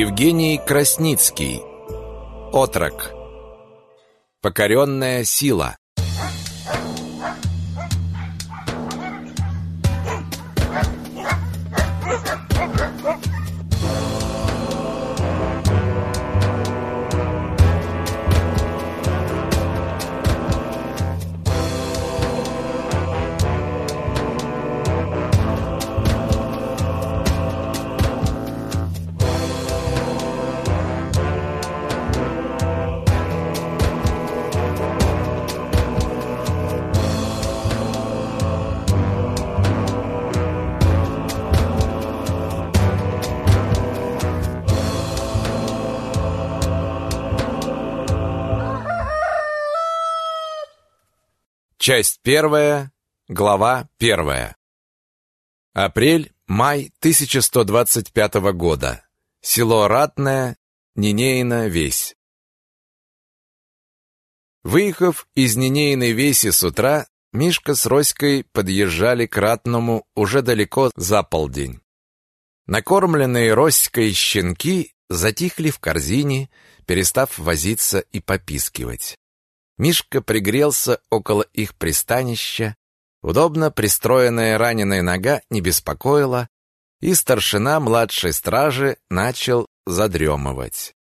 Евгений Красницкий. Отрок. Покоренная сила. Первая, глава первая. Апрель-май 1125 года. Село Ратное, Нинейна Весь. Выехав из Нинейной Веси с утра, Мишка с Роськой подъезжали к Ратному уже далеко за полдень. Накормленные Роськой щенки затихли в корзине, перестав возиться и попискивать. Мишка пригрелся около их пристанища, удобно пристроенная раненая нога не беспокоила, и старшина младшей стражи начал задремывать.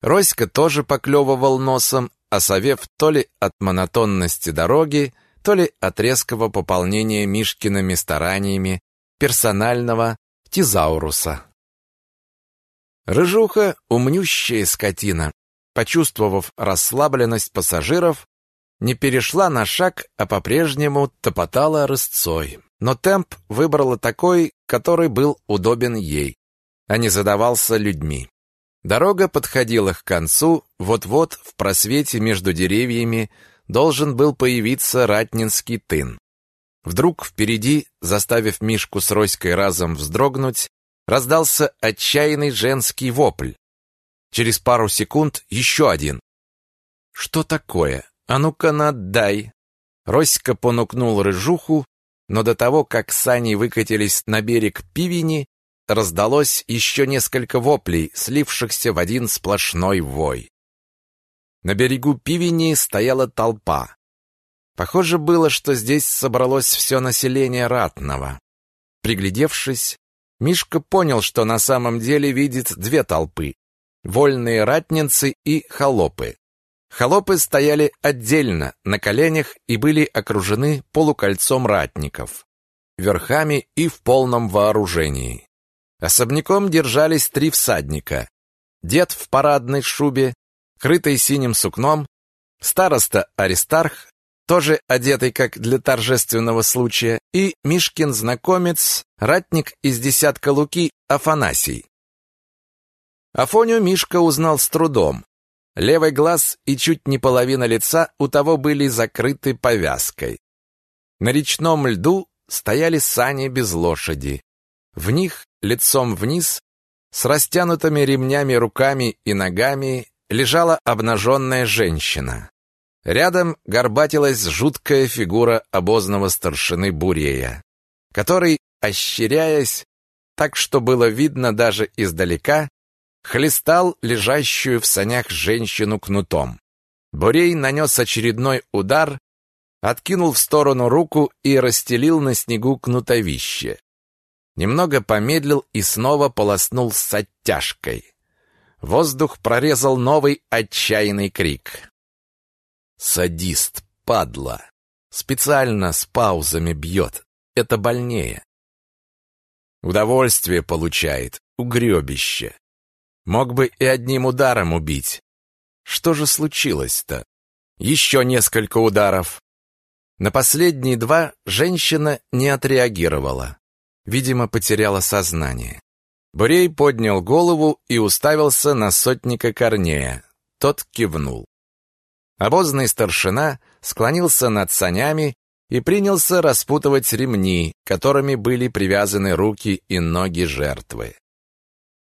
Роська тоже поклевывал носом, осовев то ли от монотонности дороги, то ли от резкого пополнения Мишкиными стараниями персонального тизауруса. Рыжуха, умнющая скотина, почувствовав расслабленность пассажиров, не перешла на шаг, а по-прежнему топотала рысцой. Но темп выбрала такой, который был удобен ей, а не задавался людьми. Дорога подходила к концу, вот-вот в просвете между деревьями должен был появиться ратнинский тын. Вдруг впереди, заставив Мишку с Роськой разом вздрогнуть, раздался отчаянный женский вопль. Через пару секунд еще один. «Что такое? А ну-ка надай!» Роська понукнул рыжуху, но до того, как сани выкатились на берег пивени, раздалось еще несколько воплей, слившихся в один сплошной вой. На берегу пивени стояла толпа. Похоже было, что здесь собралось все население Ратного. Приглядевшись, Мишка понял, что на самом деле видит две толпы вольные ратницы и холопы. Холопы стояли отдельно, на коленях и были окружены полукольцом ратников, верхами и в полном вооружении. Особняком держались три всадника. Дед в парадной шубе, крытой синим сукном, староста Аристарх, тоже одетый как для торжественного случая, и Мишкин знакомец, ратник из десятка луки Афанасий. Афоню Мишка узнал с трудом. Левый глаз и чуть не половина лица у того были закрыты повязкой. На речном льду стояли сани без лошади. В них, лицом вниз, с растянутыми ремнями руками и ногами, лежала обнаженная женщина. Рядом горбатилась жуткая фигура обозного старшины Бурея, который, ощеряясь, так что было видно даже издалека, хлестал лежащую в санях женщину кнутом. Бурей нанес очередной удар, откинул в сторону руку и расстелил на снегу кнутовище. Немного помедлил и снова полоснул с оттяжкой. Воздух прорезал новый отчаянный крик. «Садист, падла! Специально с паузами бьет. Это больнее. Удовольствие получает, угребище. Мог бы и одним ударом убить. Что же случилось-то? Еще несколько ударов. На последние два женщина не отреагировала. Видимо, потеряла сознание. Бурей поднял голову и уставился на сотника Корнея. Тот кивнул. Обозный старшина склонился над санями и принялся распутывать ремни, которыми были привязаны руки и ноги жертвы.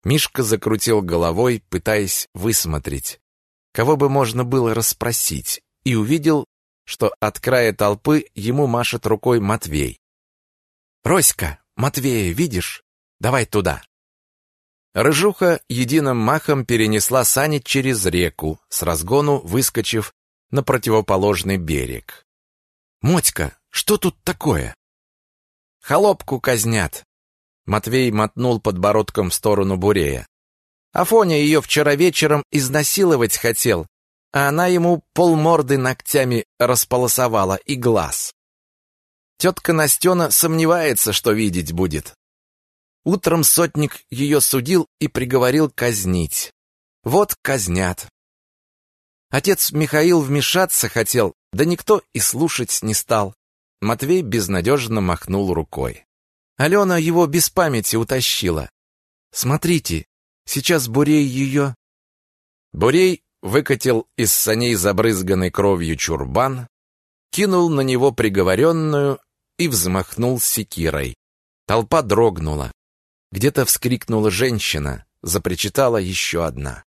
Мишка закрутил головой, пытаясь высмотреть, кого бы можно было расспросить, и увидел, что от края толпы ему машет рукой Матвей. «Роська, Матвея видишь? Давай туда!» Рыжуха единым махом перенесла сани через реку, с разгону выскочив на противоположный берег. «Мотька, что тут такое?» «Холопку казнят!» Матвей мотнул подбородком в сторону Бурея. Афоня ее вчера вечером изнасиловать хотел, а она ему полморды ногтями располосовала и глаз. Тетка Настена сомневается, что видеть будет. Утром сотник ее судил и приговорил казнить. Вот казнят. Отец Михаил вмешаться хотел, да никто и слушать не стал. Матвей безнадежно махнул рукой. Алена его без памяти утащила. Смотрите, сейчас Бурей ее... Бурей выкатил из саней забрызганный кровью чурбан, кинул на него приговоренную и взмахнул секирой. Толпа дрогнула. Где-то вскрикнула женщина, запричитала еще одна.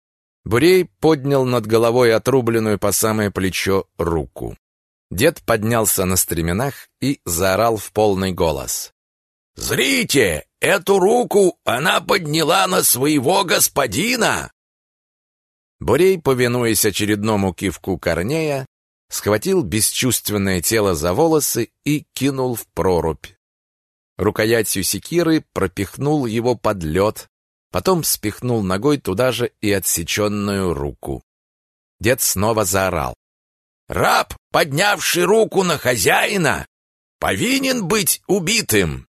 Бурей поднял над головой отрубленную по самое плечо руку. Дед поднялся на стременах и заорал в полный голос. «Зрите, эту руку она подняла на своего господина!» Бурей, повинуясь очередному кивку Корнея, схватил бесчувственное тело за волосы и кинул в прорубь. Рукоятью секиры пропихнул его под лед, потом спихнул ногой туда же и отсеченную руку. Дед снова заорал. «Раб, поднявший руку на хозяина, повинен быть убитым,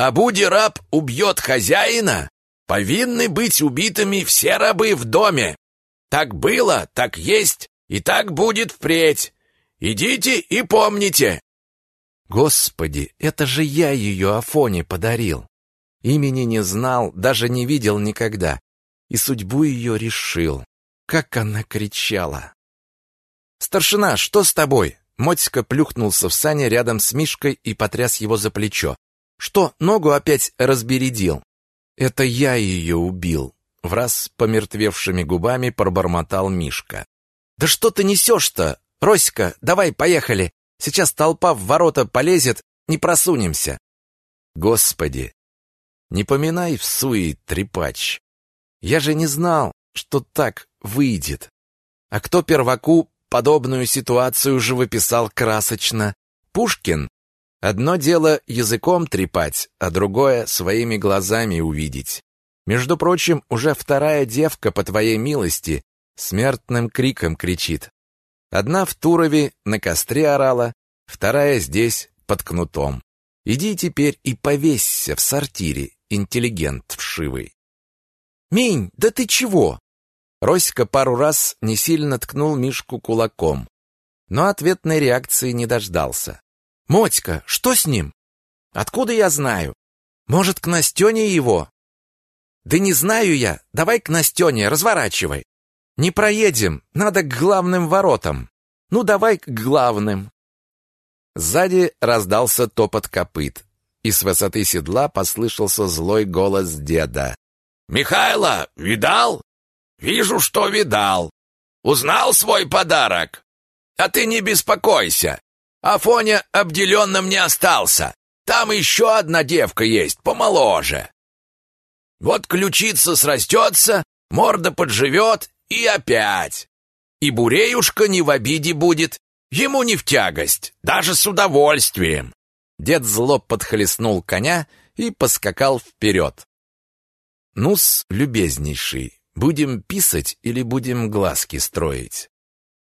а буди раб убьет хозяина, повинны быть убитыми все рабы в доме. Так было, так есть и так будет впредь. Идите и помните, Господи, это же я ее Афоне подарил. Имени не знал, даже не видел никогда. И судьбу ее решил. Как она кричала. «Старшина, что с тобой?» Мотька плюхнулся в сане рядом с Мишкой и потряс его за плечо. «Что, ногу опять разбередил?» «Это я ее убил», — враз помертвевшими губами пробормотал Мишка. «Да что ты несешь-то? Роська, давай, поехали. Сейчас толпа в ворота полезет, не просунемся. Господи, не поминай в суе, трепач. Я же не знал, что так выйдет. А кто перваку подобную ситуацию уже выписал красочно? Пушкин? Одно дело языком трепать, а другое своими глазами увидеть. Между прочим, уже вторая девка, по твоей милости, смертным криком кричит. Одна в Турове на костре орала, вторая здесь, под кнутом. Иди теперь и повесься в сортире, интеллигент вшивый. «Минь, да ты чего?» Роська пару раз не сильно ткнул Мишку кулаком, но ответной реакции не дождался. «Мотька, что с ним?» «Откуда я знаю? Может, к Настене его?» «Да не знаю я. Давай к Настене, разворачивай. Не проедем, надо к главным воротам. Ну, давай к главным». Сзади раздался топот копыт, и с высоты седла послышался злой голос деда. «Михайло, видал? Вижу, что видал. Узнал свой подарок? А ты не беспокойся. Афоня обделенным не остался. Там еще одна девка есть, помоложе. Вот ключица срастется, морда подживет, и опять. И Буреюшка не в обиде будет, ему не в тягость, даже с удовольствием. Дед зло подхлестнул коня и поскакал вперед. Ну-с, любезнейший, будем писать или будем глазки строить?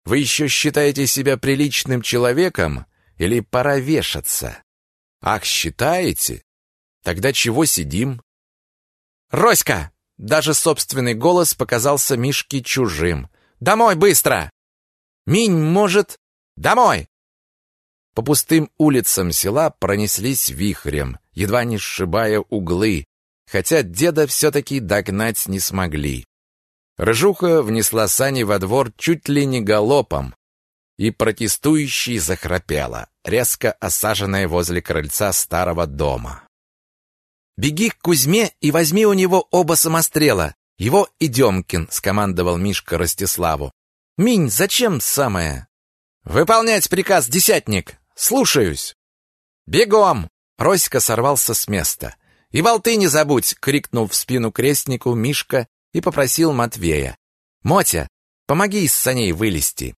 Вы еще считаете себя приличным человеком или пора вешаться? Ах, считаете? Тогда чего сидим? Роська! Даже собственный голос показался Мишке чужим. «Домой, быстро!» «Минь, может...» «Домой!» По пустым улицам села пронеслись вихрем, едва не сшибая углы, хотя деда все-таки догнать не смогли. Рыжуха внесла сани во двор чуть ли не галопом, и протестующий захрапела, резко осаженная возле крыльца старого дома. «Беги к Кузьме и возьми у него оба самострела. Его и Демкин», — скомандовал Мишка Ростиславу. «Минь, зачем самое?» «Выполнять приказ, десятник! Слушаюсь!» «Бегом!» Роська сорвался с места. «И болты не забудь!» — крикнул в спину крестнику Мишка и попросил Матвея. «Мотя, помоги из саней вылезти!»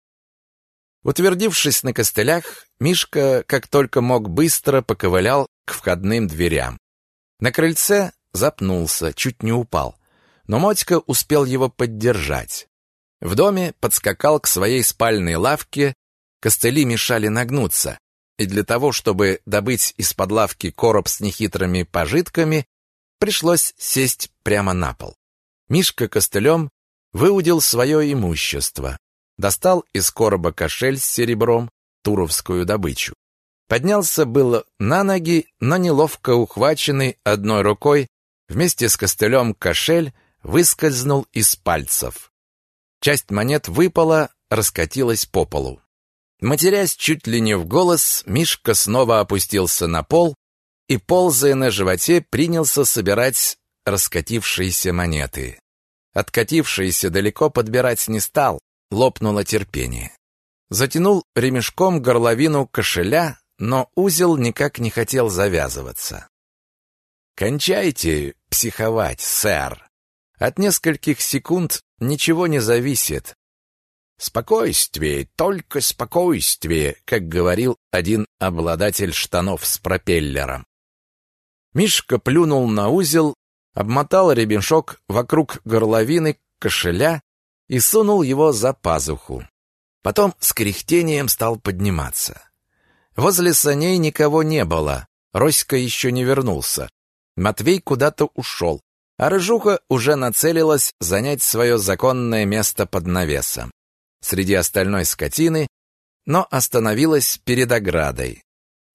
Утвердившись на костылях, Мишка, как только мог, быстро поковылял к входным дверям. На крыльце запнулся, чуть не упал, но Мотька успел его поддержать. В доме подскакал к своей спальной лавке, костыли мешали нагнуться, и для того, чтобы добыть из-под лавки короб с нехитрыми пожитками, пришлось сесть прямо на пол. Мишка костылем выудил свое имущество, достал из короба кошель с серебром, туровскую добычу. Поднялся было на ноги, но неловко ухваченный одной рукой, вместе с костылем кошель выскользнул из пальцев. Часть монет выпала, раскатилась по полу. Матерясь чуть ли не в голос, Мишка снова опустился на пол и, ползая на животе, принялся собирать раскатившиеся монеты. Откатившиеся далеко подбирать не стал, лопнуло терпение. Затянул ремешком горловину кошеля, но узел никак не хотел завязываться. «Кончайте психовать, сэр. От нескольких секунд ничего не зависит. Спокойствие, только спокойствие, как говорил один обладатель штанов с пропеллером. Мишка плюнул на узел, обмотал ремешок вокруг горловины кошеля и сунул его за пазуху. Потом с кряхтением стал подниматься. Возле саней никого не было, Роська еще не вернулся. Матвей куда-то ушел, а Рыжуха уже нацелилась занять свое законное место под навесом среди остальной скотины, но остановилась перед оградой.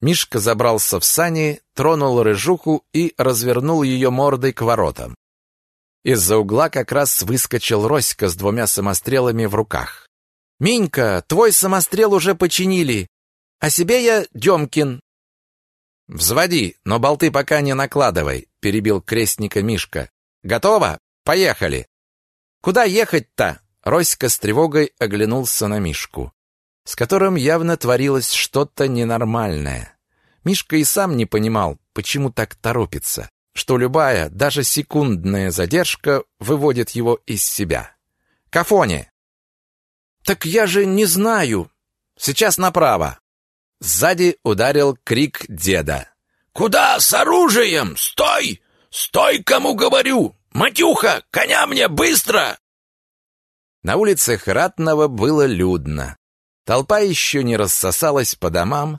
Мишка забрался в сани, тронул рыжуху и развернул ее мордой к воротам. Из-за угла как раз выскочил Роська с двумя самострелами в руках. «Минька, твой самострел уже починили, а себе я Демкин». «Взводи, но болты пока не накладывай», — перебил крестника Мишка. «Готово? Поехали!» «Куда ехать-то?» Роська с тревогой оглянулся на Мишку, с которым явно творилось что-то ненормальное. Мишка и сам не понимал, почему так торопится, что любая, даже секундная задержка выводит его из себя. «Кафоне!» «Так я же не знаю!» «Сейчас направо!» Сзади ударил крик деда. «Куда с оружием? Стой! Стой, кому говорю! Матюха, коня мне быстро!» На улицах Ратного было людно. Толпа еще не рассосалась по домам,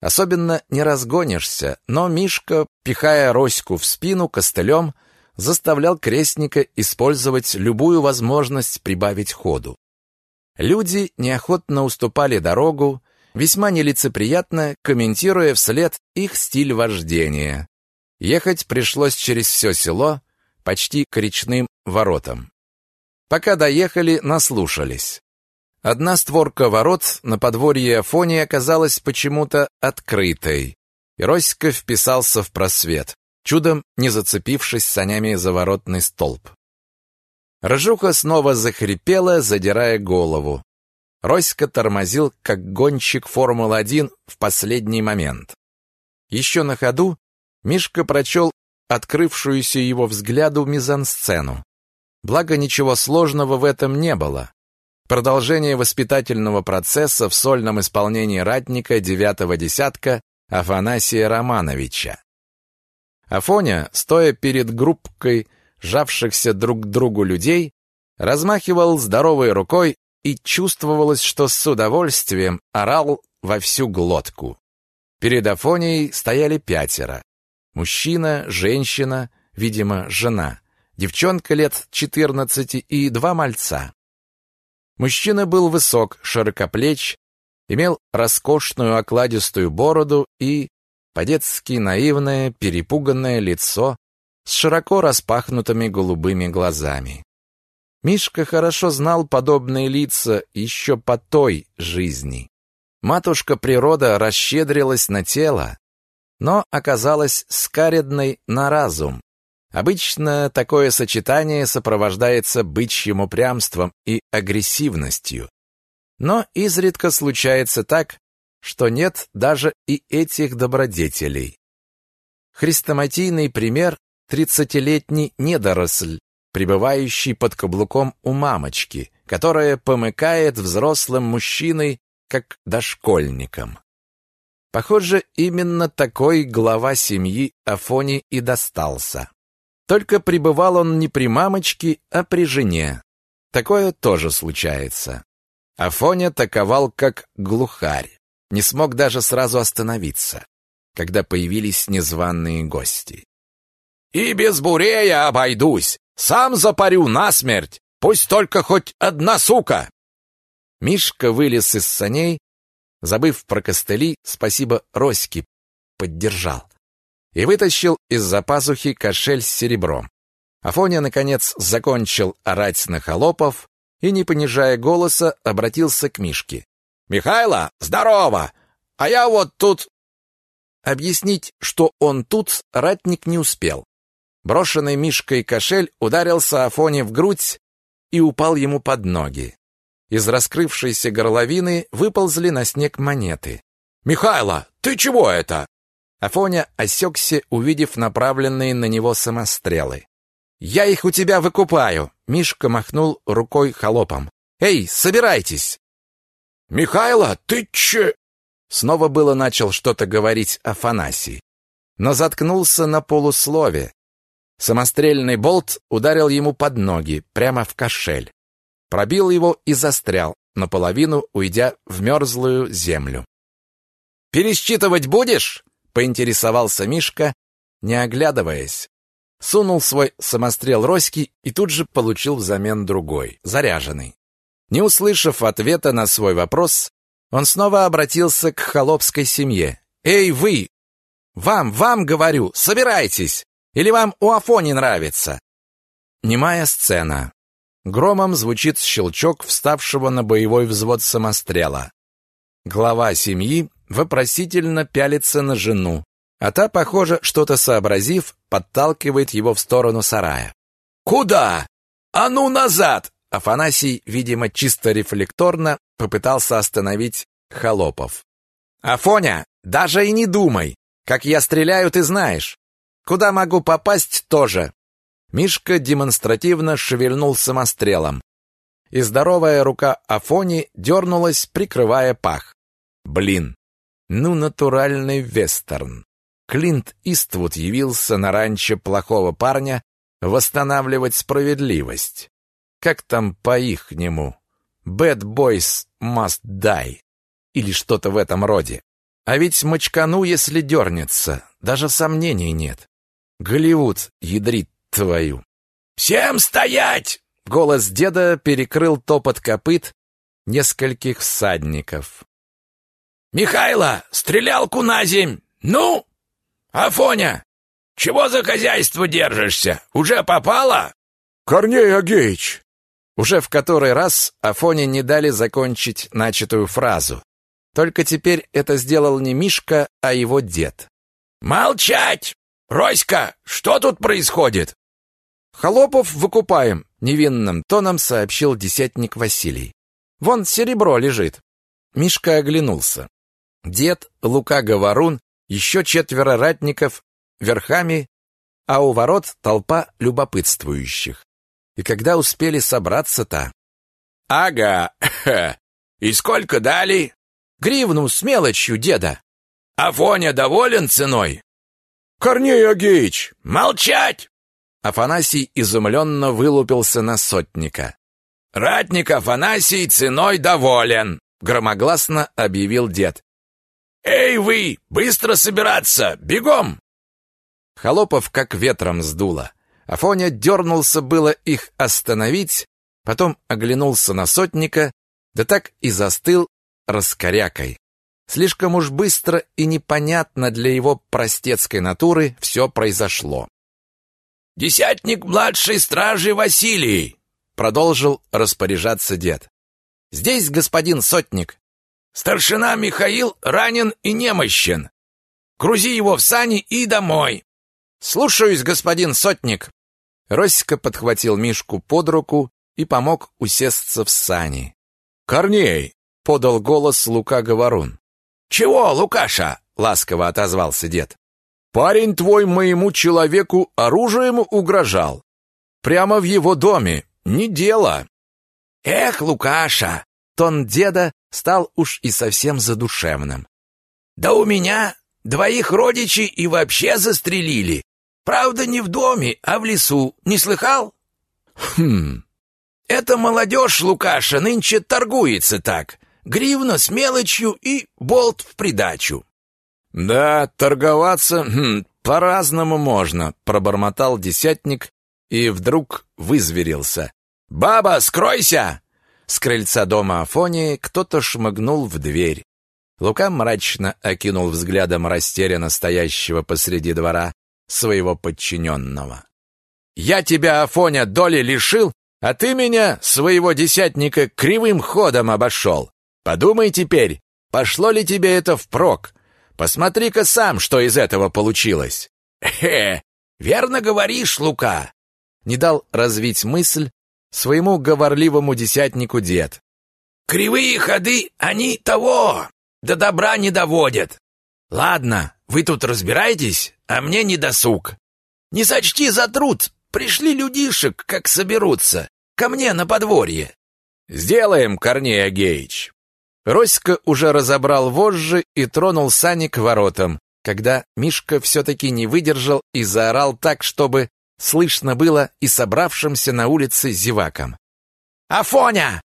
особенно не разгонишься, но Мишка, пихая Роську в спину костылем, заставлял крестника использовать любую возможность прибавить ходу. Люди неохотно уступали дорогу, весьма нелицеприятно комментируя вслед их стиль вождения. Ехать пришлось через все село, почти к речным воротам. Пока доехали, наслушались. Одна створка ворот на подворье Афонии оказалась почему-то открытой, и Роська вписался в просвет, чудом не зацепившись санями за воротный столб. Рыжуха снова захрипела, задирая голову. Роська тормозил, как гонщик Формулы-1 в последний момент. Еще на ходу Мишка прочел открывшуюся его взгляду мизансцену. Благо, ничего сложного в этом не было. Продолжение воспитательного процесса в сольном исполнении ратника девятого десятка Афанасия Романовича. Афоня, стоя перед группкой жавшихся друг к другу людей, размахивал здоровой рукой и чувствовалось, что с удовольствием орал во всю глотку. Перед Афонией стояли пятеро. Мужчина, женщина, видимо, жена девчонка лет 14 и два мальца. Мужчина был высок, широкоплеч, имел роскошную окладистую бороду и по-детски наивное, перепуганное лицо с широко распахнутыми голубыми глазами. Мишка хорошо знал подобные лица еще по той жизни. Матушка природа расщедрилась на тело, но оказалась скаредной на разум, Обычно такое сочетание сопровождается бычьим упрямством и агрессивностью. Но изредка случается так, что нет даже и этих добродетелей. Хрестоматийный пример тридцатилетний недоросль, пребывающий под каблуком у мамочки, которая помыкает взрослым мужчиной, как дошкольником. Похоже, именно такой глава семьи Афони и достался. Только пребывал он не при мамочке, а при жене. Такое тоже случается. Афоня таковал как глухарь. Не смог даже сразу остановиться, когда появились незваные гости. «И без бурея обойдусь! Сам запарю насмерть! Пусть только хоть одна сука!» Мишка вылез из саней, забыв про костыли, спасибо Роське, поддержал, и вытащил из-за пазухи кошель с серебром. Афоня, наконец, закончил орать на холопов и, не понижая голоса, обратился к Мишке. «Михайло, здорово! А я вот тут...» Объяснить, что он тут, ратник не успел. Брошенный Мишкой кошель ударился Афоне в грудь и упал ему под ноги. Из раскрывшейся горловины выползли на снег монеты. «Михайло, ты чего это?» Афоня осекся, увидев направленные на него самострелы. «Я их у тебя выкупаю!» Мишка махнул рукой холопом. «Эй, собирайтесь!» «Михайло, ты че...» Снова было начал что-то говорить Афанасий, но заткнулся на полуслове. Самострельный болт ударил ему под ноги, прямо в кошель. Пробил его и застрял, наполовину уйдя в мерзлую землю. «Пересчитывать будешь?» — поинтересовался Мишка, не оглядываясь. Сунул свой самострел Роськи и тут же получил взамен другой, заряженный. Не услышав ответа на свой вопрос, он снова обратился к холопской семье. «Эй, вы! Вам, вам, говорю, собирайтесь! Или вам у Афони нравится?» Немая сцена. Громом звучит щелчок вставшего на боевой взвод самострела. Глава семьи вопросительно пялится на жену, а та, похоже, что-то сообразив, подталкивает его в сторону сарая. «Куда? А ну назад!» Афанасий, видимо, чисто рефлекторно попытался остановить Холопов. «Афоня, даже и не думай! Как я стреляю, ты знаешь! Куда могу попасть, тоже!» Мишка демонстративно шевельнул самострелом, и здоровая рука Афони дернулась, прикрывая пах. Блин, ну натуральный вестерн. Клинт Иствуд явился на ранчо плохого парня восстанавливать справедливость. Как там по-ихнему? Bad boys must die. Или что-то в этом роде. А ведь мочкану, если дернется. Даже сомнений нет. Голливуд ядрит твою. «Всем стоять!» Голос деда перекрыл топот копыт нескольких всадников. «Михайло, стрелялку на земь! Ну! Афоня, чего за хозяйство держишься? Уже попало?» «Корней Агеич, уже в который раз Афоне не дали закончить начатую фразу. Только теперь это сделал не Мишка, а его дед. «Молчать! Роська, что тут происходит?» «Холопов выкупаем», — невинным тоном сообщил десятник Василий. «Вон серебро лежит». Мишка оглянулся. Дед, Лука Говорун, еще четверо ратников верхами, а у ворот толпа любопытствующих. И когда успели собраться-то? Ага. И сколько дали? Гривну с мелочью, деда. Афоня доволен ценой? Корней Агеич, молчать! Афанасий изумленно вылупился на сотника. «Ратник Афанасий ценой доволен!» — громогласно объявил дед. «Эй вы, быстро собираться! Бегом!» Холопов как ветром сдуло. Афоня дернулся было их остановить, потом оглянулся на сотника, да так и застыл раскорякой. Слишком уж быстро и непонятно для его простецкой натуры все произошло. «Десятник младшей стражи Василий!» продолжил распоряжаться дед. «Здесь господин сотник». «Старшина Михаил ранен и немощен. Грузи его в сани и домой». «Слушаюсь, господин сотник», Роська подхватил Мишку под руку и помог усесться в сани. «Корней!» — подал голос Лука Говорун. «Чего, Лукаша?» — ласково отозвался дед. Парень твой моему человеку оружием угрожал. Прямо в его доме. Не дело. Эх, Лукаша, тон деда стал уж и совсем задушевным. Да у меня двоих родичей и вообще застрелили. Правда, не в доме, а в лесу. Не слыхал? Хм. Это молодежь, Лукаша, нынче торгуется так. Гривна с мелочью и болт в придачу. Да, торговаться хм, по-разному можно, пробормотал десятник и вдруг вызверился. Баба, скройся! С крыльца дома Афонии кто-то шмыгнул в дверь. Лука мрачно окинул взглядом растерянно стоящего посреди двора своего подчиненного. «Я тебя, Афоня, доли лишил, а ты меня, своего десятника, кривым ходом обошел. Подумай теперь, пошло ли тебе это впрок? Посмотри-ка сам, что из этого получилось». «Хе, верно говоришь, Лука!» Не дал развить мысль своему говорливому десятнику дед. «Кривые ходы, они того, до добра не доводят. Ладно, вы тут разбираетесь, а мне не досуг. Не сочти за труд, пришли людишек, как соберутся, ко мне на подворье. Сделаем, Корней Агеич. Роська уже разобрал вожжи и тронул сани к воротам, когда Мишка все-таки не выдержал и заорал так, чтобы слышно было и собравшимся на улице зевакам. «Афоня!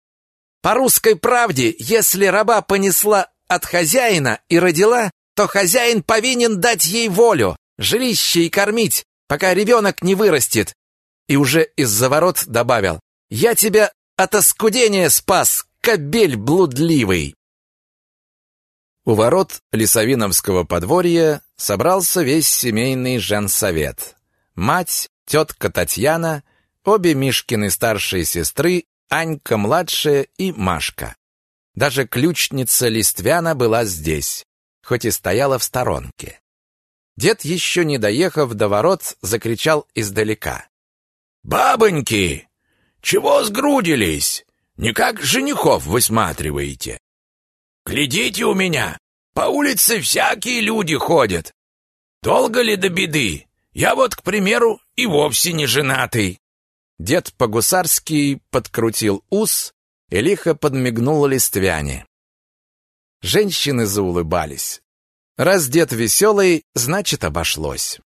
По русской правде, если раба понесла от хозяина и родила, то хозяин повинен дать ей волю, жилище и кормить, пока ребенок не вырастет. И уже из-за ворот добавил, «Я тебя от оскудения спас, кобель блудливый!» У ворот Лисовиновского подворья собрался весь семейный женсовет. Мать, тетка Татьяна, обе Мишкины старшие сестры, Анька младшая и Машка. Даже ключница Листвяна была здесь, хоть и стояла в сторонке. Дед, еще не доехав до ворот, закричал издалека. «Бабоньки! Чего сгрудились? Никак женихов высматриваете? Глядите у меня, по улице всякие люди ходят. Долго ли до беды? Я вот, к примеру, и вовсе не женатый». Дед по-гусарски подкрутил ус и лихо подмигнул Листвяне. Женщины заулыбались. Раз дед веселый, значит, обошлось.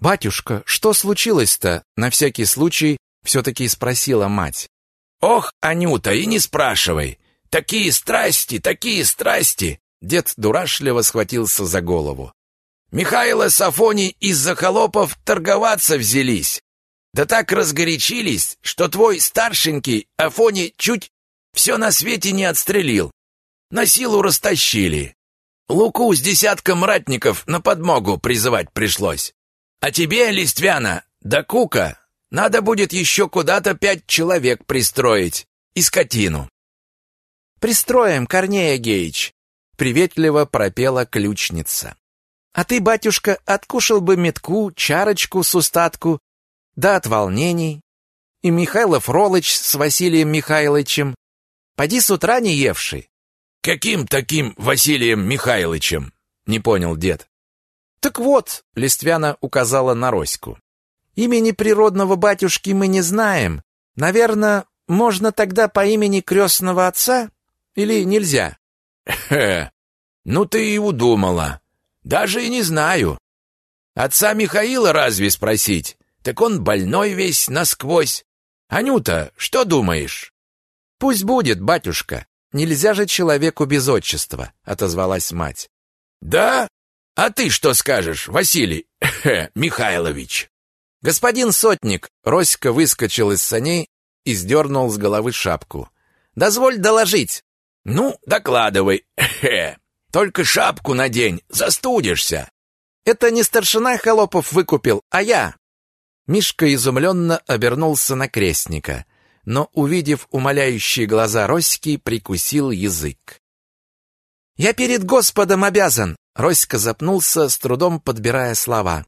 «Батюшка, что случилось-то?» На всякий случай все-таки спросила мать. «Ох, Анюта, и не спрашивай! Такие страсти, такие страсти!» Дед дурашливо схватился за голову. «Михайло с Афоней из-за холопов торговаться взялись. Да так разгорячились, что твой старшенький Афони чуть все на свете не отстрелил. На силу растащили. Луку с десятком ратников на подмогу призывать пришлось. А тебе, Листвяна, да Кука, надо будет еще куда-то пять человек пристроить и скотину. «Пристроим, Корнея Геич», — приветливо пропела ключница. «А ты, батюшка, откушал бы метку, чарочку с устатку, да от волнений. И Михайлов Ролыч с Василием Михайловичем. Поди с утра не евший. «Каким таким Василием Михайловичем?» — не понял дед. «Так вот», — Листвяна указала на Роську. «Имени природного батюшки мы не знаем. Наверное, можно тогда по имени крестного отца? Или нельзя?» «Хе, ну ты и удумала. Даже и не знаю. Отца Михаила разве спросить? Так он больной весь насквозь. Анюта, что думаешь?» «Пусть будет, батюшка. Нельзя же человеку без отчества, отозвалась мать. Да? А ты что скажешь, Василий Михайлович? Господин сотник, Роська выскочил из саней и сдернул с головы шапку. Дозволь доложить. Ну, докладывай. Только шапку надень, застудишься. Это не старшина Холопов выкупил, а я. Мишка изумленно обернулся на крестника но, увидев умоляющие глаза Роськи, прикусил язык. «Я перед Господом обязан!» Роська запнулся, с трудом подбирая слова.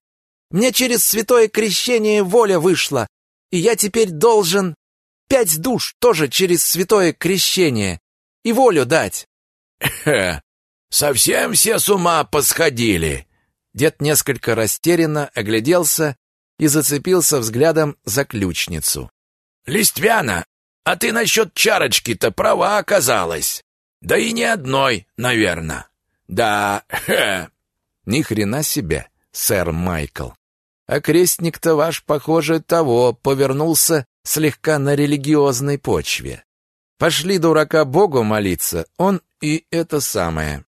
«Мне через святое крещение воля вышла, и я теперь должен пять душ тоже через святое крещение и волю дать». «Хе, совсем все с ума посходили. Дед несколько растерянно огляделся и зацепился взглядом за ключницу. «Листвяна, а ты насчет чарочки-то права оказалась. Да и не одной, наверное. Да, хе. Ни хрена себе, сэр Майкл. А крестник-то ваш, похоже, того, повернулся слегка на религиозной почве. Пошли дурака Богу молиться, он и это самое.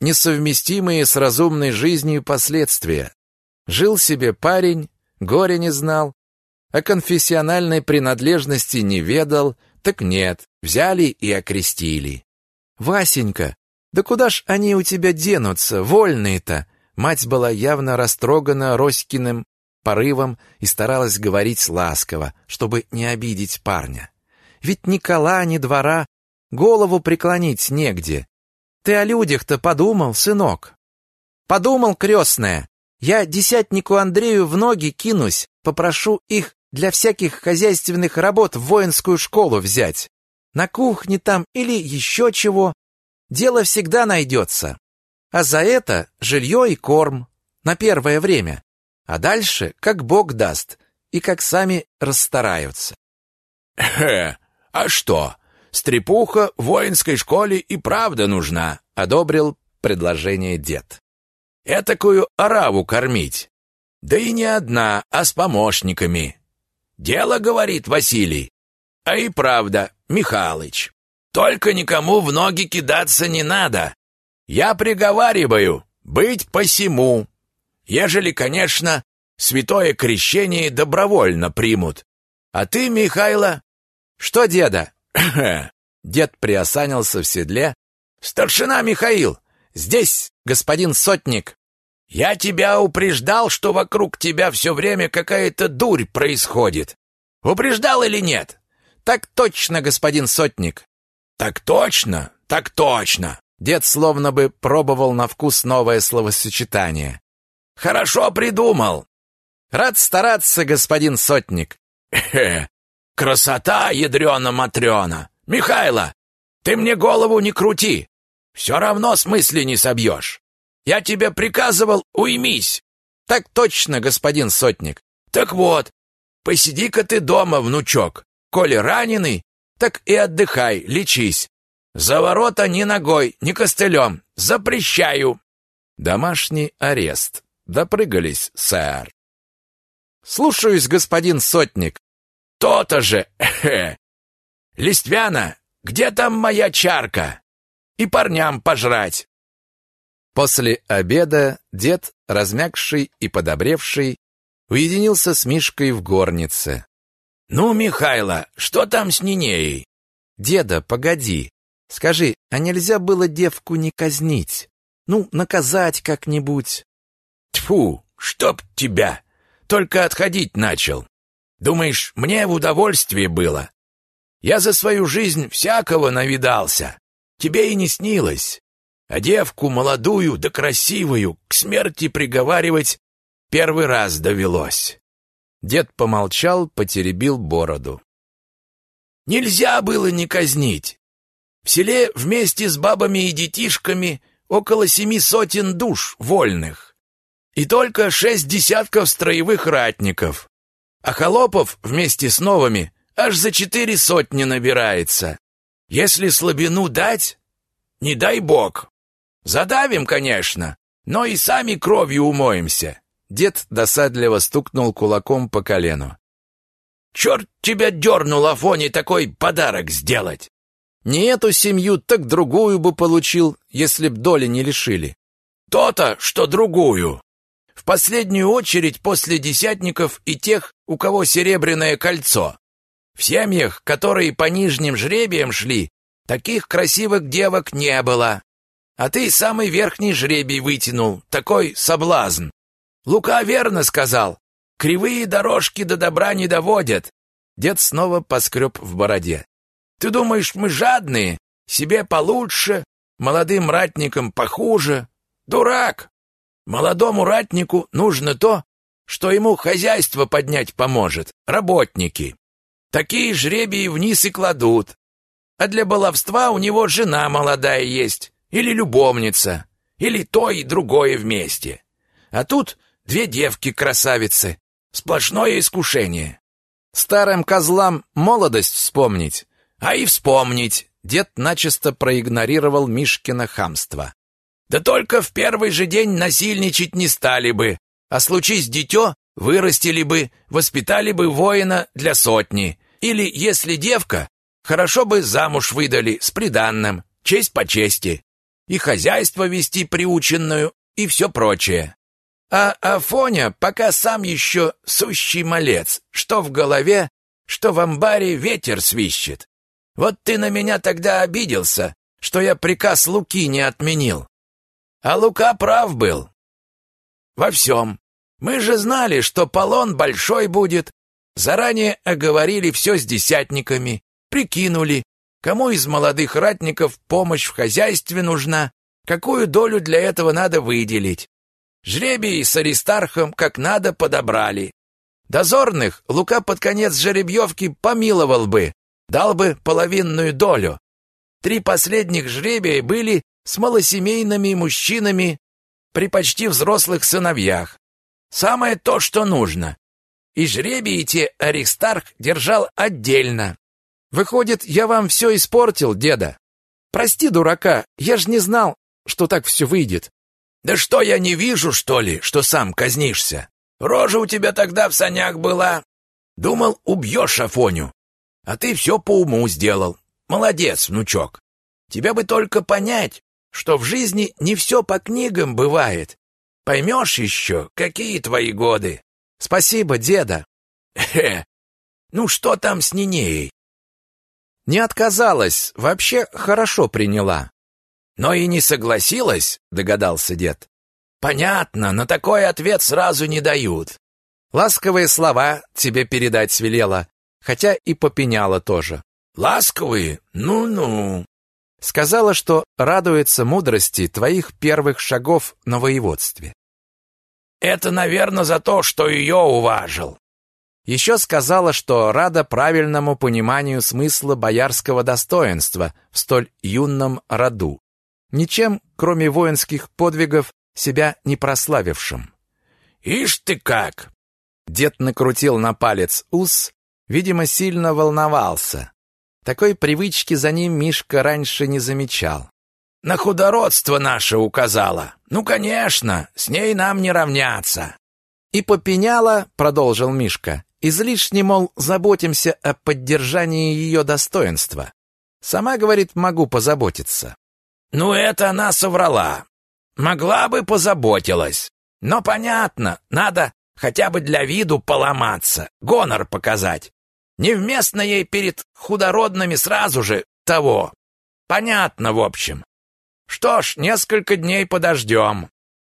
Несовместимые с разумной жизнью последствия. Жил себе парень, горя не знал, о конфессиональной принадлежности не ведал, так нет, взяли и окрестили. Васенька, да куда ж они у тебя денутся, вольные-то? Мать была явно растрогана Роськиным порывом и старалась говорить ласково, чтобы не обидеть парня. Ведь ни кола, ни двора, голову преклонить негде. Ты о людях-то подумал, сынок? Подумал, крестная. Я десятнику Андрею в ноги кинусь, попрошу их для всяких хозяйственных работ в воинскую школу взять. На кухне там или еще чего. Дело всегда найдется. А за это жилье и корм. На первое время. А дальше, как Бог даст, и как сами расстараются. «Хе, а что? Стрепуха в воинской школе и правда нужна», — одобрил предложение дед. «Этакую ораву кормить. Да и не одна, а с помощниками. Дело, говорит Василий. А и правда, Михалыч. Только никому в ноги кидаться не надо. Я приговариваю, быть посему. Ежели, конечно, святое крещение добровольно примут. А ты, Михайло... Что, деда? Дед приосанился в седле. Старшина Михаил, здесь господин сотник. Я тебя упреждал, что вокруг тебя все время какая-то дурь происходит. Упреждал или нет? Так точно, господин сотник. Так точно, так точно. Дед словно бы пробовал на вкус новое словосочетание. Хорошо придумал. Рад стараться, господин сотник. Красота, ядрена-матрена. Михайло, ты мне голову не крути. Все равно с не собьешь. Я тебе приказывал, уймись. Так точно, господин сотник. Так вот, посиди-ка ты дома, внучок. Коли раненый, так и отдыхай, лечись. За ворота ни ногой, ни костылем. Запрещаю. Домашний арест. Допрыгались, сэр. Слушаюсь, господин сотник. То-то же. Листвяна, где там моя чарка? И парням пожрать. После обеда дед, размягший и подобревший, уединился с Мишкой в горнице. «Ну, Михайло, что там с Нинеей?» «Деда, погоди. Скажи, а нельзя было девку не казнить? Ну, наказать как-нибудь?» «Тьфу, чтоб тебя! Только отходить начал. Думаешь, мне в удовольствие было? Я за свою жизнь всякого навидался. Тебе и не снилось а девку молодую да красивую к смерти приговаривать первый раз довелось. Дед помолчал, потеребил бороду. Нельзя было не казнить. В селе вместе с бабами и детишками около семи сотен душ вольных. И только шесть десятков строевых ратников. А холопов вместе с новыми аж за четыре сотни набирается. Если слабину дать, не дай бог, Задавим, конечно, но и сами кровью умоемся. Дед досадливо стукнул кулаком по колену. Черт тебя дернул, Афоне, такой подарок сделать. Не эту семью, так другую бы получил, если б доли не лишили. То-то, что другую. Последнюю очередь после десятников и тех, у кого серебряное кольцо. В семьях, которые по нижним жребиям шли, таких красивых девок не было. А ты самый верхний жребий вытянул, такой соблазн. Лука верно сказал. Кривые дорожки до добра не доводят. Дед снова поскреб в бороде. Ты думаешь, мы жадные? Себе получше, молодым ратникам похуже? Дурак! Молодому ратнику нужно то, что ему хозяйство поднять поможет, работники. Такие жребии вниз и кладут. А для баловства у него жена молодая есть или любовница, или то и другое вместе. А тут две девки-красавицы. Сплошное искушение. Старым козлам молодость вспомнить. А и вспомнить. Дед начисто проигнорировал Мишкино хамство. Да только в первый же день насильничать не стали бы. А случись дитё, вырастили бы, воспитали бы воина для сотни. Или, если девка, хорошо бы замуж выдали с приданным, честь по чести. И хозяйство вести приученную, и все прочее. А Афоня пока сам еще сущий малец, что в голове, что в амбаре ветер свищет. Вот ты на меня тогда обиделся, что я приказ Луки не отменил. А Лука прав был. Во всем. Мы же знали, что полон большой будет. Заранее оговорили все с десятниками, прикинули, кому из молодых ратников помощь в хозяйстве нужна, какую долю для этого надо выделить. Жребий с Аристархом как надо подобрали. Дозорных Лука под конец жеребьевки помиловал бы, дал бы половинную долю. Три последних жребия были с малосемейными мужчинами при почти взрослых сыновьях. Самое то, что нужно. И жребии те Аристарх держал отдельно. Выходит, я вам все испортил, деда. Прости, дурака, я ж не знал, что так все выйдет. Да что я не вижу, что ли, что сам казнишься? Рожа у тебя тогда в санях была. Думал, убьешь Афоню. А ты все по уму сделал. Молодец, внучок. Тебя бы только понять, что в жизни не все по книгам бывает. Поймешь еще, какие твои годы. Спасибо, деда. Хе. Ну что там с Нинеей? Не отказалась, вообще хорошо приняла. Но и не согласилась, догадался дед. Понятно, на такой ответ сразу не дают. Ласковые слова тебе передать свелела, хотя и попеняла тоже. Ласковые? Ну-ну. Сказала, что радуется мудрости твоих первых шагов на воеводстве. Это, наверное, за то, что ее уважил. Еще сказала, что рада правильному пониманию смысла боярского достоинства в столь юном роду ничем, кроме воинских подвигов, себя не прославившим. «Ишь ты как!» Дед накрутил на палец ус, видимо, сильно волновался. Такой привычки за ним Мишка раньше не замечал. «На худородство наше указала. Ну, конечно, с ней нам не равняться». «И попеняла», — продолжил Мишка, «излишне, мол, заботимся о поддержании ее достоинства. Сама, говорит, могу позаботиться. Ну, это она соврала. Могла бы позаботилась. Но понятно, надо хотя бы для виду поломаться, гонор показать. Невместно ей перед худородными сразу же того. Понятно, в общем. Что ж, несколько дней подождем.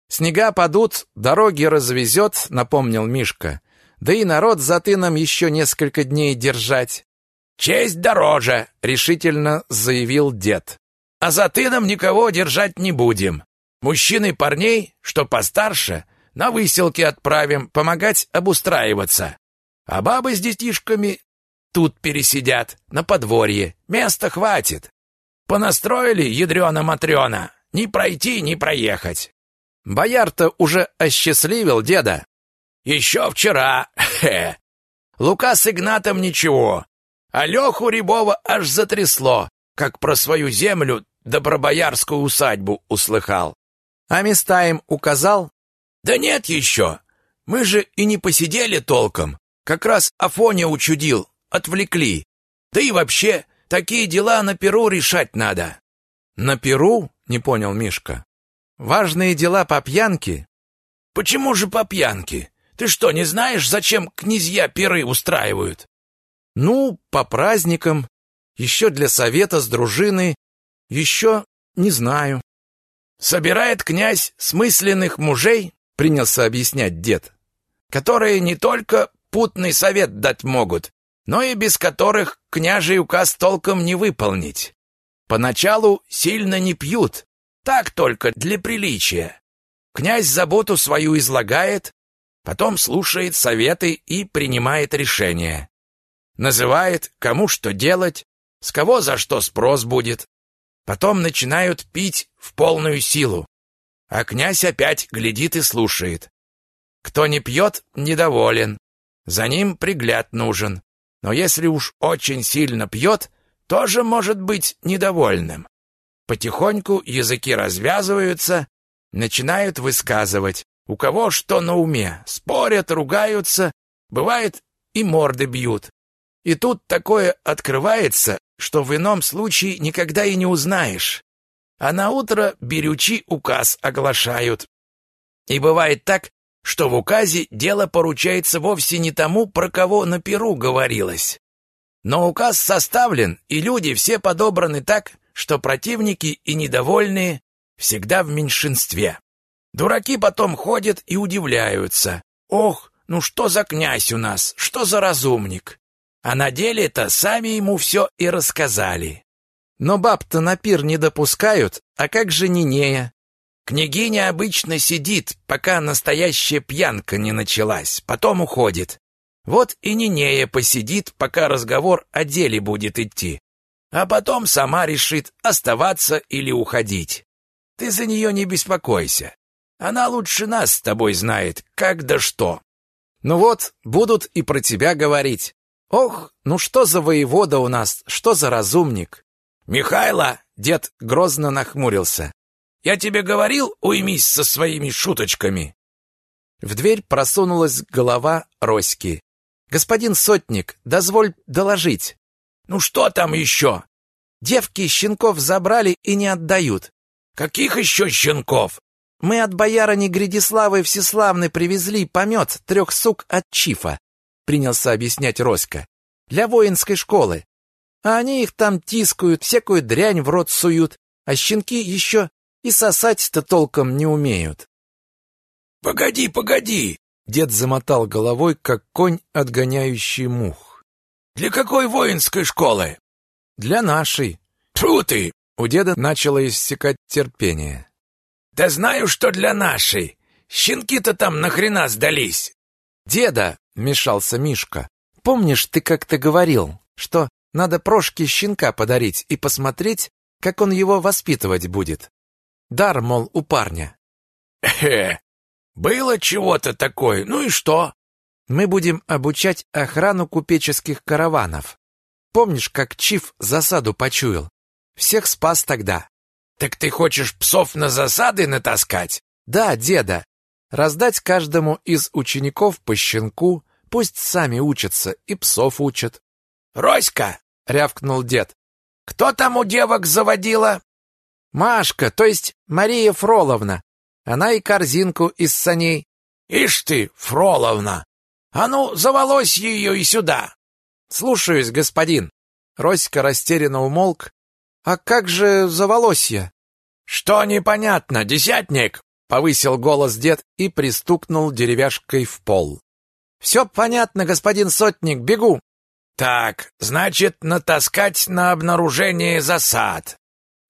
Снега падут, дороги развезет, напомнил Мишка. Да и народ за тыном еще несколько дней держать. Честь дороже, решительно заявил дед. А за тыном никого держать не будем. Мужчин и парней, что постарше, на выселки отправим помогать обустраиваться. А бабы с детишками тут пересидят, на подворье. Места хватит. Понастроили ядрёна-матрёна. Ни пройти, ни проехать. Бояр-то уже осчастливил деда. Еще вчера. Хе. Лука с Игнатом ничего. А Леху Рябова аж затрясло, как про свою землю да про боярскую усадьбу услыхал. А места им указал? Да нет еще. Мы же и не посидели толком. Как раз Афоня учудил, отвлекли. Да и вообще, такие дела на Перу решать надо. На Перу? Не понял Мишка. Важные дела по пьянке? Почему же по пьянке? Ты что, не знаешь, зачем князья пиры устраивают? Ну, по праздникам, еще для совета с дружиной еще не знаю. Собирает князь смысленных мужей, принялся объяснять дед, которые не только путный совет дать могут, но и без которых княжий указ толком не выполнить. Поначалу сильно не пьют, так только для приличия. Князь заботу свою излагает, потом слушает советы и принимает решения. Называет, кому что делать, с кого за что спрос будет, Потом начинают пить в полную силу. А князь опять глядит и слушает. Кто не пьет, недоволен. За ним пригляд нужен. Но если уж очень сильно пьет, тоже может быть недовольным. Потихоньку языки развязываются, начинают высказывать, у кого что на уме, спорят, ругаются, бывает и морды бьют. И тут такое открывается, что в ином случае никогда и не узнаешь. А на утро берючи указ оглашают. И бывает так, что в указе дело поручается вовсе не тому, про кого на перу говорилось. Но указ составлен, и люди все подобраны так, что противники и недовольные всегда в меньшинстве. Дураки потом ходят и удивляются. Ох, ну что за князь у нас, что за разумник? А на деле-то сами ему все и рассказали. Но баб-то на пир не допускают, а как же Нинея? Княгиня обычно сидит, пока настоящая пьянка не началась, потом уходит. Вот и Нинея посидит, пока разговор о деле будет идти. А потом сама решит, оставаться или уходить. Ты за нее не беспокойся. Она лучше нас с тобой знает, как да что. Ну вот, будут и про тебя говорить. Ох, ну что за воевода у нас, что за разумник. Михайло, дед грозно нахмурился. Я тебе говорил, уймись со своими шуточками. В дверь просунулась голова Роськи. Господин сотник, дозволь доложить. Ну что там еще? Девки щенков забрали и не отдают. Каких еще щенков? Мы от боярыни Гридиславы Всеславны привезли помет трех сук от Чифа принялся объяснять Роська. Для воинской школы. А они их там тискают, всякую дрянь в рот суют, а щенки еще и сосать-то толком не умеют. Погоди, погоди, дед замотал головой, как конь, отгоняющий мух. Для какой воинской школы? Для нашей. Тьфу ты! У деда начало иссякать терпение. Да знаю, что для нашей. Щенки-то там нахрена сдались? Деда, вмешался Мишка. Помнишь, ты как-то говорил, что надо Прошке щенка подарить и посмотреть, как он его воспитывать будет? Дар, мол, у парня. Э, было чего-то такое. Ну и что? Мы будем обучать охрану купеческих караванов. Помнишь, как Чиф засаду почуял? Всех спас тогда. Так ты хочешь псов на засады натаскать? Да, деда. Раздать каждому из учеников по щенку, пусть сами учатся и псов учат. «Роська!» — рявкнул дед. «Кто там у девок заводила?» «Машка, то есть Мария Фроловна. Она и корзинку из саней». «Ишь ты, Фроловна! А ну, заволось ее и сюда!» «Слушаюсь, господин». Роська растерянно умолк. «А как же заволосье?» «Что непонятно, десятник?» Повысил голос дед и пристукнул деревяшкой в пол. «Все понятно, господин сотник, бегу!» «Так, значит, натаскать на обнаружение засад!»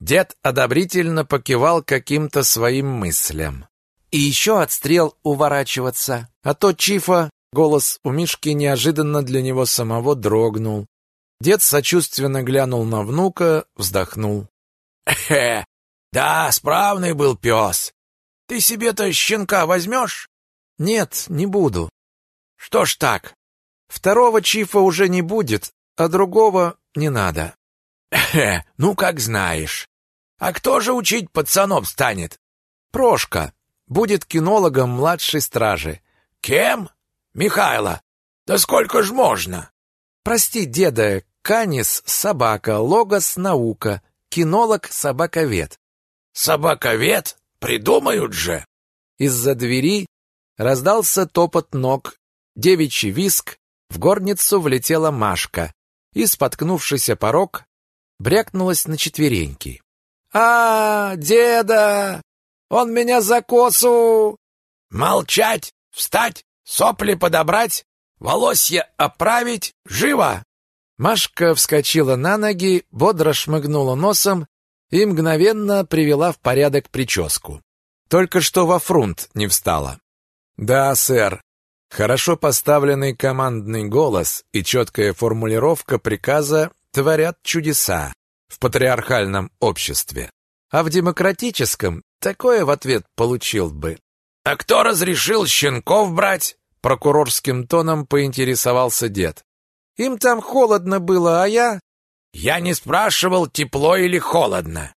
Дед одобрительно покивал каким-то своим мыслям. «И еще отстрел уворачиваться, а то Чифа...» Голос у Мишки неожиданно для него самого дрогнул. Дед сочувственно глянул на внука, вздохнул. «Эхе, да, справный был пес. Ты себе-то щенка возьмешь? Нет, не буду. Что ж так? Второго чифа уже не будет, а другого не надо. Э, ну как знаешь. А кто же учить пацанов станет? Прошка. Будет кинологом младшей стражи. Кем? Михайло. Да сколько ж можно? Прости, деда, Канис — собака, Логос — наука, кинолог — собаковед. Собаковед? Придумают же!» Из-за двери раздался топот ног, девичий виск, в горницу влетела Машка и, споткнувшийся порог, брякнулась на четвереньки. А, деда! Он меня за косу!» «Молчать! Встать! Сопли подобрать! Волосья оправить! Живо!» Машка вскочила на ноги, бодро шмыгнула носом и мгновенно привела в порядок прическу. Только что во фрунт не встала. Да, сэр. Хорошо поставленный командный голос и четкая формулировка приказа творят чудеса в патриархальном обществе. А в демократическом такое в ответ получил бы. А кто разрешил щенков брать? Прокурорским тоном поинтересовался дед. Им там холодно было, а я... Я не спрашивал, тепло или холодно.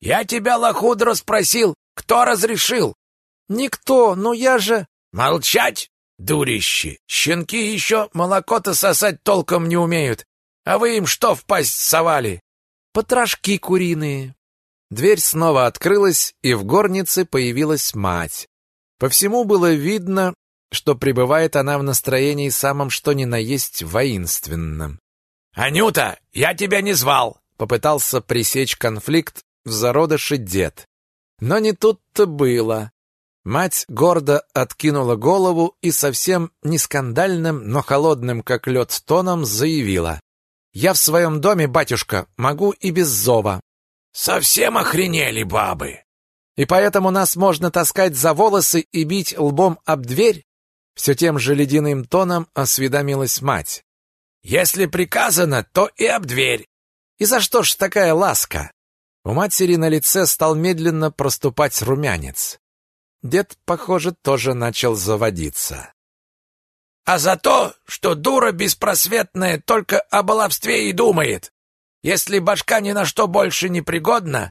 Я тебя, лохудро, спросил, кто разрешил? Никто, но я же... Молчать, дурищи! Щенки еще молоко-то сосать толком не умеют. А вы им что в пасть совали? Потрошки куриные. Дверь снова открылась, и в горнице появилась мать. По всему было видно, что пребывает она в настроении самом что ни на есть воинственном. «Анюта, я тебя не звал!» Попытался пресечь конфликт в зародыше дед. Но не тут-то было. Мать гордо откинула голову и совсем не скандальным, но холодным, как лед, тоном заявила. «Я в своем доме, батюшка, могу и без зова». «Совсем охренели бабы!» «И поэтому нас можно таскать за волосы и бить лбом об дверь?» Все тем же ледяным тоном осведомилась мать. «Если приказано, то и об дверь». «И за что ж такая ласка?» У матери на лице стал медленно проступать румянец. Дед, похоже, тоже начал заводиться. А за то, что дура беспросветная только о баловстве и думает. Если башка ни на что больше не пригодна,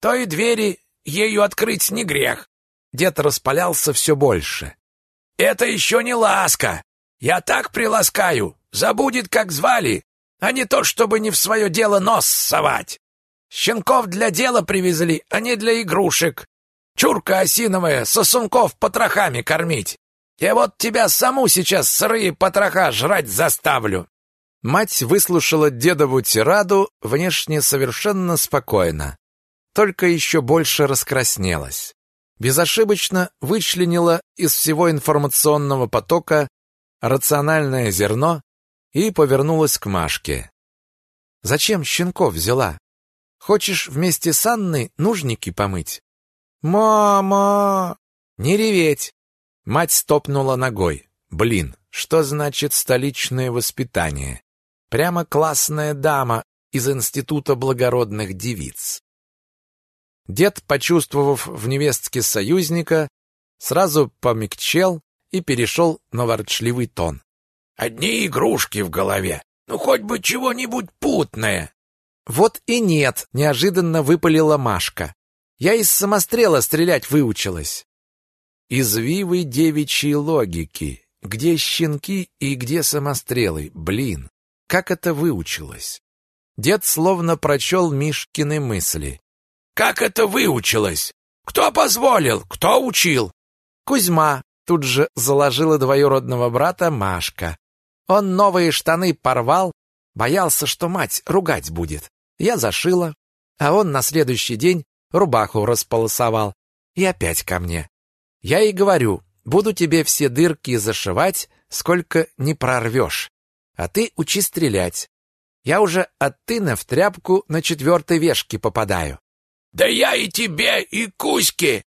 то и двери ею открыть не грех. Дед распалялся все больше. Это еще не ласка. Я так приласкаю, забудет, как звали, а не то, чтобы не в свое дело нос совать. Щенков для дела привезли, а не для игрушек. Чурка осиновая, сосунков потрохами кормить. Я вот тебя саму сейчас сырые потроха жрать заставлю. Мать выслушала дедову тираду внешне совершенно спокойно, только еще больше раскраснелась. Безошибочно вычленила из всего информационного потока рациональное зерно и повернулась к Машке. «Зачем щенков взяла? Хочешь вместе с Анной нужники помыть?» «Мама!» «Не реветь!» Мать стопнула ногой. «Блин, что значит столичное воспитание? Прямо классная дама из Института благородных девиц». Дед, почувствовав в невестке союзника, сразу помягчел и перешел на ворчливый тон. «Одни игрушки в голове. Ну, хоть бы чего-нибудь путное!» «Вот и нет!» — неожиданно выпалила Машка. Я из самострела стрелять выучилась. Извивы девичьей логики. Где щенки и где самострелы? Блин, как это выучилось? Дед словно прочел Мишкины мысли. Как это выучилось? Кто позволил? Кто учил? Кузьма тут же заложила двоюродного брата Машка. Он новые штаны порвал, боялся, что мать ругать будет. Я зашила, а он на следующий день рубаху располосовал. И опять ко мне. Я и говорю, буду тебе все дырки зашивать, сколько не прорвешь. А ты учи стрелять. Я уже от тына в тряпку на четвертой вешке попадаю. Да я и тебе, и Кузьке.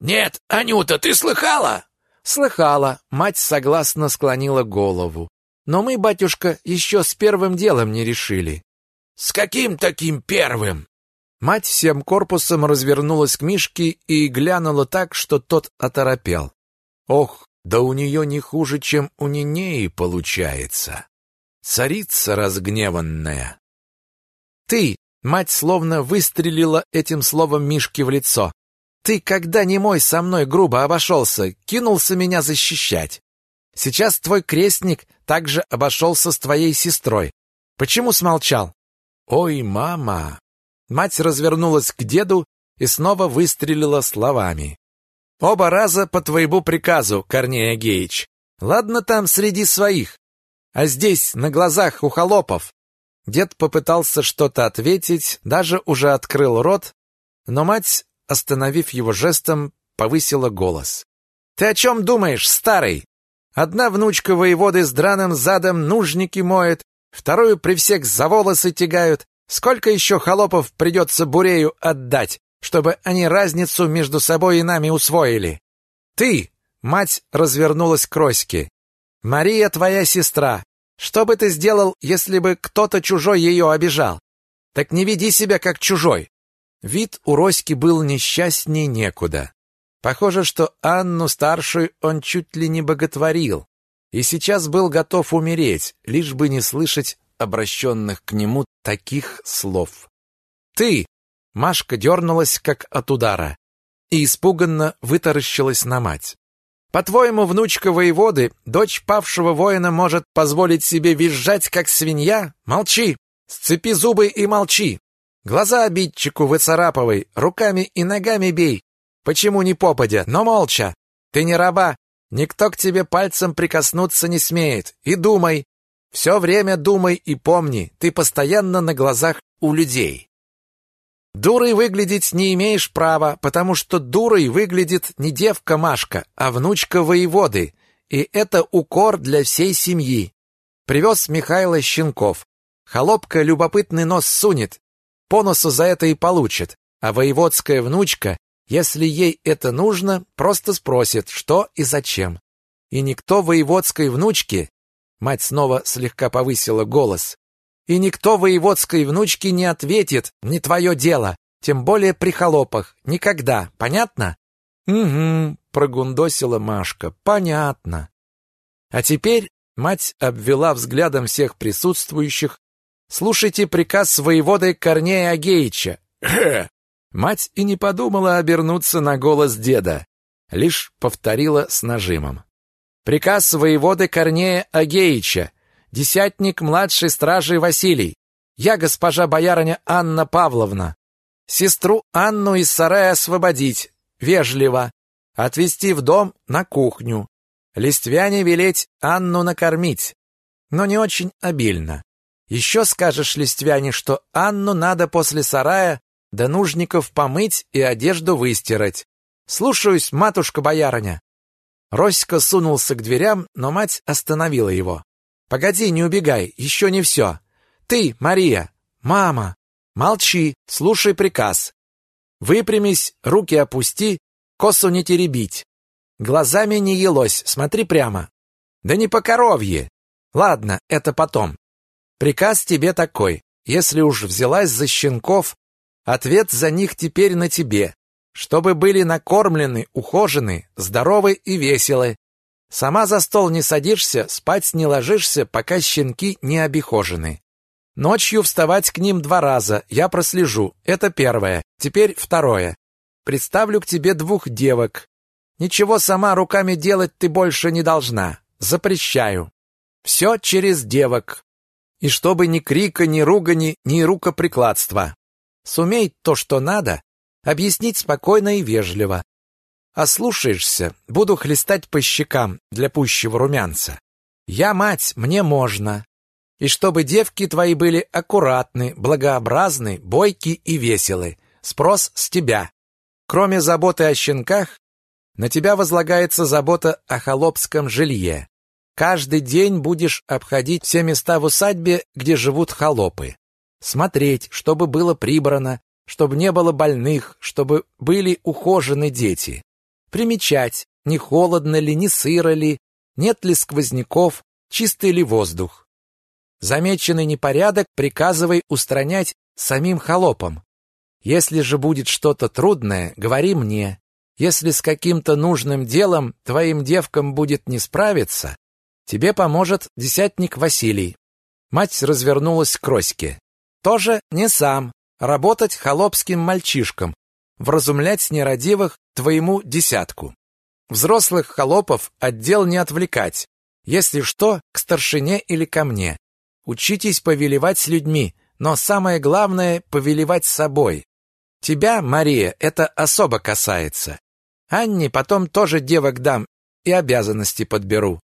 Нет, Анюта, ты слыхала? Слыхала. Мать согласно склонила голову. Но мы, батюшка, еще с первым делом не решили. С каким таким первым? Мать всем корпусом развернулась к Мишке и глянула так, что тот оторопел. Ох, да у нее не хуже, чем у Нинеи получается. Царица разгневанная. Ты, мать словно выстрелила этим словом Мишке в лицо. Ты, когда не мой со мной грубо обошелся, кинулся меня защищать. Сейчас твой крестник также обошелся с твоей сестрой. Почему смолчал? Ой, мама, Мать развернулась к деду и снова выстрелила словами. «Оба раза по твоему приказу, Корней Агеич. Ладно там среди своих. А здесь, на глазах у холопов». Дед попытался что-то ответить, даже уже открыл рот, но мать, остановив его жестом, повысила голос. «Ты о чем думаешь, старый? Одна внучка воеводы с драным задом нужники моет, вторую при всех за волосы тягают, Сколько еще холопов придется Бурею отдать, чтобы они разницу между собой и нами усвоили? Ты, мать развернулась к Роське. Мария твоя сестра. Что бы ты сделал, если бы кто-то чужой ее обижал? Так не веди себя как чужой. Вид у Роськи был несчастней некуда. Похоже, что Анну старшую он чуть ли не боготворил и сейчас был готов умереть, лишь бы не слышать обращенных к нему таких слов. «Ты!» — Машка дернулась, как от удара, и испуганно вытаращилась на мать. «По-твоему, внучка воеводы, дочь павшего воина, может позволить себе визжать, как свинья? Молчи! Сцепи зубы и молчи! Глаза обидчику выцарапывай, руками и ногами бей. Почему не попадя, но молча? Ты не раба, никто к тебе пальцем прикоснуться не смеет. И думай, все время думай и помни, ты постоянно на глазах у людей. Дурой выглядеть не имеешь права, потому что дурой выглядит не девка Машка, а внучка воеводы, и это укор для всей семьи. Привез Михайло Щенков. Холопка любопытный нос сунет, по носу за это и получит, а воеводская внучка, если ей это нужно, просто спросит, что и зачем. И никто воеводской внучке Мать снова слегка повысила голос. И никто воеводской внучке не ответит, не твое дело, тем более при холопах, никогда, понятно? Угу, прогундосила Машка. Понятно. А теперь мать обвела взглядом всех присутствующих. Слушайте приказ воеводы Корнея Агеича. Мать и не подумала обернуться на голос деда, лишь повторила с нажимом. Приказ воеводы Корнея Агеича, десятник младшей стражи Василий. Я, госпожа боярыня Анна Павловна. Сестру Анну из сарая освободить, вежливо. Отвести в дом на кухню. Листвяне велеть Анну накормить, но не очень обильно. Еще скажешь Листвяне, что Анну надо после сарая до нужников помыть и одежду выстирать. Слушаюсь, матушка-боярыня. Роська сунулся к дверям, но мать остановила его. «Погоди, не убегай, еще не все. Ты, Мария! Мама! Молчи, слушай приказ. Выпрямись, руки опусти, косу не теребить. Глазами не елось, смотри прямо. Да не по коровье. Ладно, это потом. Приказ тебе такой. Если уж взялась за щенков, ответ за них теперь на тебе чтобы были накормлены, ухожены, здоровы и веселы. Сама за стол не садишься, спать не ложишься, пока щенки не обихожены. Ночью вставать к ним два раза, я прослежу. Это первое. Теперь второе. Представлю к тебе двух девок. Ничего сама руками делать ты больше не должна. Запрещаю. Все через девок. И чтобы ни крика, ни ругани, ни рукоприкладства. Сумей то, что надо, Объяснить спокойно и вежливо. Ослушаешься, буду хлестать по щекам для пущего румянца. Я мать, мне можно. И чтобы девки твои были аккуратны, благообразны, бойки и веселы. Спрос с тебя. Кроме заботы о щенках, на тебя возлагается забота о холопском жилье. Каждый день будешь обходить все места в усадьбе, где живут холопы. Смотреть, чтобы было прибрано, чтобы не было больных, чтобы были ухожены дети. Примечать, не холодно ли, не сыро ли, нет ли сквозняков, чистый ли воздух. Замеченный непорядок приказывай устранять самим холопам. Если же будет что-то трудное, говори мне. Если с каким-то нужным делом твоим девкам будет не справиться, тебе поможет десятник Василий. Мать развернулась к Роське. Тоже не сам, работать холопским мальчишкам, вразумлять нерадивых твоему десятку. Взрослых холопов отдел не отвлекать. Если что, к старшине или ко мне. Учитесь повелевать с людьми, но самое главное — повелевать собой. Тебя, Мария, это особо касается. Анне потом тоже девок дам и обязанности подберу.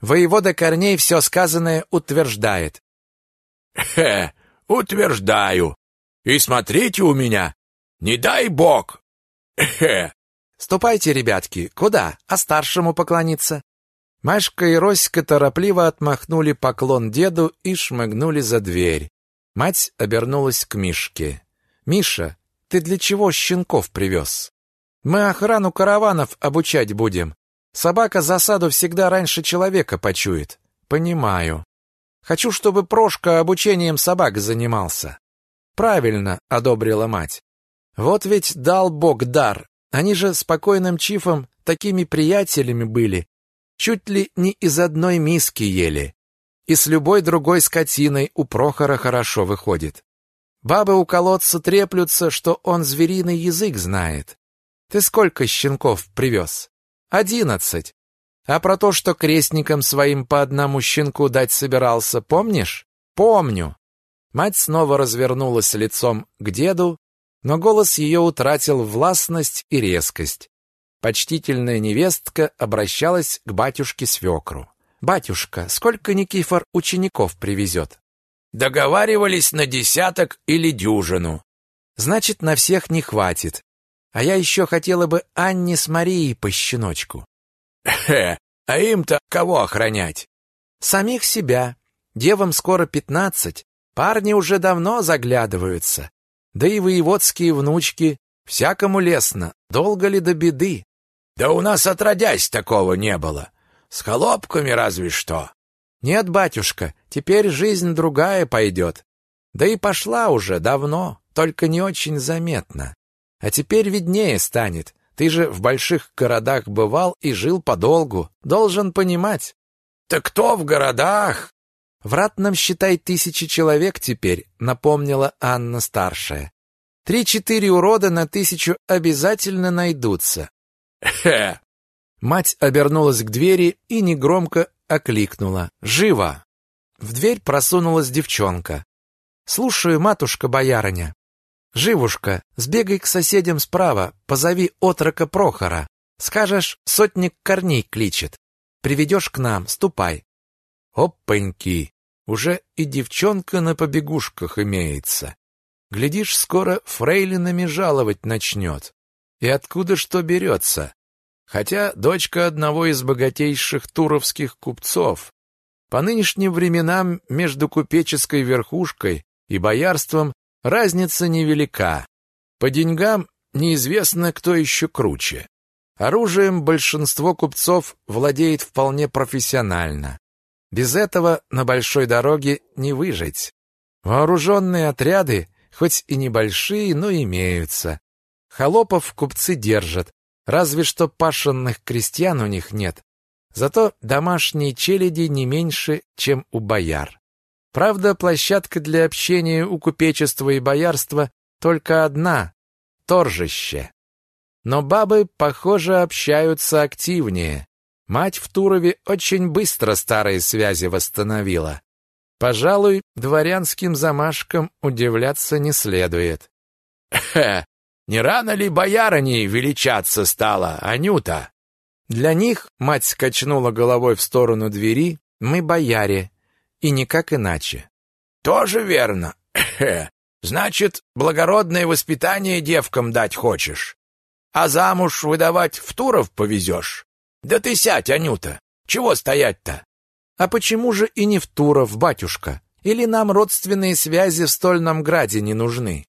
Воевода Корней все сказанное утверждает. «Хе, утверждаю», и смотрите у меня, не дай бог. Эхе. Ступайте, ребятки, куда? А старшему поклониться? Машка и Роська торопливо отмахнули поклон деду и шмыгнули за дверь. Мать обернулась к Мишке. «Миша, ты для чего щенков привез?» «Мы охрану караванов обучать будем. Собака засаду всегда раньше человека почует». «Понимаю. Хочу, чтобы Прошка обучением собак занимался. Правильно, одобрила мать. Вот ведь дал Бог дар, Они же с покойным Чифом такими приятелями были, чуть ли не из одной миски ели. И с любой другой скотиной у Прохора хорошо выходит. Бабы у колодца треплются, что он звериный язык знает. Ты сколько щенков привез? Одиннадцать. А про то, что крестникам своим по одному щенку дать собирался, помнишь? Помню. Мать снова развернулась лицом к деду, но голос ее утратил властность и резкость. Почтительная невестка обращалась к батюшке-свекру. «Батюшка, сколько Никифор учеников привезет?» Договаривались на десяток или дюжину. Значит, на всех не хватит. А я еще хотела бы Анне с Марией по щеночку. Хе, а им-то кого охранять? Самих себя. Девам скоро пятнадцать. Парни уже давно заглядываются. Да и воеводские внучки. Всякому лестно. Долго ли до беды? Да у нас отродясь такого не было. С холопками разве что. Нет, батюшка, теперь жизнь другая пойдет. Да и пошла уже давно, только не очень заметно. А теперь виднее станет. Ты же в больших городах бывал и жил подолгу, должен понимать. Так кто в городах? В ратном, считай, тысячи человек теперь, напомнила Анна старшая. Три-четыре урода на тысячу обязательно найдутся. Хе. Мать обернулась к двери и негромко окликнула. «Живо!» В дверь просунулась девчонка. «Слушаю, матушка-боярыня». «Живушка, сбегай к соседям справа, позови отрока Прохора. Скажешь, сотник корней кличет. Приведешь к нам, ступай». Опаньки! Уже и девчонка на побегушках имеется. Глядишь, скоро фрейлинами жаловать начнет. И откуда что берется? хотя дочка одного из богатейших туровских купцов. По нынешним временам между купеческой верхушкой и боярством разница невелика. По деньгам неизвестно, кто еще круче. Оружием большинство купцов владеет вполне профессионально. Без этого на большой дороге не выжить. Вооруженные отряды, хоть и небольшие, но имеются. Холопов купцы держат, Разве что пашенных крестьян у них нет. Зато домашние челяди не меньше, чем у бояр. Правда, площадка для общения у купечества и боярства только одна — торжище. Но бабы, похоже, общаются активнее. Мать в Турове очень быстро старые связи восстановила. Пожалуй, дворянским замашкам удивляться не следует. «Хе, не рано ли боярыней величаться стала, Анюта? Для них, мать скачнула головой в сторону двери, мы бояре, и никак иначе. Тоже верно. Значит, благородное воспитание девкам дать хочешь. А замуж выдавать в Туров повезешь? Да ты сядь, Анюта. Чего стоять-то? А почему же и не в Туров, батюшка? Или нам родственные связи в Стольном Граде не нужны?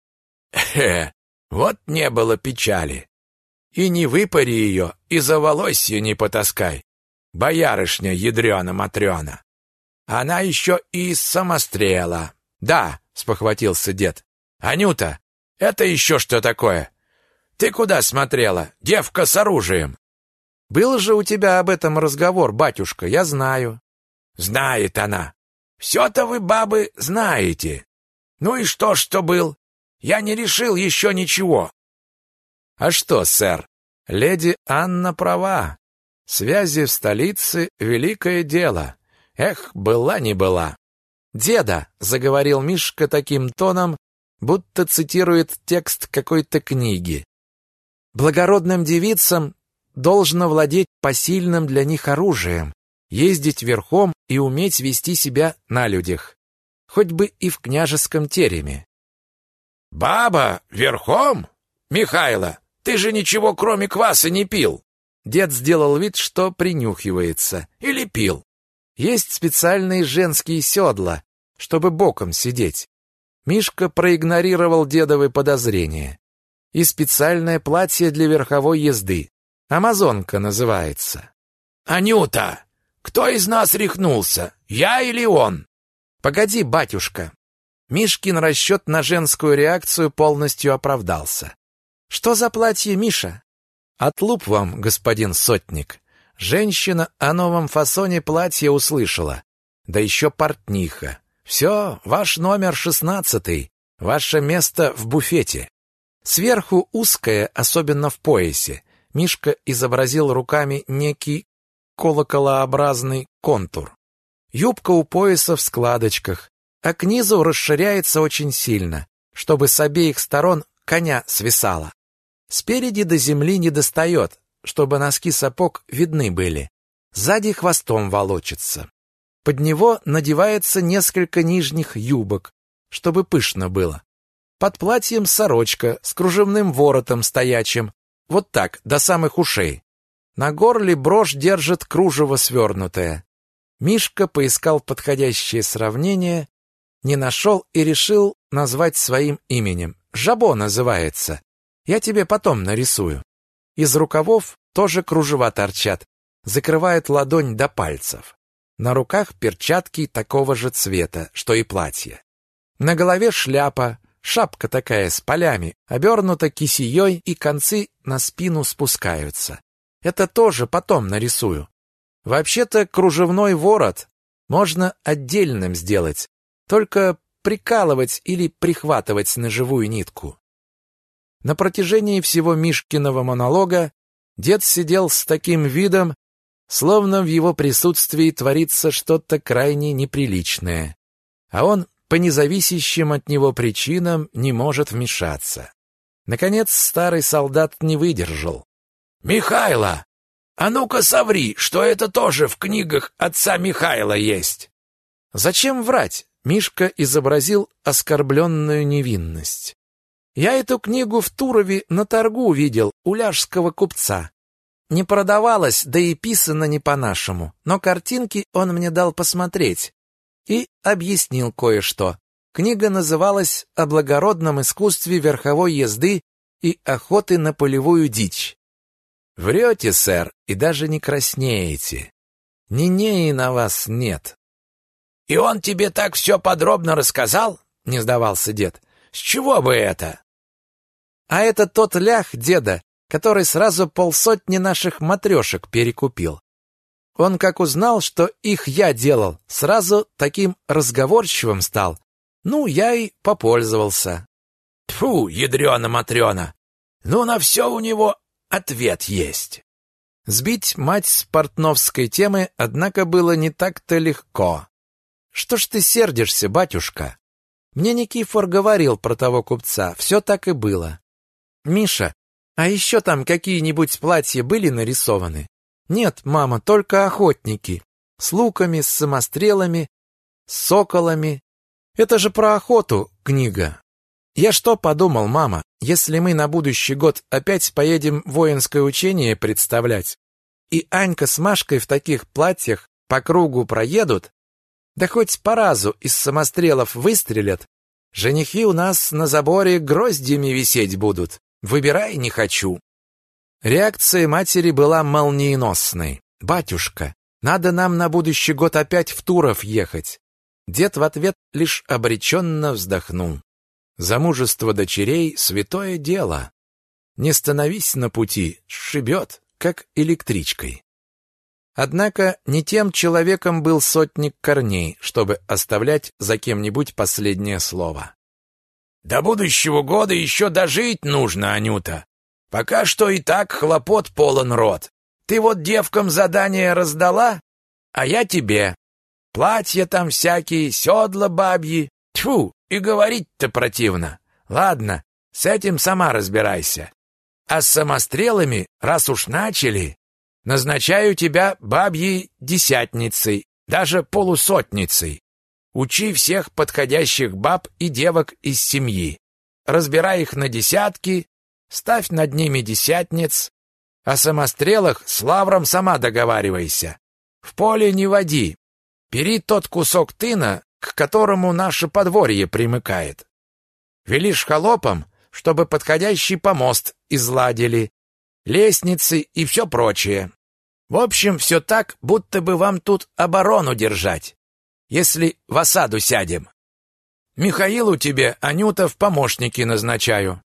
Хе, вот не было печали. И не выпари ее, и за волосье не потаскай. Боярышня ядрена-матрена. Она еще и самострела. Да, спохватился дед. Анюта, это еще что такое? Ты куда смотрела? Девка с оружием. Был же у тебя об этом разговор, батюшка, я знаю. Знает она. Все-то вы, бабы, знаете. Ну и что, что был? Я не решил еще ничего. А что, сэр? Леди Анна права. Связи в столице — великое дело. Эх, была не была. «Деда», — заговорил Мишка таким тоном, будто цитирует текст какой-то книги. «Благородным девицам должно владеть посильным для них оружием, ездить верхом и уметь вести себя на людях, хоть бы и в княжеском тереме. «Баба, верхом? Михайло, ты же ничего кроме кваса не пил!» Дед сделал вид, что принюхивается. Или пил. Есть специальные женские седла, чтобы боком сидеть. Мишка проигнорировал дедовы подозрения. И специальное платье для верховой езды. Амазонка называется. «Анюта, кто из нас рехнулся, я или он?» «Погоди, батюшка, Мишкин расчет на женскую реакцию полностью оправдался. «Что за платье, Миша?» Отлуп вам, господин сотник. Женщина о новом фасоне платья услышала. Да еще портниха. Все, ваш номер шестнадцатый. Ваше место в буфете. Сверху узкое, особенно в поясе. Мишка изобразил руками некий колоколообразный контур. Юбка у пояса в складочках, а к низу расширяется очень сильно, чтобы с обеих сторон коня свисало. Спереди до земли не достает, чтобы носки сапог видны были. Сзади хвостом волочится. Под него надевается несколько нижних юбок, чтобы пышно было. Под платьем сорочка с кружевным воротом стоячим, вот так, до самых ушей. На горле брошь держит кружево свернутое. Мишка поискал подходящее сравнение, не нашел и решил назвать своим именем. Жабо называется. Я тебе потом нарисую. Из рукавов тоже кружева торчат, закрывает ладонь до пальцев. На руках перчатки такого же цвета, что и платье. На голове шляпа, шапка такая с полями, обернута кисеей и концы на спину спускаются. Это тоже потом нарисую. Вообще-то кружевной ворот можно отдельным сделать, только прикалывать или прихватывать на живую нитку. На протяжении всего Мишкиного монолога дед сидел с таким видом, словно в его присутствии творится что-то крайне неприличное, а он по независящим от него причинам не может вмешаться. Наконец старый солдат не выдержал. «Михайло, а ну-ка соври, что это тоже в книгах отца Михайла есть!» «Зачем врать?» Мишка изобразил оскорбленную невинность. Я эту книгу в Турове на торгу видел у ляжского купца. Не продавалась, да и писано не по-нашему, но картинки он мне дал посмотреть и объяснил кое-что. Книга называлась «О благородном искусстве верховой езды и охоты на полевую дичь». Врете, сэр, и даже не краснеете. Ни-ни на вас нет. «И он тебе так все подробно рассказал?» — не сдавался дед. «С чего бы это?» А это тот лях деда, который сразу полсотни наших матрешек перекупил. Он как узнал, что их я делал, сразу таким разговорчивым стал. Ну, я и попользовался. Тьфу, ядрена-матрена! Ну, на все у него ответ есть. Сбить мать с портновской темы, однако, было не так-то легко. Что ж ты сердишься, батюшка? Мне Никифор говорил про того купца, все так и было. Миша, а еще там какие-нибудь платья были нарисованы? Нет, мама, только охотники. С луками, с самострелами, с соколами. Это же про охоту книга. Я что подумал, мама, если мы на будущий год опять поедем воинское учение представлять, и Анька с Машкой в таких платьях по кругу проедут, да хоть по разу из самострелов выстрелят, женихи у нас на заборе гроздьями висеть будут. Выбирай не хочу. Реакция матери была молниеносной. «Батюшка, надо нам на будущий год опять в Туров ехать». Дед в ответ лишь обреченно вздохнул. Замужество дочерей — святое дело. Не становись на пути, сшибет, как электричкой. Однако не тем человеком был сотник корней, чтобы оставлять за кем-нибудь последнее слово. До будущего года еще дожить нужно, Анюта. Пока что и так хлопот полон рот. Ты вот девкам задание раздала, а я тебе. Платья там всякие, седла бабьи. Тьфу, и говорить-то противно. Ладно, с этим сама разбирайся. А с самострелами, раз уж начали, назначаю тебя бабьей десятницей, даже полусотницей. Учи всех подходящих баб и девок из семьи. Разбирай их на десятки, ставь над ними десятниц. О самострелах с лавром сама договаривайся. В поле не води. Бери тот кусок тына, к которому наше подворье примыкает. Велишь холопам, чтобы подходящий помост изладили, лестницы и все прочее. В общем, все так, будто бы вам тут оборону держать если в осаду сядем. Михаилу тебе, Анюта, в помощники назначаю.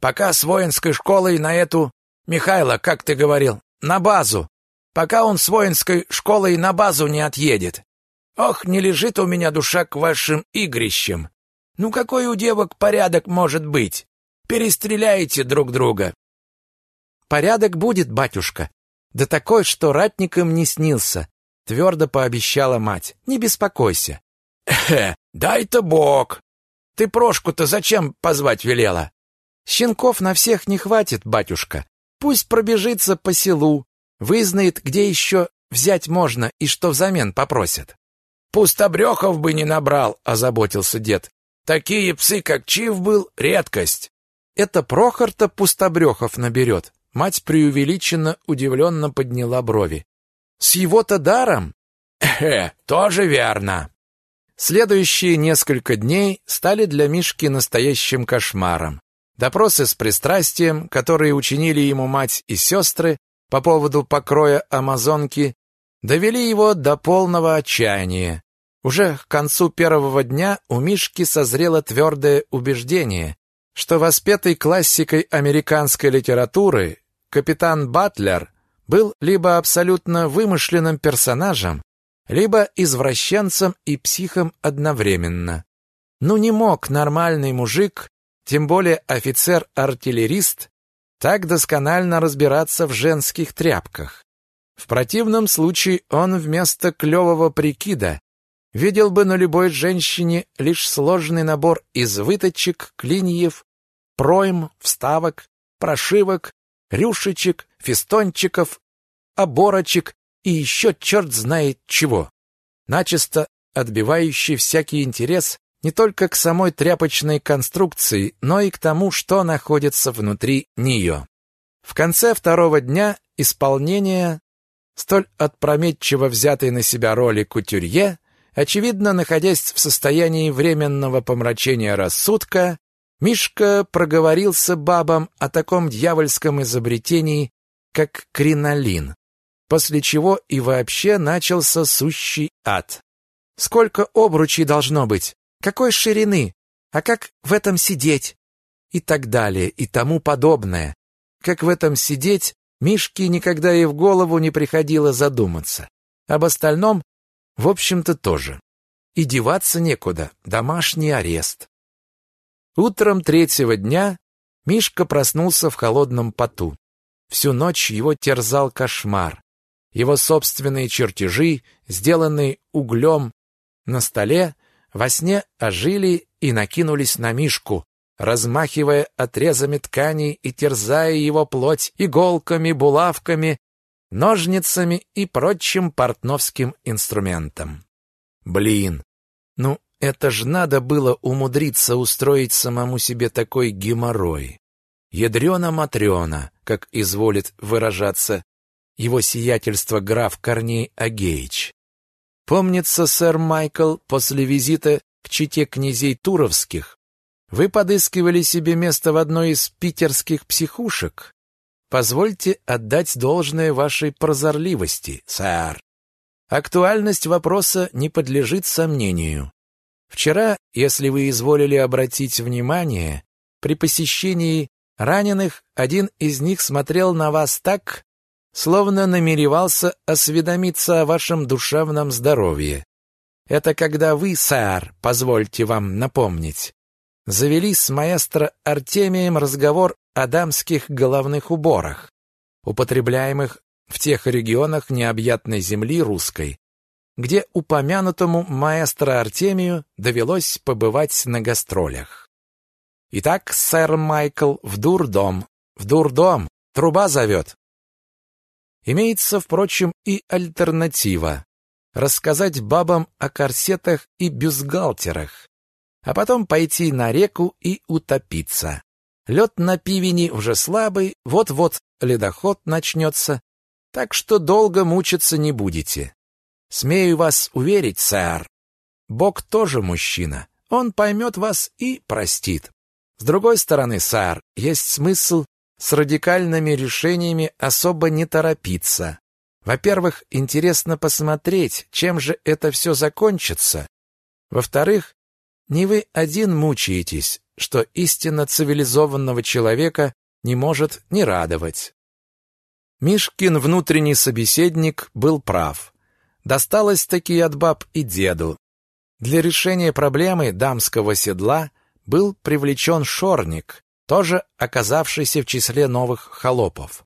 Пока с воинской школой на эту Михайло, как ты говорил, на базу, пока он с воинской школой на базу не отъедет. Ох, не лежит у меня душа к вашим игрищам. Ну какой у девок порядок может быть? Перестреляете друг друга. Порядок будет, батюшка. Да такой, что ратникам не снился, твердо пообещала мать. Не беспокойся. Э, дай-то бог. Ты Прошку-то зачем позвать велела? Щенков на всех не хватит, батюшка. Пусть пробежится по селу, вызнает, где еще взять можно и что взамен попросят. Пустобрехов бы не набрал, озаботился дед. Такие псы, как Чив был, редкость. Это Прохор-то пустобрехов наберет. Мать преувеличенно удивленно подняла брови. С его-то даром? Э, тоже верно. Следующие несколько дней стали для Мишки настоящим кошмаром. Допросы с пристрастием, которые учинили ему мать и сестры по поводу покроя амазонки, довели его до полного отчаяния. Уже к концу первого дня у Мишки созрело твердое убеждение, что воспетый классикой американской литературы капитан Батлер был либо абсолютно вымышленным персонажем, либо извращенцем и психом одновременно. Ну не мог нормальный мужик, тем более офицер-артиллерист, так досконально разбираться в женских тряпках. В противном случае он вместо клевого прикида видел бы на любой женщине лишь сложный набор из выточек, клиньев, пройм, вставок, прошивок, рюшечек, фестончиков, оборочек и еще черт знает чего, начисто отбивающий всякий интерес не только к самой тряпочной конструкции, но и к тому, что находится внутри нее. В конце второго дня исполнения столь опрометчиво взятой на себя роли кутюрье, очевидно, находясь в состоянии временного помрачения рассудка, Мишка проговорился бабам о таком дьявольском изобретении, как кринолин после чего и вообще начался сущий ад. Сколько обручей должно быть? Какой ширины? А как в этом сидеть? И так далее, и тому подобное. Как в этом сидеть, Мишке никогда и в голову не приходило задуматься. Об остальном, в общем-то, тоже. И деваться некуда, домашний арест. Утром третьего дня Мишка проснулся в холодном поту. Всю ночь его терзал кошмар. Его собственные чертежи, сделанные углем на столе, во сне ожили и накинулись на Мишку, размахивая отрезами ткани и терзая его плоть иголками, булавками, ножницами и прочим портновским инструментом. Блин, ну это ж надо было умудриться устроить самому себе такой геморрой. Ядрена-матрена, как изволит выражаться его сиятельство граф Корней Агеич. Помнится, сэр Майкл, после визита к чете князей Туровских, вы подыскивали себе место в одной из питерских психушек. Позвольте отдать должное вашей прозорливости, сэр. Актуальность вопроса не подлежит сомнению. Вчера, если вы изволили обратить внимание, при посещении раненых один из них смотрел на вас так, словно намеревался осведомиться о вашем душевном здоровье. Это когда вы, сэр, позвольте вам напомнить, завели с маэстро Артемием разговор о дамских головных уборах, употребляемых в тех регионах необъятной земли русской, где упомянутому маэстро Артемию довелось побывать на гастролях. Итак, сэр Майкл, в дурдом, в дурдом, труба зовет. Имеется, впрочем, и альтернатива – рассказать бабам о корсетах и бюстгальтерах, а потом пойти на реку и утопиться. Лед на пивени уже слабый, вот-вот ледоход начнется, так что долго мучиться не будете. Смею вас уверить, сэр, Бог тоже мужчина, он поймет вас и простит. С другой стороны, сэр, есть смысл с радикальными решениями особо не торопиться. Во-первых, интересно посмотреть, чем же это все закончится. Во-вторых, не вы один мучаетесь, что истинно цивилизованного человека не может не радовать. Мишкин внутренний собеседник был прав. Досталось таки от баб и деду. Для решения проблемы дамского седла был привлечен шорник, тоже оказавшийся в числе новых холопов.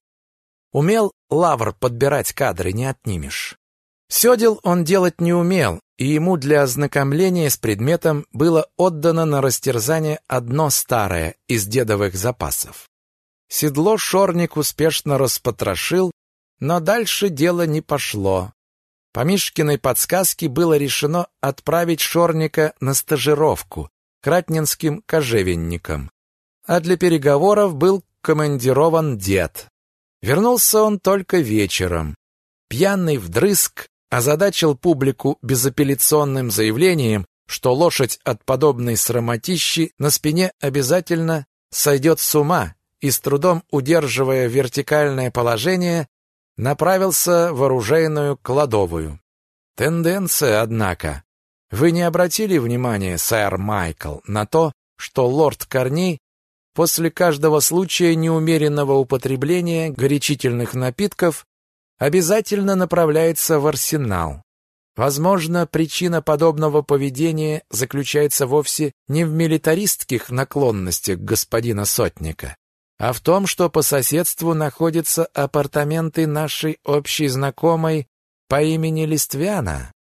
Умел лавр подбирать кадры, не отнимешь. Седел он делать не умел, и ему для ознакомления с предметом было отдано на растерзание одно старое из дедовых запасов. Седло шорник успешно распотрошил, но дальше дело не пошло. По Мишкиной подсказке было решено отправить шорника на стажировку к ратнинским кожевенникам. А для переговоров был командирован дед. Вернулся он только вечером. Пьяный вдрызг озадачил публику безапелляционным заявлением, что лошадь от подобной срамотищи на спине обязательно сойдет с ума и, с трудом удерживая вертикальное положение, направился в оружейную кладовую. Тенденция, однако. Вы не обратили внимания, сэр Майкл, на то, что лорд Корней после каждого случая неумеренного употребления горячительных напитков обязательно направляется в арсенал. Возможно, причина подобного поведения заключается вовсе не в милитаристских наклонностях господина Сотника, а в том, что по соседству находятся апартаменты нашей общей знакомой по имени Листвяна.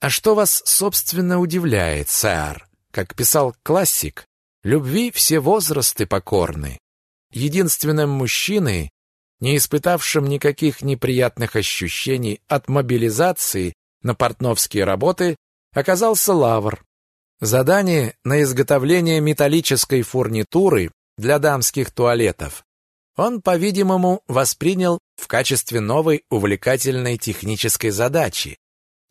А что вас, собственно, удивляет, сэр? Как писал классик, любви все возрасты покорны. Единственным мужчиной, не испытавшим никаких неприятных ощущений от мобилизации на портновские работы, оказался Лавр. Задание на изготовление металлической фурнитуры для дамских туалетов он, по-видимому, воспринял в качестве новой увлекательной технической задачи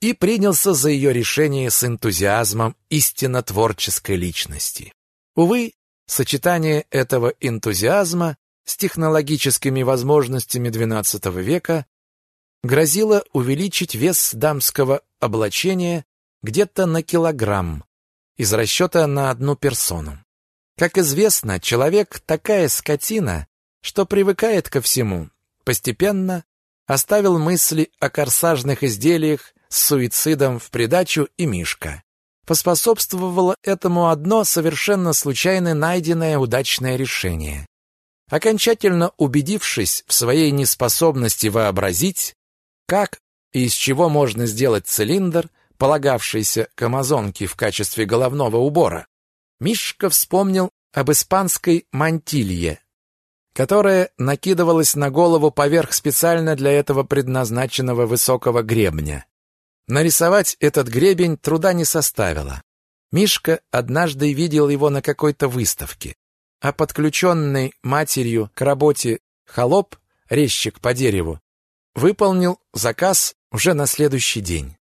и принялся за ее решение с энтузиазмом истинно творческой личности. Увы, сочетание этого энтузиазма с технологическими возможностями XII века грозило увеличить вес дамского облачения где-то на килограмм из расчета на одну персону. Как известно, человек такая скотина, что привыкает ко всему. Постепенно оставил мысли о корсажных изделиях с суицидом в придачу и Мишка. Поспособствовало этому одно совершенно случайно найденное удачное решение. Окончательно убедившись в своей неспособности вообразить, как и из чего можно сделать цилиндр, полагавшийся к амазонке в качестве головного убора, Мишка вспомнил об испанской мантилье, которая накидывалась на голову поверх специально для этого предназначенного высокого гребня. Нарисовать этот гребень труда не составило. Мишка однажды видел его на какой-то выставке, а подключенный матерью к работе холоп, резчик по дереву, выполнил заказ уже на следующий день.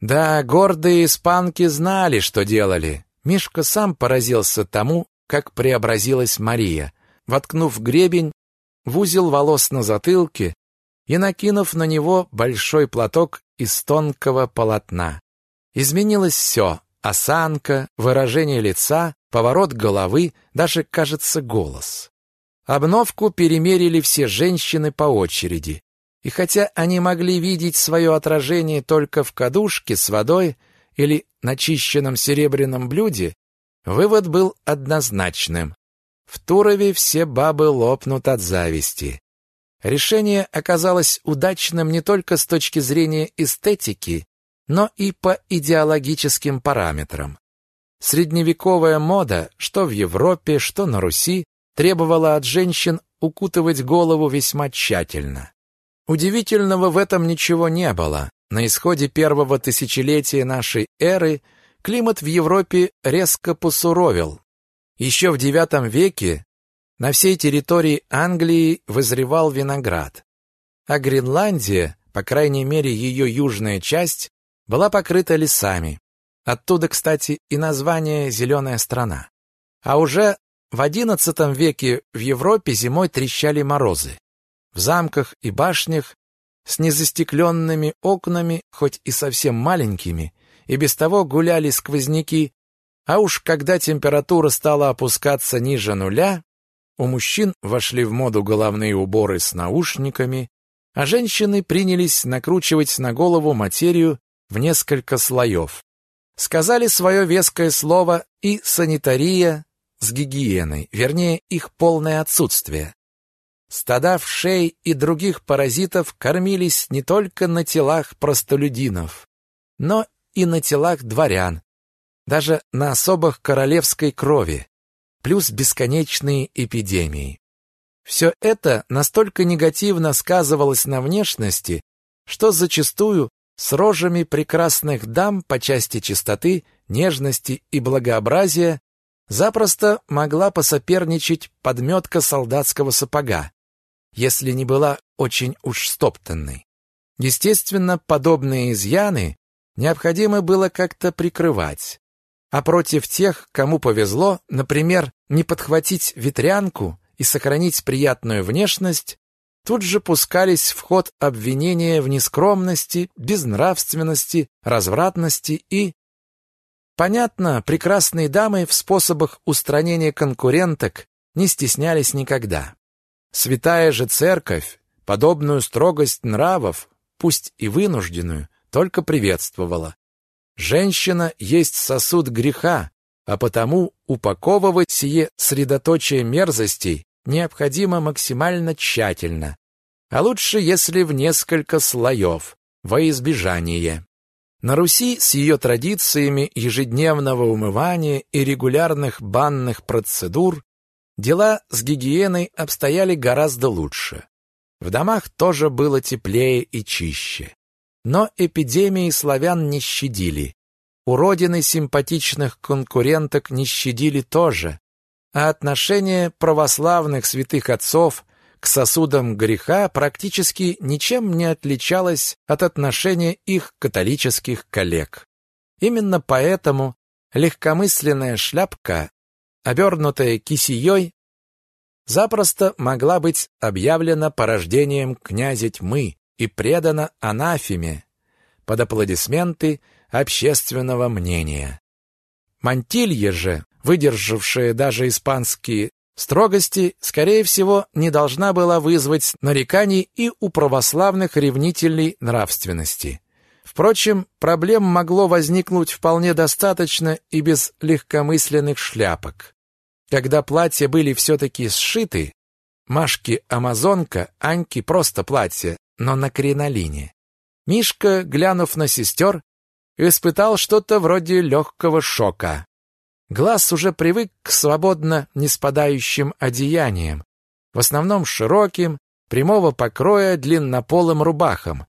Да, гордые испанки знали, что делали. Мишка сам поразился тому, как преобразилась Мария, воткнув гребень в узел волос на затылке и накинув на него большой платок из тонкого полотна. Изменилось все — осанка, выражение лица, поворот головы, даже, кажется, голос. Обновку перемерили все женщины по очереди, и хотя они могли видеть свое отражение только в кадушке с водой, или начищенном серебряном блюде, вывод был однозначным. В Турове все бабы лопнут от зависти. Решение оказалось удачным не только с точки зрения эстетики, но и по идеологическим параметрам. Средневековая мода, что в Европе, что на Руси, требовала от женщин укутывать голову весьма тщательно. Удивительного в этом ничего не было. На исходе первого тысячелетия нашей эры климат в Европе резко посуровил. Еще в IX веке на всей территории Англии вызревал виноград, а Гренландия, по крайней мере ее южная часть, была покрыта лесами. Оттуда, кстати, и название «зеленая страна». А уже в XI веке в Европе зимой трещали морозы. В замках и башнях с незастекленными окнами, хоть и совсем маленькими, и без того гуляли сквозняки, а уж когда температура стала опускаться ниже нуля, у мужчин вошли в моду головные уборы с наушниками, а женщины принялись накручивать на голову материю в несколько слоев. Сказали свое веское слово и санитария с гигиеной, вернее, их полное отсутствие. Стада вшей и других паразитов кормились не только на телах простолюдинов, но и на телах дворян, даже на особых королевской крови, плюс бесконечные эпидемии. Все это настолько негативно сказывалось на внешности, что зачастую с рожами прекрасных дам по части чистоты, нежности и благообразия запросто могла посоперничать подметка солдатского сапога, если не была очень уж стоптанной. Естественно, подобные изъяны необходимо было как-то прикрывать. А против тех, кому повезло, например, не подхватить ветрянку и сохранить приятную внешность, тут же пускались в ход обвинения в нескромности, безнравственности, развратности и... Понятно, прекрасные дамы в способах устранения конкуренток не стеснялись никогда. Святая же церковь подобную строгость нравов, пусть и вынужденную, только приветствовала. Женщина есть сосуд греха, а потому упаковывать сие средоточие мерзостей необходимо максимально тщательно, а лучше, если в несколько слоев, во избежание. На Руси с ее традициями ежедневного умывания и регулярных банных процедур дела с гигиеной обстояли гораздо лучше. В домах тоже было теплее и чище. Но эпидемии славян не щадили. Уродины симпатичных конкуренток не щадили тоже, а отношение православных святых отцов к сосудам греха практически ничем не отличалось от отношения их католических коллег. Именно поэтому легкомысленная шляпка, обернутая кисеей, запросто могла быть объявлена порождением князя тьмы и предана анафеме под аплодисменты общественного мнения. Мантилья же, выдержавшая даже испанские строгости, скорее всего, не должна была вызвать нареканий и у православных ревнителей нравственности. Впрочем, проблем могло возникнуть вполне достаточно и без легкомысленных шляпок. Когда платья были все-таки сшиты, Машки амазонка, Аньки просто платье, но на кринолине. Мишка, глянув на сестер, испытал что-то вроде легкого шока. Глаз уже привык к свободно не спадающим одеяниям, в основном широким, прямого покроя длиннополым рубахам,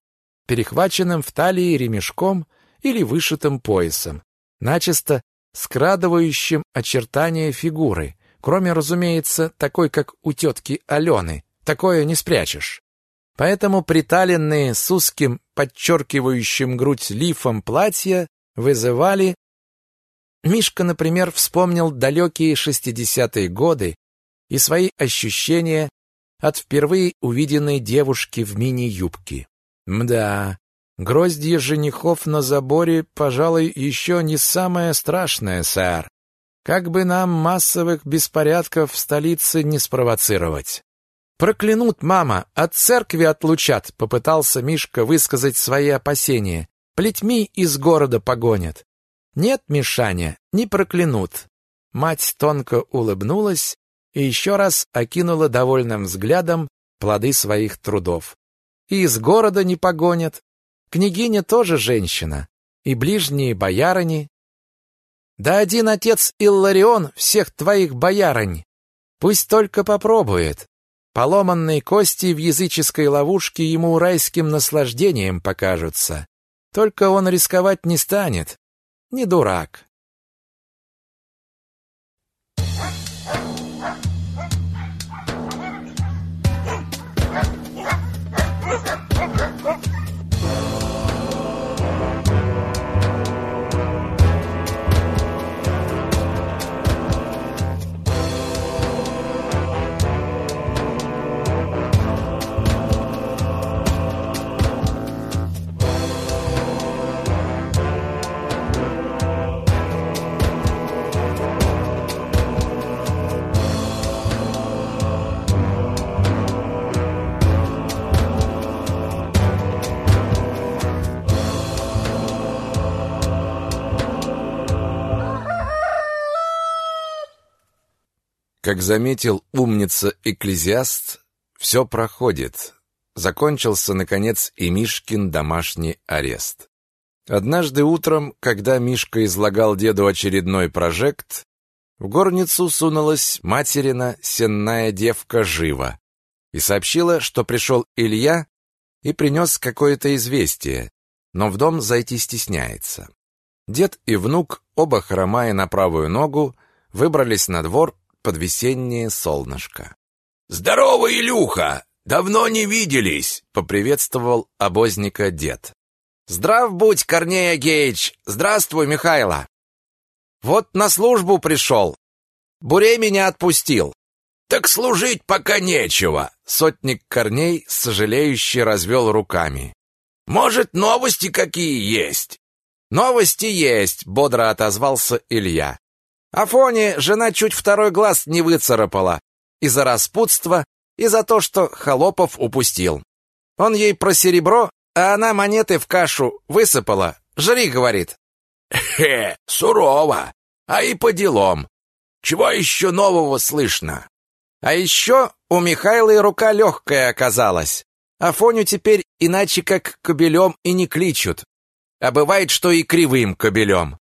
перехваченным в талии ремешком или вышитым поясом, начисто скрадывающим очертания фигуры, кроме, разумеется, такой, как у тетки Алены, такое не спрячешь. Поэтому приталенные с узким, подчеркивающим грудь лифом платья вызывали... Мишка, например, вспомнил далекие шестидесятые годы и свои ощущения от впервые увиденной девушки в мини-юбке. Мда, гроздья женихов на заборе, пожалуй, еще не самое страшное, сэр. Как бы нам массовых беспорядков в столице не спровоцировать. «Проклянут, мама, от церкви отлучат», — попытался Мишка высказать свои опасения. «Плетьми из города погонят». «Нет, Мишаня, не проклянут». Мать тонко улыбнулась и еще раз окинула довольным взглядом плоды своих трудов. «И из города не погонят. Княгиня тоже женщина, и ближние боярыни. Да один отец Илларион всех твоих боярынь. Пусть только попробует. Поломанные кости в языческой ловушке ему райским наслаждением покажутся. Только он рисковать не станет. Не дурак. Как заметил умница-экклезиаст, все проходит. Закончился, наконец, и Мишкин домашний арест. Однажды утром, когда Мишка излагал деду очередной прожект, в горницу сунулась материна сенная девка Жива и сообщила, что пришел Илья и принес какое-то известие, но в дом зайти стесняется. Дед и внук, оба хромая на правую ногу, выбрались на двор под весеннее солнышко. «Здорово, Илюха! Давно не виделись!» — поприветствовал обозника дед. «Здрав будь, Корней Агеич! Здравствуй, Михайло! Вот на службу пришел. Бурей меня отпустил. Так служить пока нечего. Сотник Корней сожалеюще развел руками. Может, новости какие есть? Новости есть, бодро отозвался Илья. Афоне жена чуть второй глаз не выцарапала. И за распутство, и за то, что Холопов упустил. Он ей про серебро, а она монеты в кашу высыпала. Жри, говорит. Хе, сурово. А и по делам. Чего еще нового слышно? А еще у Михаила и рука легкая оказалась. Афоню теперь иначе как кобелем и не кличут. А бывает, что и кривым кобелем.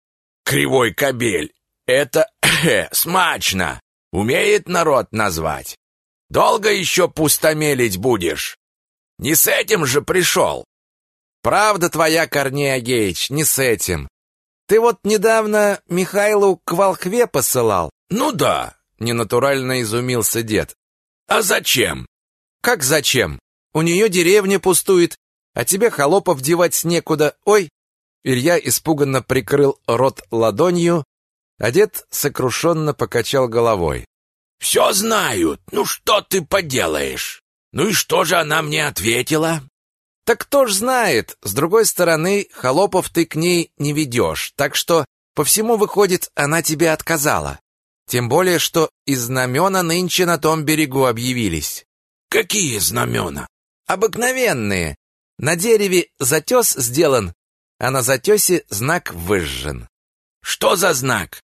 Кривой кобель. Это смачно. Умеет народ назвать. Долго еще пустомелить будешь? Не с этим же пришел. Правда твоя, Корней Агеич, не с этим. Ты вот недавно Михайлу к волхве посылал. Ну да, ненатурально изумился дед. А зачем? Как зачем? У нее деревня пустует, а тебе холопов девать некуда. Ой, Илья испуганно прикрыл рот ладонью, а дед сокрушенно покачал головой. «Все знают. Ну что ты поделаешь? Ну и что же она мне ответила?» «Так кто ж знает? С другой стороны, холопов ты к ней не ведешь, так что по всему выходит, она тебе отказала. Тем более, что и знамена нынче на том берегу объявились». «Какие знамена?» «Обыкновенные. На дереве затес сделан, а на затесе знак выжжен. Что за знак?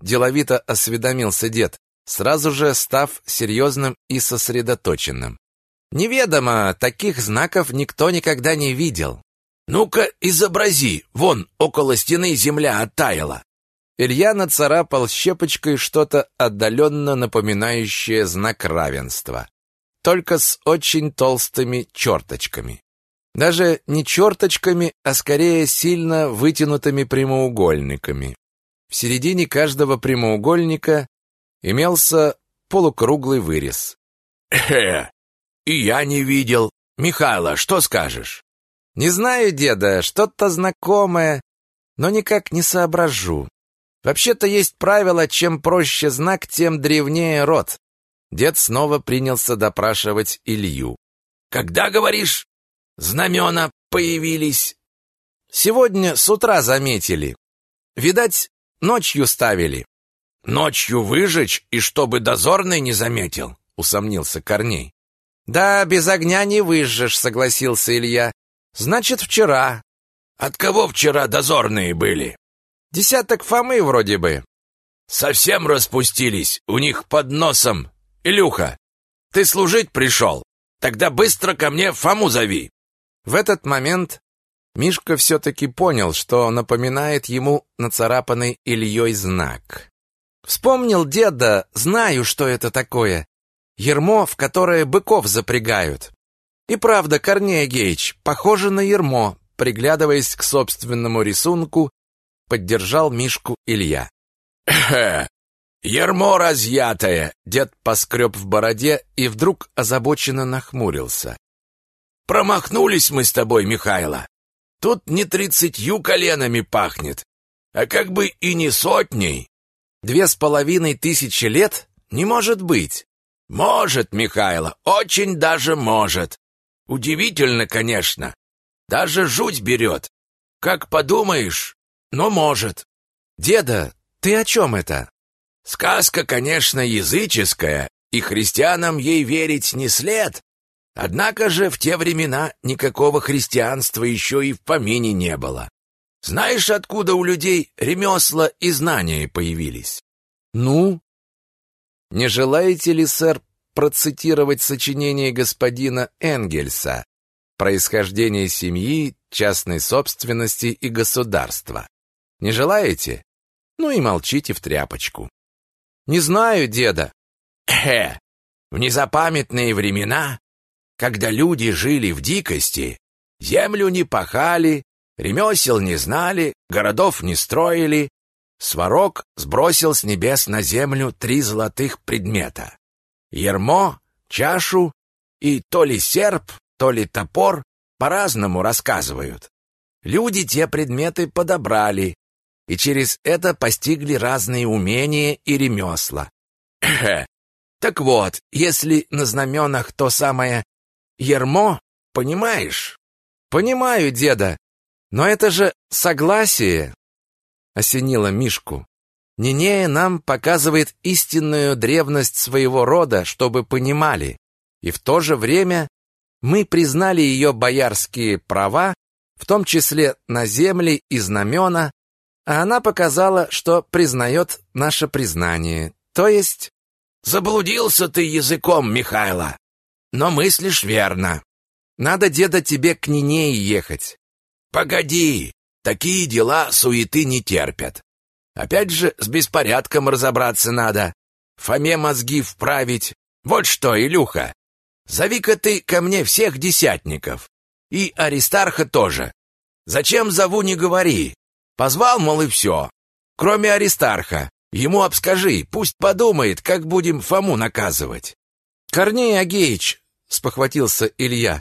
Деловито осведомился дед, сразу же став серьезным и сосредоточенным. Неведомо, таких знаков никто никогда не видел. Ну-ка, изобрази, вон, около стены земля оттаяла. Илья нацарапал щепочкой что-то отдаленно напоминающее знак равенства, только с очень толстыми черточками. Даже не черточками, а скорее сильно вытянутыми прямоугольниками. В середине каждого прямоугольника имелся полукруглый вырез. «Э, и я не видел. Михайло, что скажешь?» «Не знаю, деда, что-то знакомое, но никак не соображу. Вообще-то есть правило, чем проще знак, тем древнее род». Дед снова принялся допрашивать Илью. «Когда, говоришь, Знамена появились. Сегодня с утра заметили. Видать, ночью ставили. Ночью выжечь, и чтобы дозорный не заметил, усомнился Корней. Да, без огня не выжжешь, согласился Илья. Значит, вчера. От кого вчера дозорные были? Десяток Фомы вроде бы. Совсем распустились, у них под носом. Илюха, ты служить пришел? Тогда быстро ко мне Фому зови. В этот момент Мишка все-таки понял, что напоминает ему нацарапанный Ильей знак. «Вспомнил деда, знаю, что это такое. Ермо, в которое быков запрягают. И правда, Корней Геич, похоже на ермо», приглядываясь к собственному рисунку, поддержал Мишку Илья. «Хе, ермо разъятое!» Дед поскреб в бороде и вдруг озабоченно нахмурился. Промахнулись мы с тобой, Михайло. Тут не тридцатью коленами пахнет, а как бы и не сотней. Две с половиной тысячи лет? Не может быть. Может, Михайло, очень даже может. Удивительно, конечно. Даже жуть берет. Как подумаешь, но может. Деда, ты о чем это? Сказка, конечно, языческая, и христианам ей верить не след, Однако же в те времена никакого христианства еще и в помине не было. Знаешь, откуда у людей ремесла и знания появились? Ну? Не желаете ли, сэр, процитировать сочинение господина Энгельса «Происхождение семьи, частной собственности и государства»? Не желаете? Ну и молчите в тряпочку. Не знаю, деда. Э, в незапамятные времена, когда люди жили в дикости, землю не пахали, ремесел не знали, городов не строили, Сварог сбросил с небес на землю три золотых предмета. Ермо, чашу и то ли серп, то ли топор по-разному рассказывают. Люди те предметы подобрали, и через это постигли разные умения и ремесла. Так вот, если на знаменах то самое ермо, понимаешь? Понимаю, деда, но это же согласие осенило Мишку. Нинея нам показывает истинную древность своего рода, чтобы понимали. И в то же время мы признали ее боярские права, в том числе на земли и знамена, а она показала, что признает наше признание. То есть... Заблудился ты языком, Михайло, но мыслишь верно. Надо, деда, тебе к Нинее ехать. Погоди, Такие дела суеты не терпят. Опять же, с беспорядком разобраться надо. Фоме мозги вправить. Вот что, Илюха, зови-ка ты ко мне всех десятников. И Аристарха тоже. Зачем зову, не говори. Позвал, мол, и все. Кроме Аристарха. Ему обскажи, пусть подумает, как будем Фому наказывать. Корней Агеич, спохватился Илья,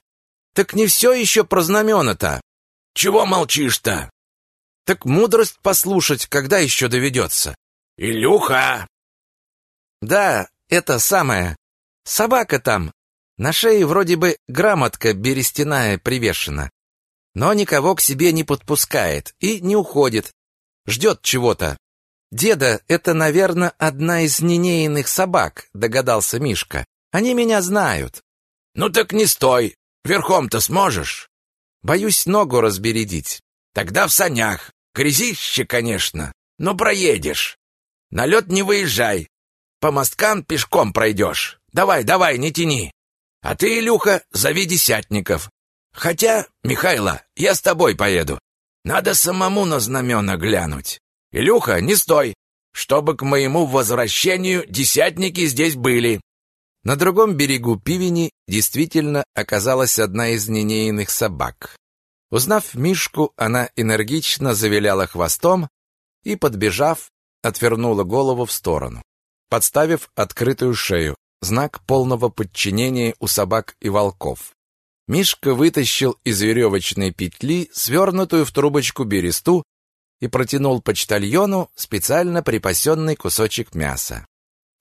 так не все еще про знамена-то. Чего молчишь-то? Так мудрость послушать, когда еще доведется. Илюха! Да, это самое. Собака там. На шее вроде бы грамотка берестяная привешена. Но никого к себе не подпускает и не уходит. Ждет чего-то. Деда, это, наверное, одна из ненеянных собак, догадался Мишка. Они меня знают. Ну так не стой. Верхом-то сможешь? Боюсь ногу разбередить. Тогда в санях. Грязище, конечно, но проедешь. На лед не выезжай. По мосткам пешком пройдешь. Давай, давай, не тяни. А ты, Илюха, зови десятников. Хотя, Михайло, я с тобой поеду. Надо самому на знамена глянуть. Илюха, не стой, чтобы к моему возвращению десятники здесь были. На другом берегу Пивени действительно оказалась одна из ненеянных собак. Узнав Мишку, она энергично завиляла хвостом и, подбежав, отвернула голову в сторону, подставив открытую шею, знак полного подчинения у собак и волков. Мишка вытащил из веревочной петли свернутую в трубочку бересту и протянул почтальону специально припасенный кусочек мяса.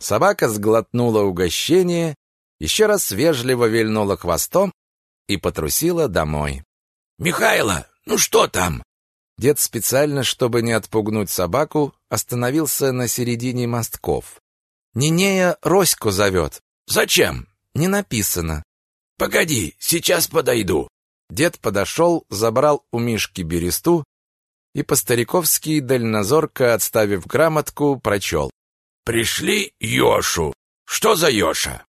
Собака сглотнула угощение, еще раз вежливо вильнула хвостом и потрусила домой. «Михайло, ну что там?» Дед специально, чтобы не отпугнуть собаку, остановился на середине мостков. «Нинея Роську зовет». «Зачем?» «Не написано». «Погоди, сейчас подойду». Дед подошел, забрал у Мишки бересту и по-стариковски дальнозорко, отставив грамотку, прочел. Пришли Йошу. Что за Йоша?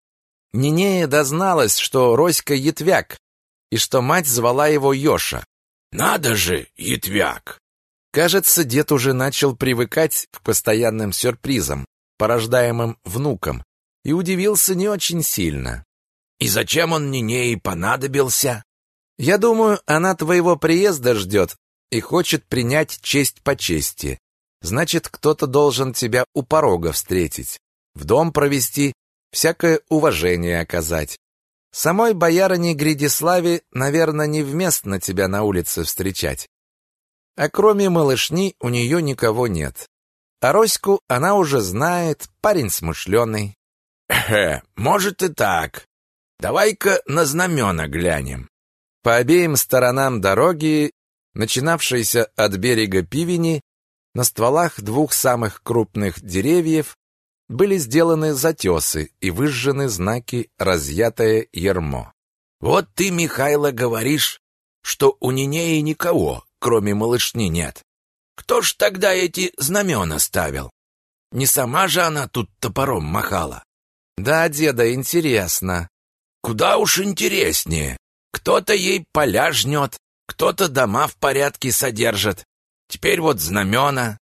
Нинея дозналась, что Роська Етвяк, и что мать звала его Йоша. Надо же, Етвяк! Кажется, дед уже начал привыкать к постоянным сюрпризам, порождаемым внуком, и удивился не очень сильно. И зачем он Нинеи понадобился? Я думаю, она твоего приезда ждет и хочет принять честь по чести. Значит, кто-то должен тебя у порога встретить, в дом провести, всякое уважение оказать. Самой боярине Гридиславе, наверное, невместно тебя на улице встречать. А кроме малышни у нее никого нет. А Роську она уже знает, парень смышленый. Эхе, может и так. Давай-ка на знамена глянем. По обеим сторонам дороги, начинавшейся от берега Пивени, на стволах двух самых крупных деревьев были сделаны затесы и выжжены знаки «Разъятое ермо». «Вот ты, Михайло, говоришь, что у Нинеи никого, кроме малышни, нет. Кто ж тогда эти знамена ставил? Не сама же она тут топором махала?» Да, деда, интересно. Куда уж интереснее. Кто-то ей поля жнет, кто-то дома в порядке содержит. Теперь вот знамена.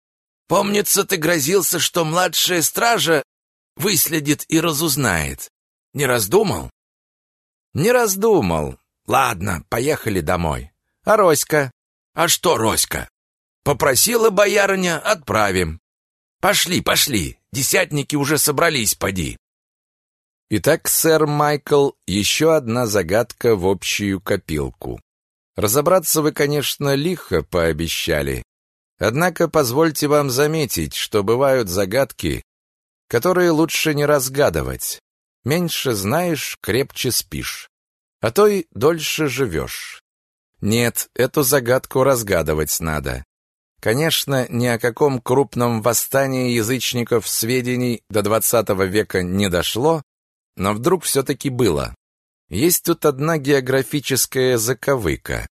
Помнится, ты грозился, что младшая стража выследит и разузнает. Не раздумал? Не раздумал. Ладно, поехали домой. А Роська? А что Роська? Попросила боярыня, отправим. Пошли, пошли. Десятники уже собрались, поди. Итак, сэр Майкл, еще одна загадка в общую копилку. Разобраться вы, конечно, лихо пообещали. Однако позвольте вам заметить, что бывают загадки, которые лучше не разгадывать. Меньше знаешь, крепче спишь, а то и дольше живешь. Нет, эту загадку разгадывать надо. Конечно, ни о каком крупном восстании язычников сведений до XX века не дошло, но вдруг все-таки было. Есть тут одна географическая заковыка.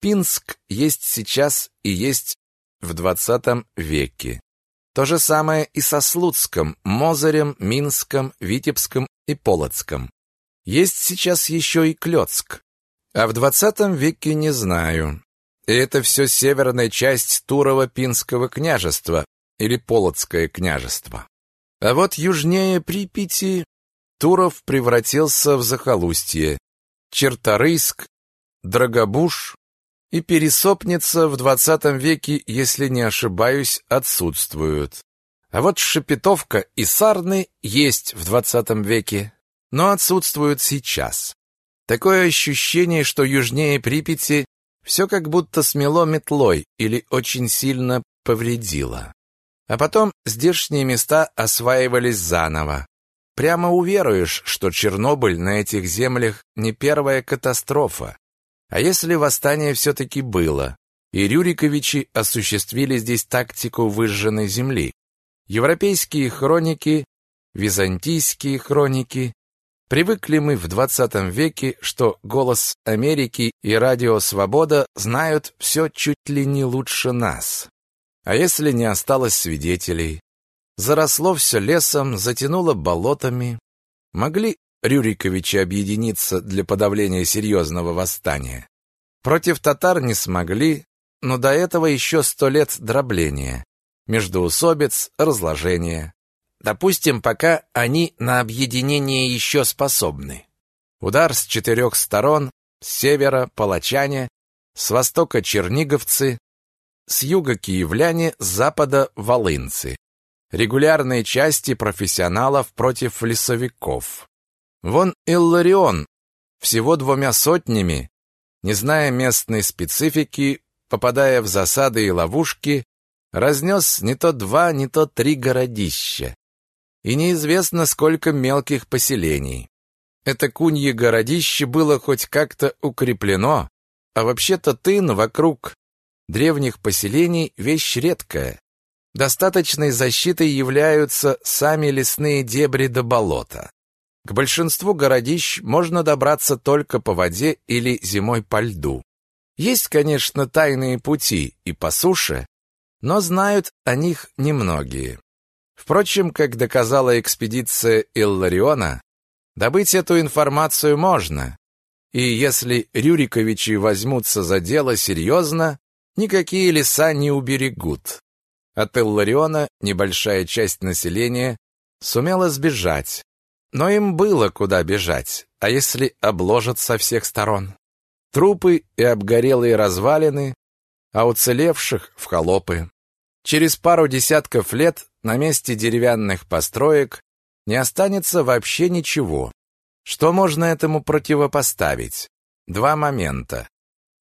Пинск есть сейчас и есть в XX веке. То же самое и со Слуцком, Мозырем, Минском, Витебском и Полоцком. Есть сейчас еще и Клёцк. А в XX веке не знаю. И это все северная часть Турово-Пинского княжества или Полоцкое княжество. А вот южнее Припяти Туров превратился в захолустье. Черторыйск, Драгобуш и Пересопница в двадцатом веке, если не ошибаюсь, отсутствуют. А вот Шепетовка и Сарны есть в двадцатом веке, но отсутствуют сейчас. Такое ощущение, что южнее Припяти все как будто смело метлой или очень сильно повредило. А потом здешние места осваивались заново. Прямо уверуешь, что Чернобыль на этих землях не первая катастрофа. А если восстание все-таки было, и Рюриковичи осуществили здесь тактику выжженной земли? Европейские хроники, византийские хроники. Привыкли мы в 20 веке, что «Голос Америки» и «Радио Свобода» знают все чуть ли не лучше нас. А если не осталось свидетелей? Заросло все лесом, затянуло болотами. Могли Рюриковичи объединиться для подавления серьезного восстания? Против татар не смогли, но до этого еще сто лет дробления, междоусобиц, разложения. Допустим, пока они на объединение еще способны. Удар с четырех сторон, с севера – палачане, с востока – черниговцы, с юга – киевляне, с запада – волынцы регулярные части профессионалов против лесовиков. Вон Илларион всего двумя сотнями, не зная местной специфики, попадая в засады и ловушки, разнес не то два, не то три городища. И неизвестно, сколько мелких поселений. Это кунье городище было хоть как-то укреплено, а вообще-то тын вокруг древних поселений вещь редкая. Достаточной защитой являются сами лесные дебри до болота. К большинству городищ можно добраться только по воде или зимой по льду. Есть, конечно, тайные пути и по суше, но знают о них немногие. Впрочем, как доказала экспедиция Иллариона, добыть эту информацию можно, и если Рюриковичи возьмутся за дело серьезно, никакие леса не уберегут. От Иллариона небольшая часть населения сумела сбежать. Но им было куда бежать, а если обложат со всех сторон? Трупы и обгорелые развалины, а уцелевших в холопы. Через пару десятков лет на месте деревянных построек не останется вообще ничего. Что можно этому противопоставить? Два момента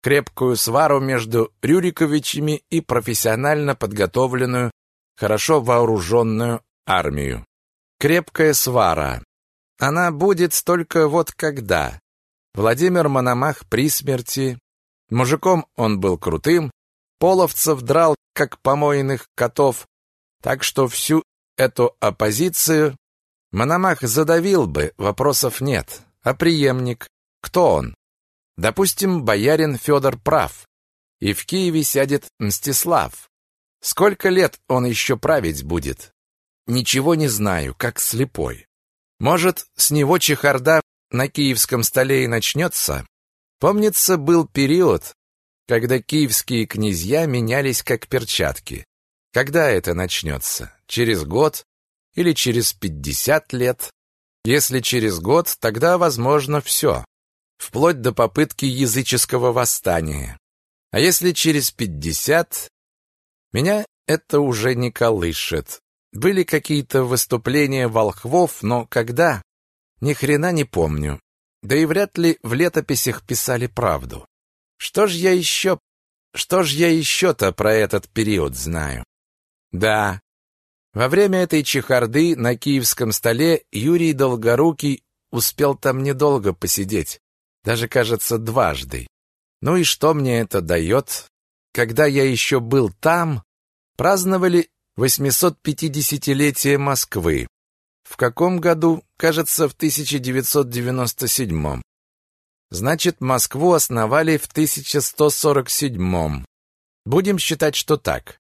крепкую свару между Рюриковичами и профессионально подготовленную, хорошо вооруженную армию. Крепкая свара. Она будет только вот когда. Владимир Мономах при смерти. Мужиком он был крутым, половцев драл, как помойных котов, так что всю эту оппозицию Мономах задавил бы, вопросов нет. А преемник? Кто он? Допустим, боярин Федор прав, и в Киеве сядет Мстислав. Сколько лет он еще править будет? Ничего не знаю, как слепой. Может, с него чехарда на киевском столе и начнется? Помнится, был период, когда киевские князья менялись как перчатки. Когда это начнется? Через год или через пятьдесят лет? Если через год, тогда возможно все, вплоть до попытки языческого восстания. А если через пятьдесят, меня это уже не колышет. Были какие-то выступления волхвов, но когда? Ни хрена не помню. Да и вряд ли в летописях писали правду. Что ж я еще... Что ж я еще-то про этот период знаю? Да, во время этой чехарды на киевском столе Юрий Долгорукий успел там недолго посидеть, даже, кажется, дважды. Ну и что мне это дает? Когда я еще был там, праздновали 850-летие Москвы. В каком году? Кажется, в 1997. Значит, Москву основали в 1147. Будем считать, что так.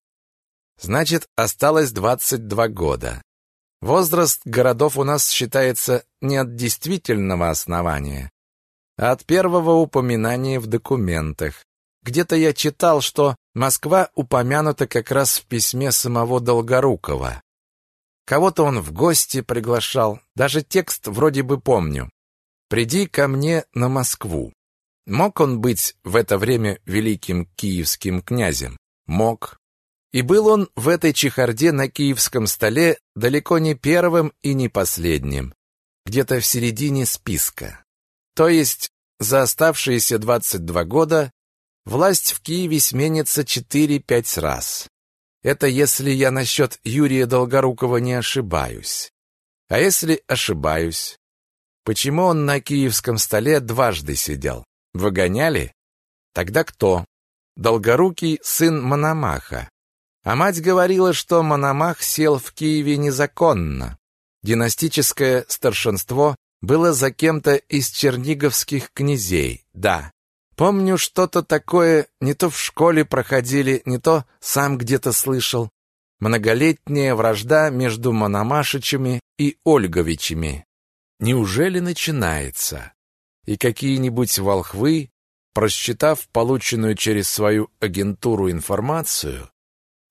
Значит, осталось 22 года. Возраст городов у нас считается не от действительного основания, а от первого упоминания в документах. Где-то я читал, что Москва упомянута как раз в письме самого Долгорукова. Кого-то он в гости приглашал, даже текст вроде бы помню. «Приди ко мне на Москву». Мог он быть в это время великим киевским князем? Мог. И был он в этой чехарде на киевском столе далеко не первым и не последним, где-то в середине списка. То есть за оставшиеся 22 года власть в Киеве сменится 4-5 раз. Это если я насчет Юрия Долгорукова не ошибаюсь. А если ошибаюсь? Почему он на киевском столе дважды сидел? Выгоняли? Тогда кто? Долгорукий сын Мономаха. А мать говорила, что Мономах сел в Киеве незаконно. Династическое старшинство было за кем-то из черниговских князей, да. Помню, что-то такое не то в школе проходили, не то сам где-то слышал. Многолетняя вражда между Мономашичами и Ольговичами. Неужели начинается? И какие-нибудь волхвы, просчитав полученную через свою агентуру информацию,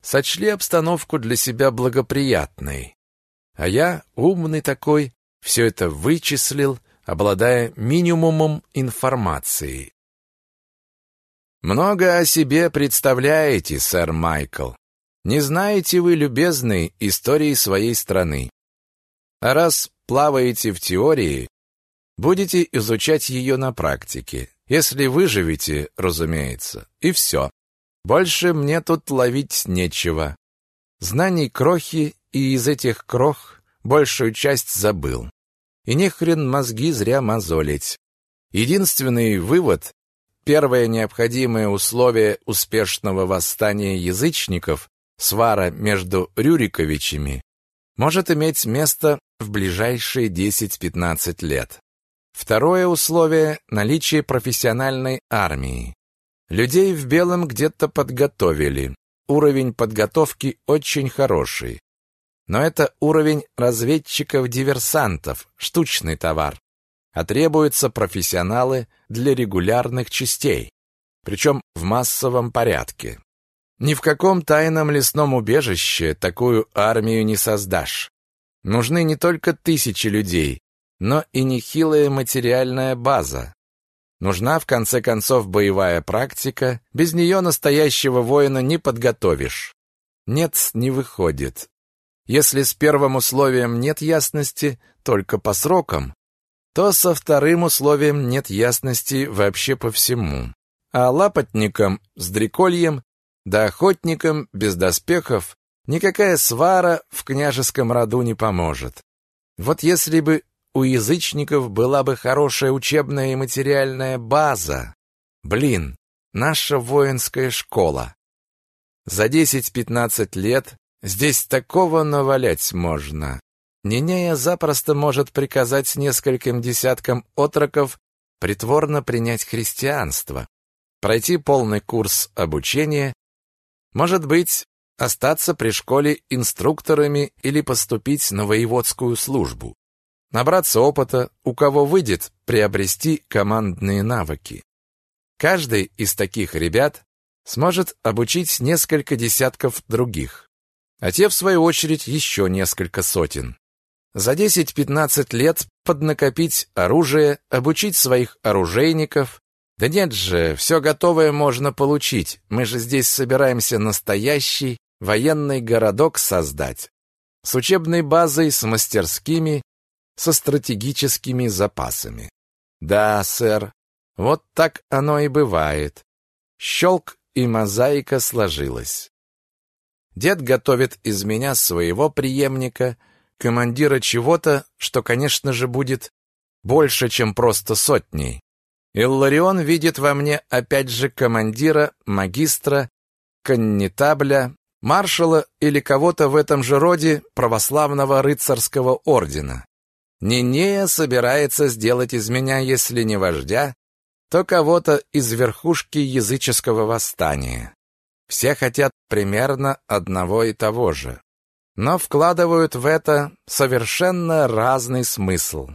сочли обстановку для себя благоприятной. А я, умный такой, все это вычислил, обладая минимумом информации. Много о себе представляете, сэр Майкл. Не знаете вы, любезный, истории своей страны. А раз плаваете в теории, будете изучать ее на практике, если выживете, разумеется, и все. Больше мне тут ловить нечего. Знаний крохи, и из этих крох большую часть забыл. И не хрен мозги зря мозолить. Единственный вывод, первое необходимое условие успешного восстания язычников, свара между Рюриковичами, может иметь место в ближайшие 10-15 лет. Второе условие – наличие профессиональной армии. Людей в белом где-то подготовили. Уровень подготовки очень хороший. Но это уровень разведчиков-диверсантов, штучный товар. А требуются профессионалы для регулярных частей, причем в массовом порядке. Ни в каком тайном лесном убежище такую армию не создашь. Нужны не только тысячи людей, но и нехилая материальная база, Нужна, в конце концов, боевая практика. Без нее настоящего воина не подготовишь. Нет, не выходит. Если с первым условием нет ясности только по срокам, то со вторым условием нет ясности вообще по всему. А лапотникам с дрекольем, да охотникам без доспехов никакая свара в княжеском роду не поможет. Вот если бы у язычников была бы хорошая учебная и материальная база. Блин, наша воинская школа. За 10-15 лет здесь такого навалять можно. Нинея запросто может приказать нескольким десяткам отроков притворно принять христианство, пройти полный курс обучения, может быть, остаться при школе инструкторами или поступить на воеводскую службу. набраться опыта, у кого выйдет приобрести командные навыки. Каждый из таких ребят сможет обучить несколько десятков других, а те, в свою очередь, еще несколько сотен. За 10-15 лет поднакопить оружие, обучить своих оружейников. Да нет же, все готовое можно получить. Мы же здесь собираемся настоящий военный городок создать. С учебной базой, с мастерскими, со стратегическими запасами. Да, сэр, вот так оно и бывает. Щелк и мозаика сложилась. Дед готовит из меня своего преемника, командира чего-то, что, конечно же, будет больше, чем просто сотней. Илларион видит во мне опять же командира, магистра, коннетабля, маршала или кого-то в этом же роде православного рыцарского ордена. Нинея собирается сделать из меня, если не вождя, то кого-то из верхушки языческого восстания. Все хотят примерно одного и того же, но вкладывают в это совершенно разный смысл.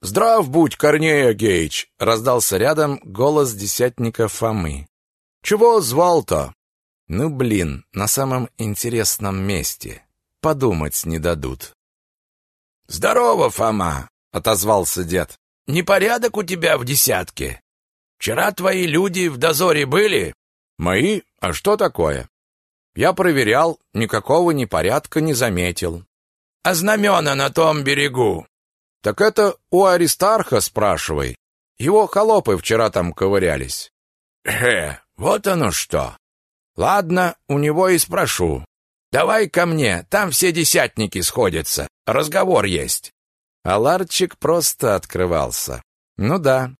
«Здрав будь, Корнея Гейч!» — раздался рядом голос десятника Фомы. «Чего звал-то?» «Ну, блин, на самом интересном месте. Подумать не дадут». «Здорово, Фома!» — отозвался дед. «Непорядок у тебя в десятке. Вчера твои люди в дозоре были?» «Мои? А что такое?» «Я проверял, никакого непорядка не заметил». «А знамена на том берегу?» «Так это у Аристарха спрашивай. Его холопы вчера там ковырялись». «Э, вот оно что!» «Ладно, у него и спрошу. Давай ко мне, там все десятники сходятся. Разговор есть. А ларчик просто открывался. Ну да.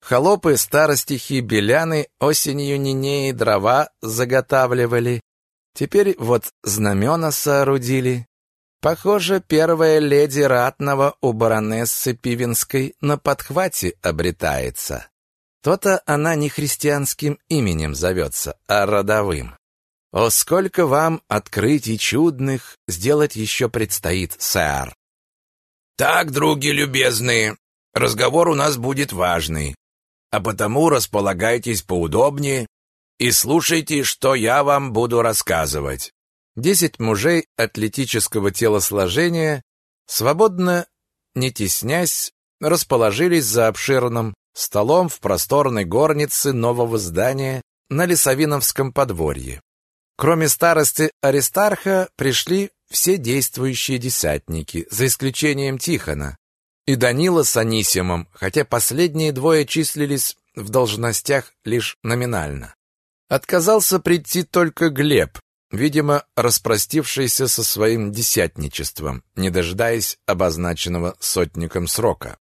Холопы старостихи беляны осенью нинеи дрова заготавливали. Теперь вот знамена соорудили. Похоже, первая леди ратного у баронессы Пивинской на подхвате обретается. То-то она не христианским именем зовется, а родовым. О, сколько вам открытий чудных сделать еще предстоит, сэр. Так, други любезные, разговор у нас будет важный, а потому располагайтесь поудобнее и слушайте, что я вам буду рассказывать. Десять мужей атлетического телосложения, свободно, не теснясь, расположились за обширным столом в просторной горнице нового здания на Лесовиновском подворье. Кроме старости Аристарха пришли все действующие десятники, за исключением Тихона и Данила с Анисимом, хотя последние двое числились в должностях лишь номинально. Отказался прийти только Глеб, видимо, распростившийся со своим десятничеством, не дожидаясь обозначенного сотником срока.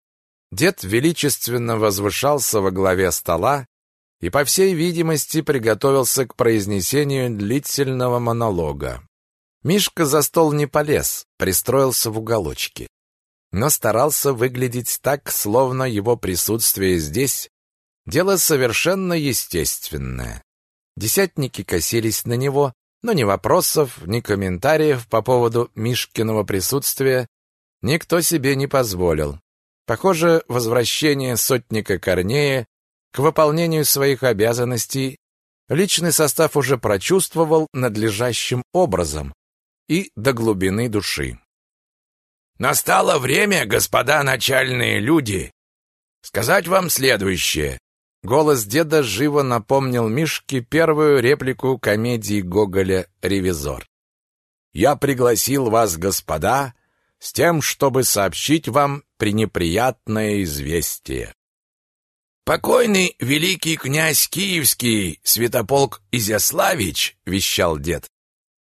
Дед величественно возвышался во главе стола, и, по всей видимости, приготовился к произнесению длительного монолога. Мишка за стол не полез, пристроился в уголочке, но старался выглядеть так, словно его присутствие здесь — дело совершенно естественное. Десятники косились на него, но ни вопросов, ни комментариев по поводу Мишкиного присутствия никто себе не позволил. Похоже, возвращение сотника Корнея к выполнению своих обязанностей личный состав уже прочувствовал надлежащим образом и до глубины души. Настало время, господа начальные люди, сказать вам следующее. Голос деда живо напомнил Мишке первую реплику комедии Гоголя «Ревизор». «Я пригласил вас, господа, с тем, чтобы сообщить вам пренеприятное известие. Покойный великий князь Киевский Святополк Изяславич, вещал дед,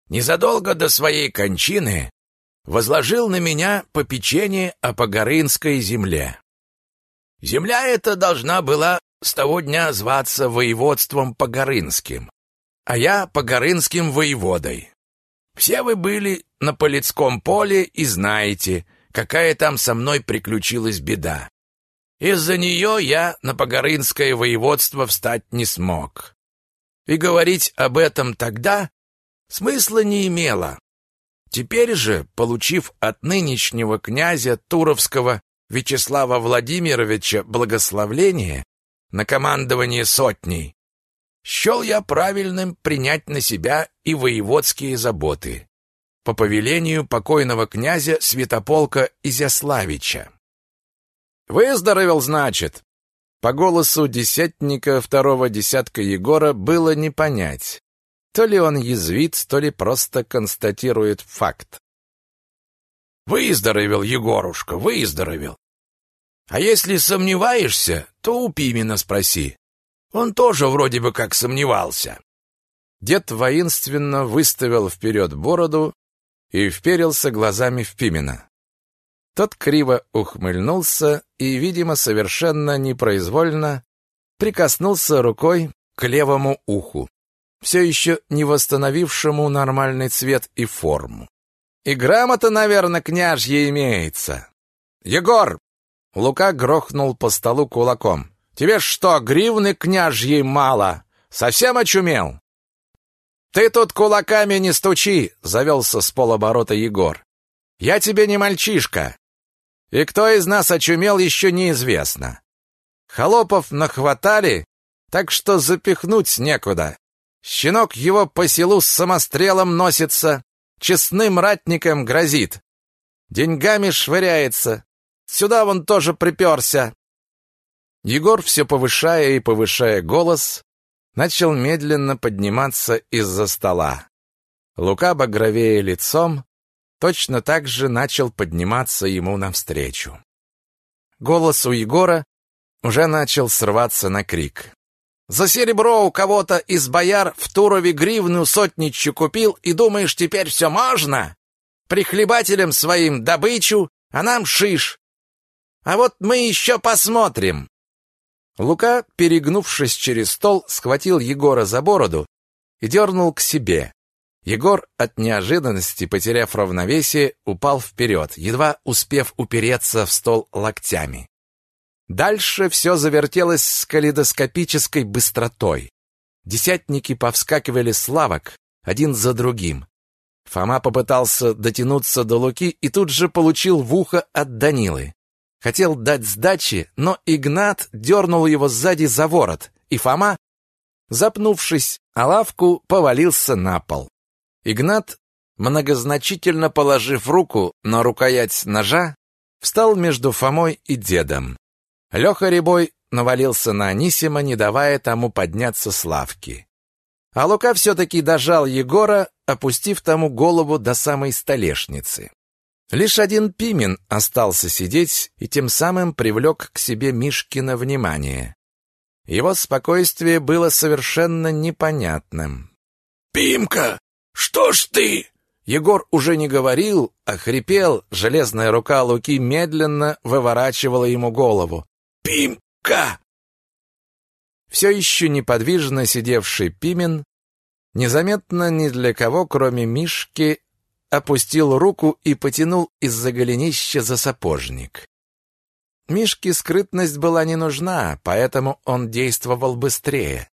незадолго до своей кончины возложил на меня попечение о Погорынской земле. Земля эта должна была с того дня зваться воеводством Погорынским, а я Погорынским воеводой. Все вы были на Полицком поле и знаете, какая там со мной приключилась беда. Из-за нее я на Погорынское воеводство встать не смог. И говорить об этом тогда смысла не имело. Теперь же, получив от нынешнего князя Туровского Вячеслава Владимировича благословление на командование сотней, счел я правильным принять на себя и воеводские заботы по повелению покойного князя Святополка Изяславича. «Выздоровел, значит?» По голосу десятника второго десятка Егора было не понять, то ли он язвит, то ли просто констатирует факт. «Выздоровел, Егорушка, выздоровел. А если сомневаешься, то у Пимена спроси. Он тоже вроде бы как сомневался». Дед воинственно выставил вперед бороду и вперился глазами в Пимена. Тот криво ухмыльнулся и, видимо, совершенно непроизвольно прикоснулся рукой к левому уху, все еще не восстановившему нормальный цвет и форму. И грамота, наверное, княжья имеется. Егор! Лука грохнул по столу кулаком. Тебе что, гривны княжьей мало? Совсем очумел? Ты тут кулаками не стучи, завелся с полоборота Егор. Я тебе не мальчишка. И кто из нас очумел, еще неизвестно. Холопов нахватали, так что запихнуть некуда. Щенок его по селу с самострелом носится, честным ратникам грозит. Деньгами швыряется. Сюда вон тоже приперся. Егор, все повышая и повышая голос, начал медленно подниматься из-за стола. Лука багровее лицом, точно так же начал подниматься ему навстречу. Голос у Егора уже начал срываться на крик. «За серебро у кого-то из бояр в Турове гривну сотничью купил, и думаешь, теперь все можно? Прихлебателям своим добычу, а нам шиш. А вот мы еще посмотрим!» Лука, перегнувшись через стол, схватил Егора за бороду и дернул к себе. Егор от неожиданности, потеряв равновесие, упал вперед, едва успев упереться в стол локтями. Дальше все завертелось с калейдоскопической быстротой. Десятники повскакивали с лавок, один за другим. Фома попытался дотянуться до Луки и тут же получил в ухо от Данилы. Хотел дать сдачи, но Игнат дернул его сзади за ворот, и Фома, запнувшись о лавку, повалился на пол. Игнат, многозначительно положив руку на рукоять ножа, встал между Фомой и дедом. Леха Рябой навалился на Анисима, не давая тому подняться с лавки. А Лука все-таки дожал Егора, опустив тому голову до самой столешницы. Лишь один Пимен остался сидеть и тем самым привлек к себе Мишкина внимание. Его спокойствие было совершенно непонятным. «Пимка, «Что ж ты?» Егор уже не говорил, а хрипел, железная рука Луки медленно выворачивала ему голову. «Пимка!» Все еще неподвижно сидевший Пимен, незаметно ни для кого, кроме Мишки, опустил руку и потянул из-за голенища за сапожник. Мишке скрытность была не нужна, поэтому он действовал быстрее.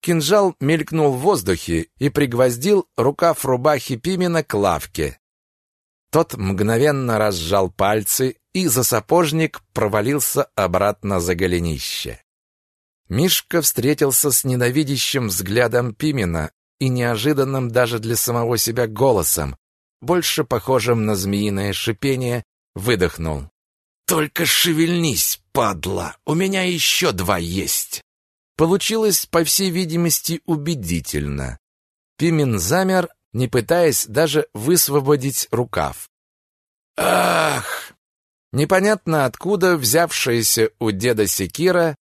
Кинжал мелькнул в воздухе и пригвоздил рукав рубахи Пимена к лавке. Тот мгновенно разжал пальцы, и за сапожник провалился обратно за голенище. Мишка встретился с ненавидящим взглядом Пимена и неожиданным даже для самого себя голосом, больше похожим на змеиное шипение, выдохнул. «Только шевельнись, падла, у меня еще два есть!» Получилось, по всей видимости, убедительно. Пимен замер, не пытаясь даже высвободить рукав. «Ах!» Непонятно откуда взявшаяся у деда секира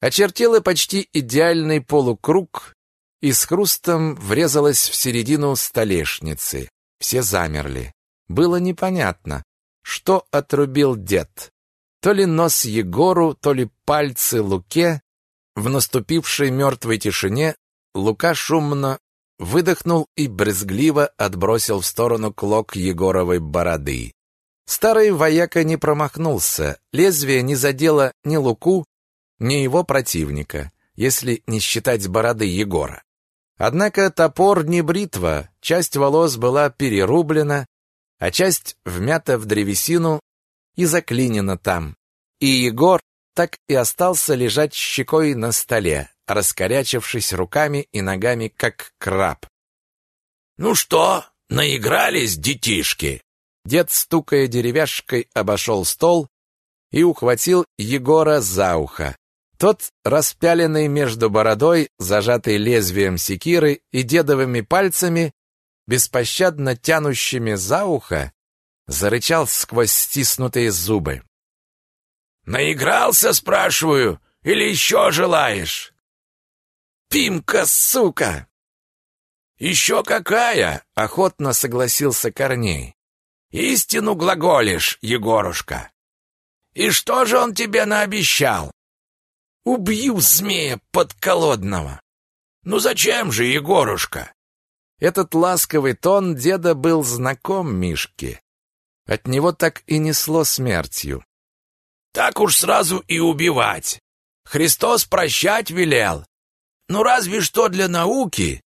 очертила почти идеальный полукруг и с хрустом врезалась в середину столешницы. Все замерли. Было непонятно, что отрубил дед. То ли нос Егору, то ли пальцы Луке, в наступившей мертвой тишине Лука шумно выдохнул и брезгливо отбросил в сторону клок Егоровой бороды. Старый вояка не промахнулся, лезвие не задело ни Луку, ни его противника, если не считать бороды Егора. Однако топор не бритва, часть волос была перерублена, а часть вмята в древесину и заклинена там. И Егор так и остался лежать щекой на столе, раскорячившись руками и ногами, как краб. «Ну что, наигрались, детишки?» Дед, стукая деревяшкой, обошел стол и ухватил Егора за ухо. Тот, распяленный между бородой, зажатый лезвием секиры и дедовыми пальцами, беспощадно тянущими за ухо, зарычал сквозь стиснутые зубы. «Наигрался, спрашиваю, или еще желаешь?» «Пимка, сука!» «Еще какая!» — охотно согласился Корней. «Истину глаголишь, Егорушка!» «И что же он тебе наобещал?» «Убью змея подколодного!» «Ну зачем же, Егорушка?» Этот ласковый тон деда был знаком Мишке. От него так и несло смертью. «Так уж сразу и убивать. Христос прощать велел. Ну разве что для науки.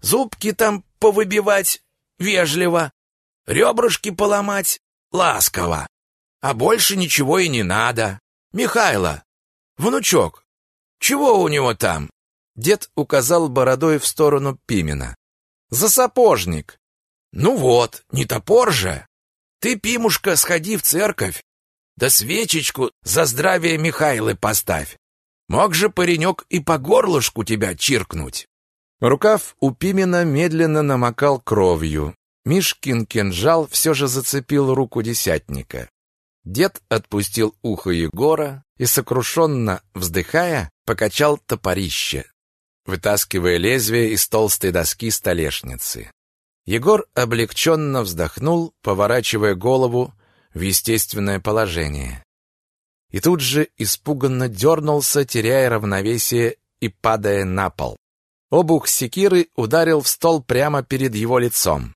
Зубки там повыбивать вежливо, ребрышки поломать ласково. А больше ничего и не надо. Михайло, внучок, чего у него там? Дед указал бородой в сторону Пимена. За сапожник. Ну вот, не топор же. Ты, Пимушка, сходи в церковь, да свечечку за здравие Михайлы поставь. Мог же паренек и по горлышку тебя чиркнуть. Рукав у Пимена медленно намокал кровью. Мишкин кинжал все же зацепил руку десятника. Дед отпустил ухо Егора и, сокрушенно вздыхая, покачал топорище, вытаскивая лезвие из толстой доски столешницы. Егор облегченно вздохнул, поворачивая голову в естественное положение. И тут же испуганно дернулся, теряя равновесие и падая на пол. Обух секиры ударил в стол прямо перед его лицом.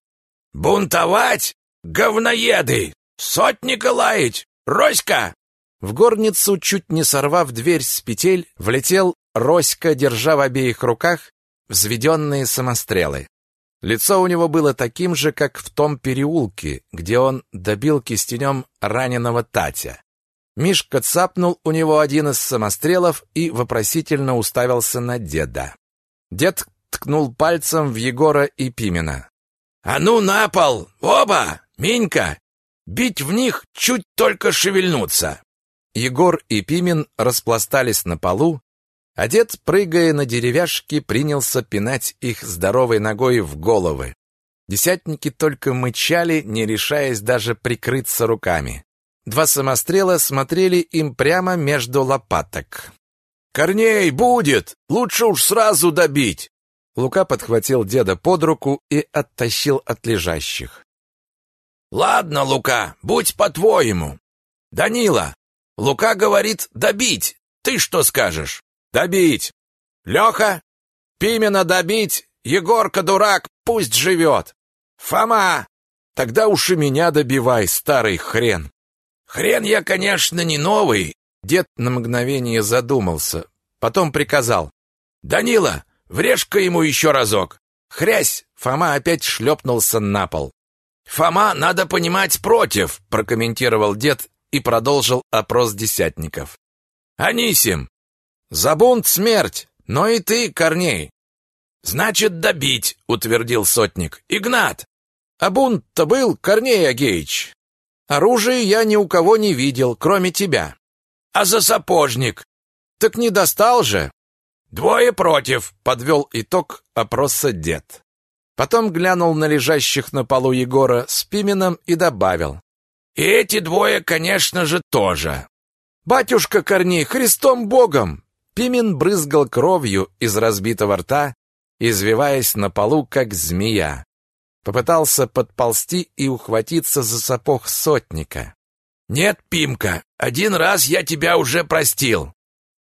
«Бунтовать? Говноеды! Сотника лаять! Роська!» В горницу, чуть не сорвав дверь с петель, влетел Роська, держа в обеих руках взведенные самострелы. Лицо у него было таким же, как в том переулке, где он добил кистенем раненого Татя. Мишка цапнул у него один из самострелов и вопросительно уставился на деда. Дед ткнул пальцем в Егора и Пимена. «А ну на пол! Оба! Минька! Бить в них чуть только шевельнуться!» Егор и Пимен распластались на полу, а дед, прыгая на деревяшки, принялся пинать их здоровой ногой в головы. Десятники только мычали, не решаясь даже прикрыться руками. Два самострела смотрели им прямо между лопаток. «Корней, будет! Лучше уж сразу добить!» Лука подхватил деда под руку и оттащил от лежащих. «Ладно, Лука, будь по-твоему. Данила, Лука говорит добить. Ты что скажешь?» «Добить!» «Леха, Пимена добить! Егорка дурак, пусть живет!» «Фома, тогда уж и меня добивай, старый хрен!» «Хрен я, конечно, не новый, Дед на мгновение задумался, потом приказал. «Данила, врежь-ка ему еще разок!» Хрясь! Фома опять шлепнулся на пол. «Фома, надо понимать, против!» прокомментировал дед и продолжил опрос десятников. «Анисим!» «За бунт смерть! Но и ты, Корней!» «Значит, добить!» — утвердил сотник. «Игнат!» «А бунт-то был, Корней Агеич!» «Оружия я ни у кого не видел, кроме тебя!» А за сапожник? Так не достал же. Двое против, подвел итог опроса дед. Потом глянул на лежащих на полу Егора с Пименом и добавил. И эти двое, конечно же, тоже. Батюшка Корней, Христом Богом! Пимен брызгал кровью из разбитого рта, извиваясь на полу, как змея. Попытался подползти и ухватиться за сапог сотника. «Нет, Пимка, один раз я тебя уже простил.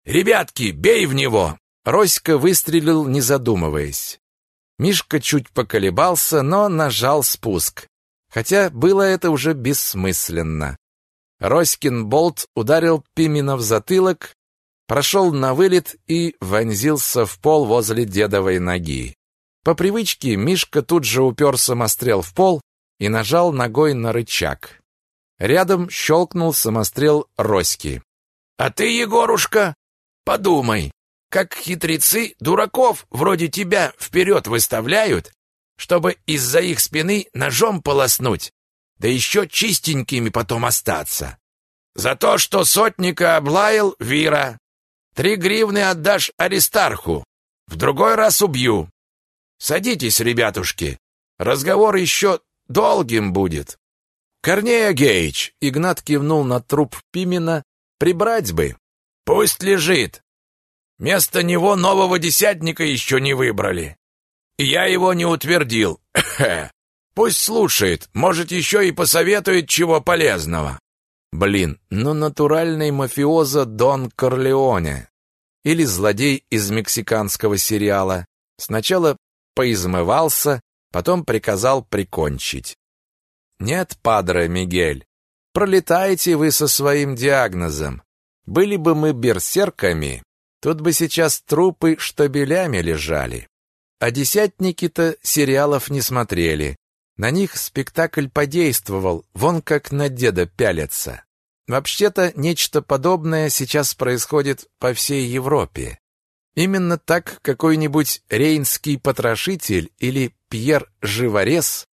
Ребятки, бей в него!» Роська выстрелил, не задумываясь. Мишка чуть поколебался, но нажал спуск. Хотя было это уже бессмысленно. Роськин болт ударил Пимена в затылок, прошел на вылет и вонзился в пол возле дедовой ноги. По привычке Мишка тут же упер самострел в пол и нажал ногой на рычаг. Рядом щелкнул самострел Роськи. «А ты, Егорушка, подумай, как хитрецы дураков вроде тебя вперед выставляют, чтобы из-за их спины ножом полоснуть, да еще чистенькими потом остаться. За то, что сотника облаял Вира. Три гривны отдашь Аристарху, в другой раз убью. Садитесь, ребятушки, разговор еще долгим будет. Корнея Гейч, Игнат кивнул на труп Пимена, прибрать бы. Пусть лежит. Место него нового десятника еще не выбрали. И я его не утвердил. Пусть слушает, может, еще и посоветует чего полезного. Блин, ну натуральный мафиоза Дон Корлеоне. Или злодей из мексиканского сериала. Сначала поизмывался, потом приказал прикончить. Нет, падре Мигель, пролетаете вы со своим диагнозом. Были бы мы берсерками, тут бы сейчас трупы штабелями лежали. А десятники-то сериалов не смотрели. На них спектакль подействовал, вон как на деда пялятся. Вообще-то нечто подобное сейчас происходит по всей Европе. Именно так какой-нибудь рейнский потрошитель или Пьер Живорез,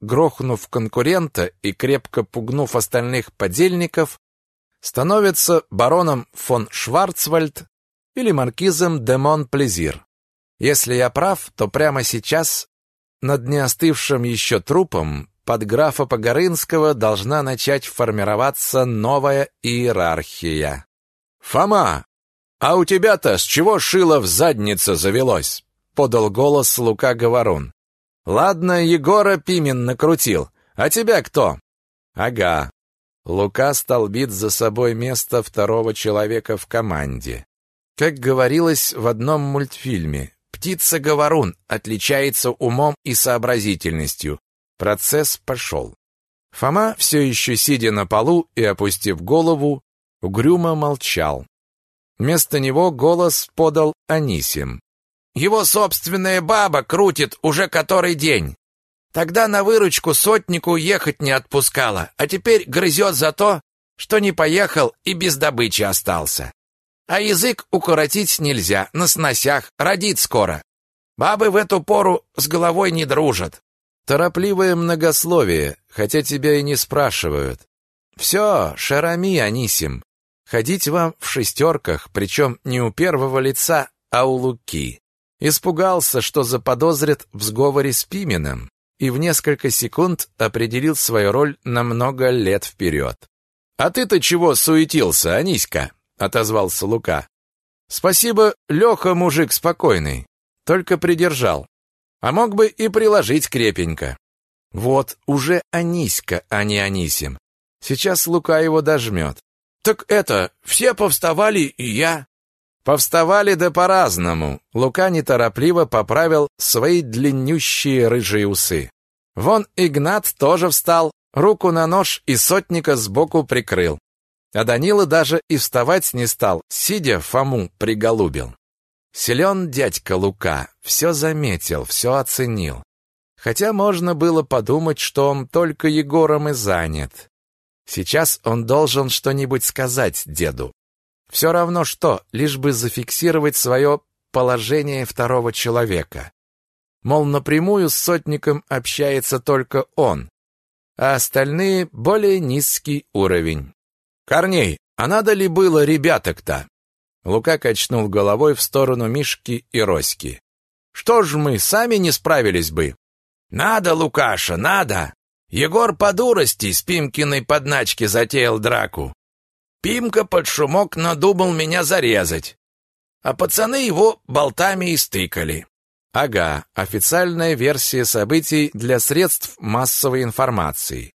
грохнув конкурента и крепко пугнув остальных подельников, становится бароном фон Шварцвальд или маркизом де Монплезир. Если я прав, то прямо сейчас над неостывшим еще трупом под графа Погорынского должна начать формироваться новая иерархия. «Фома, а у тебя-то с чего шило в заднице завелось?» — подал голос Лука Говорун. «Ладно, Егора Пимен накрутил. А тебя кто?» «Ага». Лука столбит за собой место второго человека в команде. Как говорилось в одном мультфильме, Птица-говорун отличается умом и сообразительностью. Процесс пошел. Фома, все еще сидя на полу и опустив голову, угрюмо молчал. Вместо него голос подал Анисим. «Его собственная баба крутит уже который день. Тогда на выручку сотнику ехать не отпускала, а теперь грызет за то, что не поехал и без добычи остался. А язык укоротить нельзя, на сносях, родит скоро. Бабы в эту пору с головой не дружат. Торопливое многословие, хотя тебя и не спрашивают. Все, шарами, Анисим. Ходить вам в шестерках, причем не у первого лица, а у Луки. Испугался, что заподозрят в сговоре с Пименом, и в несколько секунд определил свою роль на много лет вперед. «А ты-то чего суетился, Аниська?» Отозвался Лука. Спасибо, Леха мужик спокойный, только придержал. А мог бы и приложить крепенько. Вот, уже Аниська, а не Анисим. Сейчас Лука его дожмет. Так это, все повставали, и я. Повставали да по-разному. Лука неторопливо поправил свои длиннющие рыжие усы. Вон Игнат тоже встал, руку на нож и сотника сбоку прикрыл. А Данила даже и вставать не стал, сидя, Фому приголубил. Силен дядька Лука, все заметил, все оценил. Хотя можно было подумать, что он только Егором и занят. Сейчас он должен что-нибудь сказать деду. Все равно что, лишь бы зафиксировать свое положение второго человека. Мол, напрямую с сотником общается только он, а остальные более низкий уровень. Корней, а надо ли было ребяток-то? Лука качнул головой в сторону Мишки и Роськи. Что ж мы сами не справились бы? Надо, Лукаша, надо. Егор по дурости с Пимкиной подначки затеял драку. Пимка под шумок надумал меня зарезать. А пацаны его болтами истыкали. Ага, официальная версия событий для средств массовой информации.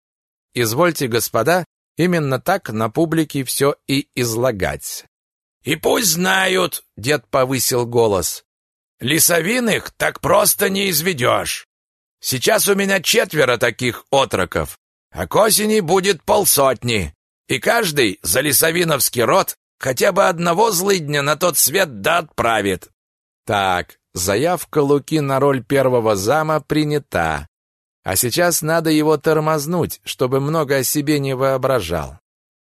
Извольте, господа, Именно так на публике все и излагать. «И пусть знают!» — дед повысил голос. «Лесовиных так просто не изведешь. Сейчас у меня четверо таких отроков, а к осени будет полсотни, и каждый за лесовиновский род хотя бы одного злыдня на тот свет да отправит». «Так, заявка Луки на роль первого зама принята. А сейчас надо его тормознуть, чтобы много о себе не воображал.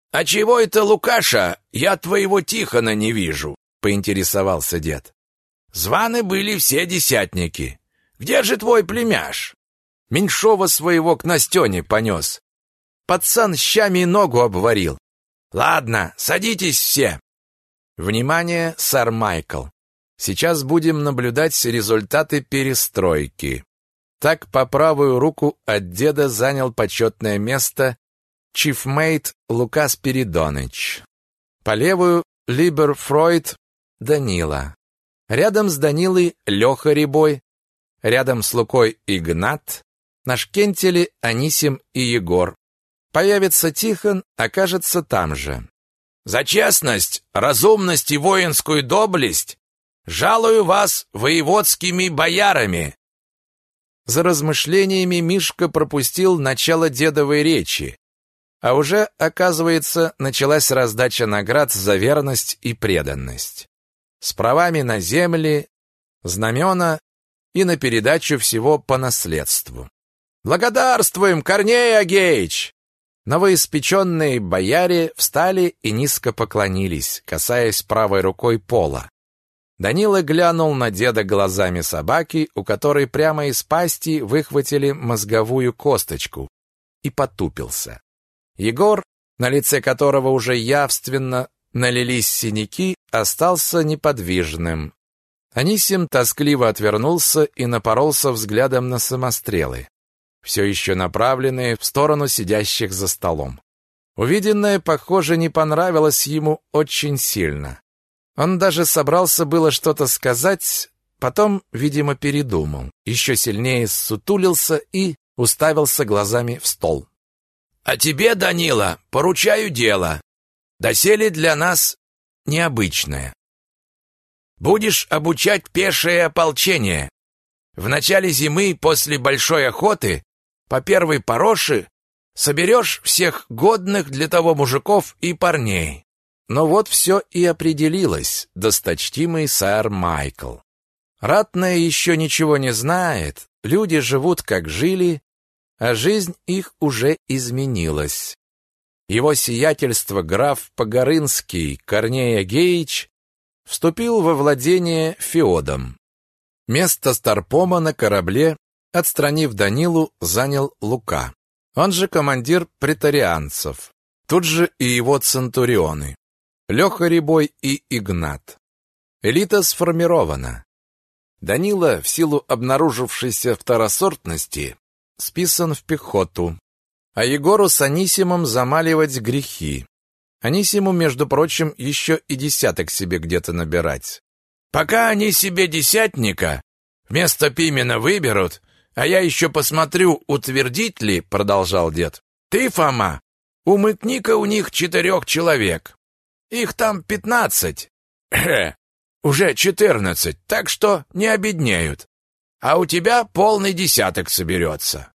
«А чего это, Лукаша, я твоего Тихона не вижу?» — поинтересовался дед. «Званы были все десятники. Где же твой племяш?» Меньшова своего к Настене понес. Пацан щами ногу обварил. «Ладно, садитесь все!» Внимание, сэр Майкл. Сейчас будем наблюдать результаты перестройки. Так по правую руку от деда занял почетное место чифмейт Лука Спиридоныч. По левую Либер Фройд Данила. Рядом с Данилой Леха Рябой. Рядом с Лукой Игнат. На шкентеле Анисим и Егор. Появится Тихон, окажется там же. «За честность, разумность и воинскую доблесть жалую вас воеводскими боярами!» За размышлениями Мишка пропустил начало дедовой речи, а уже, оказывается, началась раздача наград за верность и преданность. С правами на земли, знамена и на передачу всего по наследству. «Благодарствуем, Корней Агеич!» Новоиспеченные бояре встали и низко поклонились, касаясь правой рукой пола. Данила глянул на деда глазами собаки, у которой прямо из пасти выхватили мозговую косточку, и потупился. Егор, на лице которого уже явственно налились синяки, остался неподвижным. Анисим тоскливо отвернулся и напоролся взглядом на самострелы, все еще направленные в сторону сидящих за столом. Увиденное, похоже, не понравилось ему очень сильно. Он даже собрался было что-то сказать, потом, видимо, передумал, еще сильнее ссутулился и уставился глазами в стол. «А тебе, Данила, поручаю дело. Доселе для нас необычное. Будешь обучать пешее ополчение. В начале зимы, после большой охоты, по первой пороши соберешь всех годных для того мужиков и парней. Но вот все и определилось, досточтимый сэр Майкл. Ратная еще ничего не знает, люди живут как жили, а жизнь их уже изменилась. Его сиятельство граф Погорынский Корнея Геич вступил во владение феодом. Место старпома на корабле, отстранив Данилу, занял Лука. Он же командир претарианцев. Тут же и его центурионы. Леха Рябой и Игнат. Элита сформирована. Данила, в силу обнаружившейся второсортности, списан в пехоту. А Егору с Анисимом замаливать грехи. Анисиму, между прочим, еще и десяток себе где-то набирать. Пока они себе десятника вместо Пимена выберут, а я еще посмотрю, утвердить ли, продолжал дед. Ты, Фома, умыкни-ка у них четырех человек. Их там пятнадцать. Уже четырнадцать, так что не обеднеют. А у тебя полный десяток соберется.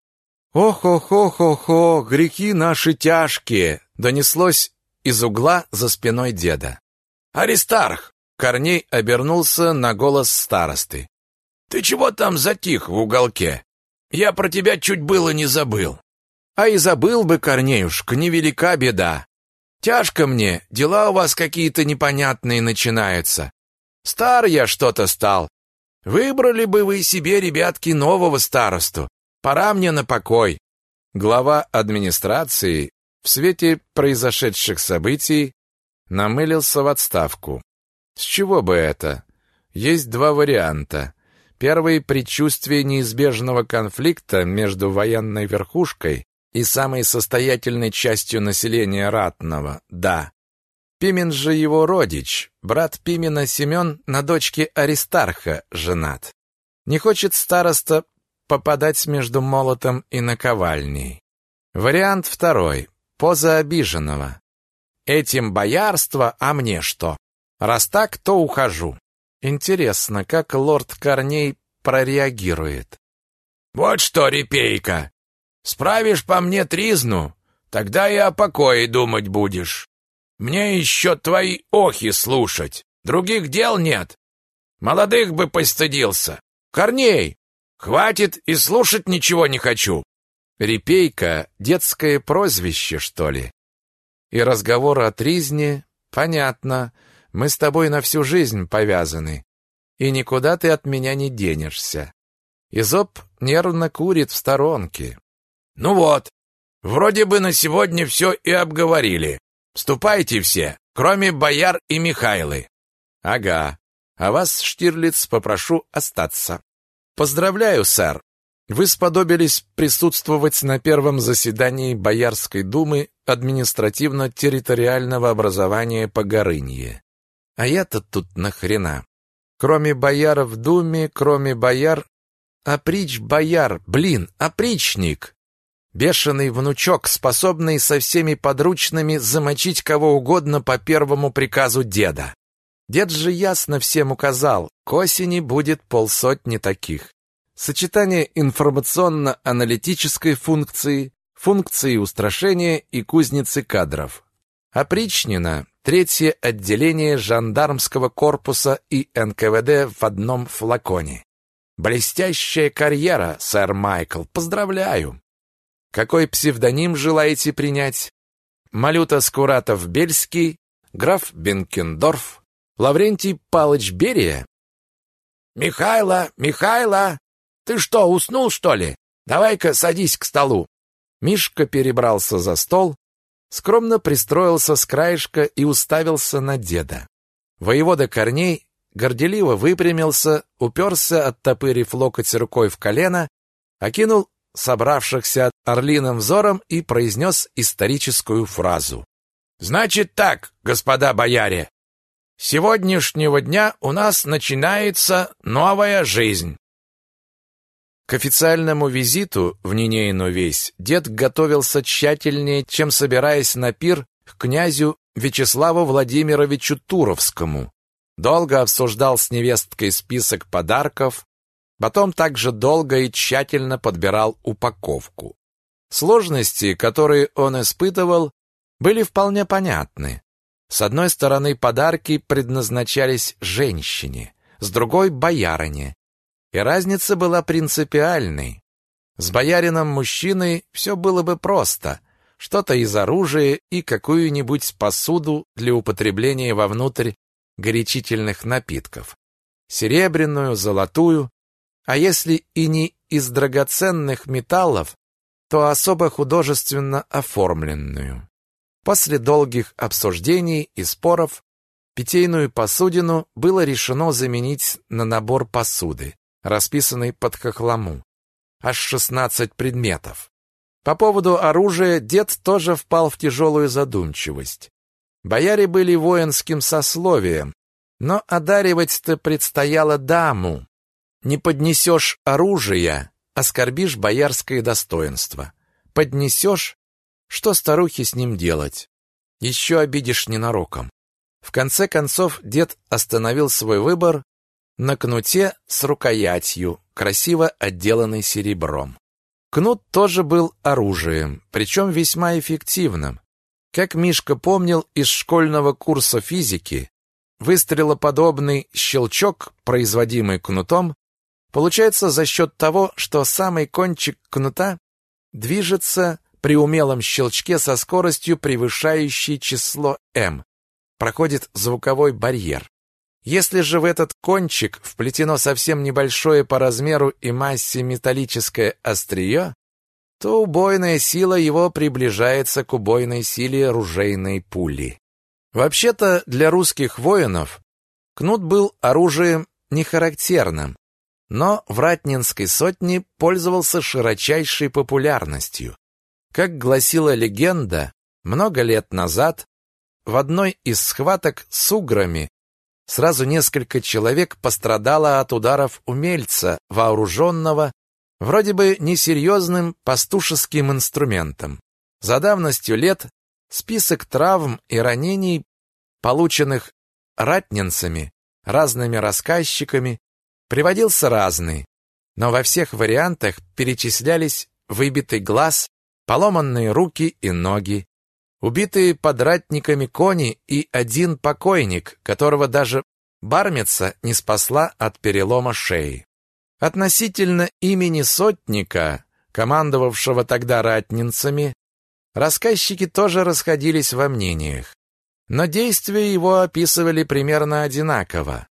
«Ох-ох-ох-ох, грехи наши тяжкие!» донеслось из угла за спиной деда. «Аристарх!» Корней обернулся на голос старосты. «Ты чего там затих в уголке? Я про тебя чуть было не забыл». «А и забыл бы, Корнеюшка, невелика беда. Тяжко мне, дела у вас какие-то непонятные начинаются. Стар я что-то стал. Выбрали бы вы себе, ребятки, нового старосту. Пора мне на покой. Глава администрации в свете произошедших событий намылился в отставку. С чего бы это? Есть два варианта. Первый – предчувствие неизбежного конфликта между военной верхушкой и самой состоятельной частью населения ратного, да. Пимен же его родич, брат Пимена Семен на дочке Аристарха женат. Не хочет староста попадать между молотом и наковальней. Вариант второй. Поза обиженного. Этим боярство, а мне что? Раз так, то ухожу. Интересно, как лорд Корней прореагирует. Вот что, репейка, Справишь по мне тризну, тогда и о покое думать будешь. Мне еще твои охи слушать. Других дел нет. Молодых бы постыдился. Корней, хватит и слушать ничего не хочу. Репейка — детское прозвище, что ли? И разговор о тризне — понятно. Мы с тобой на всю жизнь повязаны. И никуда ты от меня не денешься. Изоб нервно курит в сторонке. Ну вот, вроде бы на сегодня все и обговорили. Ступайте все, кроме бояр и Михайлы. Ага. А вас, Штирлиц, попрошу остаться. Поздравляю, сэр. Вы сподобились присутствовать на первом заседании Боярской думы административно-территориального образования Погорынье. А я-то тут нахрена? Кроме бояр в думе, кроме бояр... Оприч бояр, блин, опричник! Бешеный внучок, способный со всеми подручными замочить кого угодно по первому приказу деда. Дед же ясно всем указал, к осени будет полсотни таких. Сочетание информационно-аналитической функции, функции устрашения и кузницы кадров. Опричнина – третье отделение жандармского корпуса и НКВД в одном флаконе. Блестящая карьера, сэр Майкл, поздравляю. Какой псевдоним желаете принять? Малюта Скуратов-Бельский, граф Бенкендорф, Лаврентий Палыч Берия? Михайло, Михайло, ты что, уснул, что ли? Давай-ка садись к столу. Мишка перебрался за стол, скромно пристроился с краешка и уставился на деда. Воевода Корней горделиво выпрямился, уперся, оттопырив локоть рукой в колено, окинул собравшихся орлиным взором и произнес историческую фразу. «Значит так, господа бояре, с сегодняшнего дня у нас начинается новая жизнь». К официальному визиту в Нинейну весь дед готовился тщательнее, чем собираясь на пир к князю Вячеславу Владимировичу Туровскому. Долго обсуждал с невесткой список подарков, Потом также долго и тщательно подбирал упаковку. Сложности, которые он испытывал, были вполне понятны. С одной стороны, подарки предназначались женщине, с другой — боярине. И разница была принципиальной. С боярином-мужчиной все было бы просто. Что-то из оружия и какую-нибудь посуду для употребления вовнутрь горячительных напитков. Серебряную, золотую, а если и не из драгоценных металлов, то особо художественно оформленную. После долгих обсуждений и споров питейную посудину было решено заменить на набор посуды, расписанный под хохлому. Аж 16 предметов. По поводу оружия дед тоже впал в тяжелую задумчивость. Бояре были воинским сословием, но одаривать-то предстояло даму, не поднесешь оружия, оскорбишь боярское достоинство. Поднесешь, что старухе с ним делать? Еще обидишь ненароком. В конце концов дед остановил свой выбор на кнуте с рукоятью, красиво отделанной серебром. Кнут тоже был оружием, причем весьма эффективным. Как Мишка помнил из школьного курса физики, выстрелоподобный щелчок, производимый кнутом, Получается за счет того, что самый кончик кнута движется при умелом щелчке со скоростью, превышающей число m. Проходит звуковой барьер. Если же в этот кончик вплетено совсем небольшое по размеру и массе металлическое острие, то убойная сила его приближается к убойной силе ружейной пули. Вообще-то для русских воинов кнут был оружием нехарактерным, но в Ратнинской сотне пользовался широчайшей популярностью. Как гласила легенда, много лет назад в одной из схваток с уграми сразу несколько человек пострадало от ударов умельца, вооруженного вроде бы несерьезным пастушеским инструментом. За давностью лет список травм и ранений, полученных ратнинцами, разными рассказчиками, приводился разный, но во всех вариантах перечислялись выбитый глаз, поломанные руки и ноги, убитые подратниками кони и один покойник, которого даже бармица не спасла от перелома шеи. Относительно имени сотника, командовавшего тогда ратнинцами, рассказчики тоже расходились во мнениях. Но действия его описывали примерно одинаково.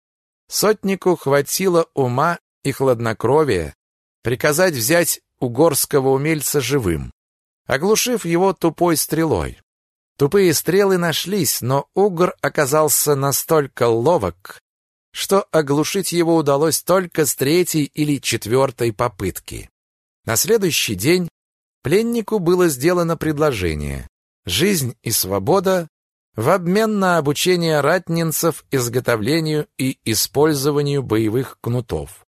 Сотнику хватило ума и хладнокровия приказать взять угорского умельца живым, оглушив его тупой стрелой. Тупые стрелы нашлись, но угор оказался настолько ловок, что оглушить его удалось только с третьей или четвертой попытки. На следующий день пленнику было сделано предложение «Жизнь и свобода в обмен на обучение ратнинцев изготовлению и использованию боевых кнутов».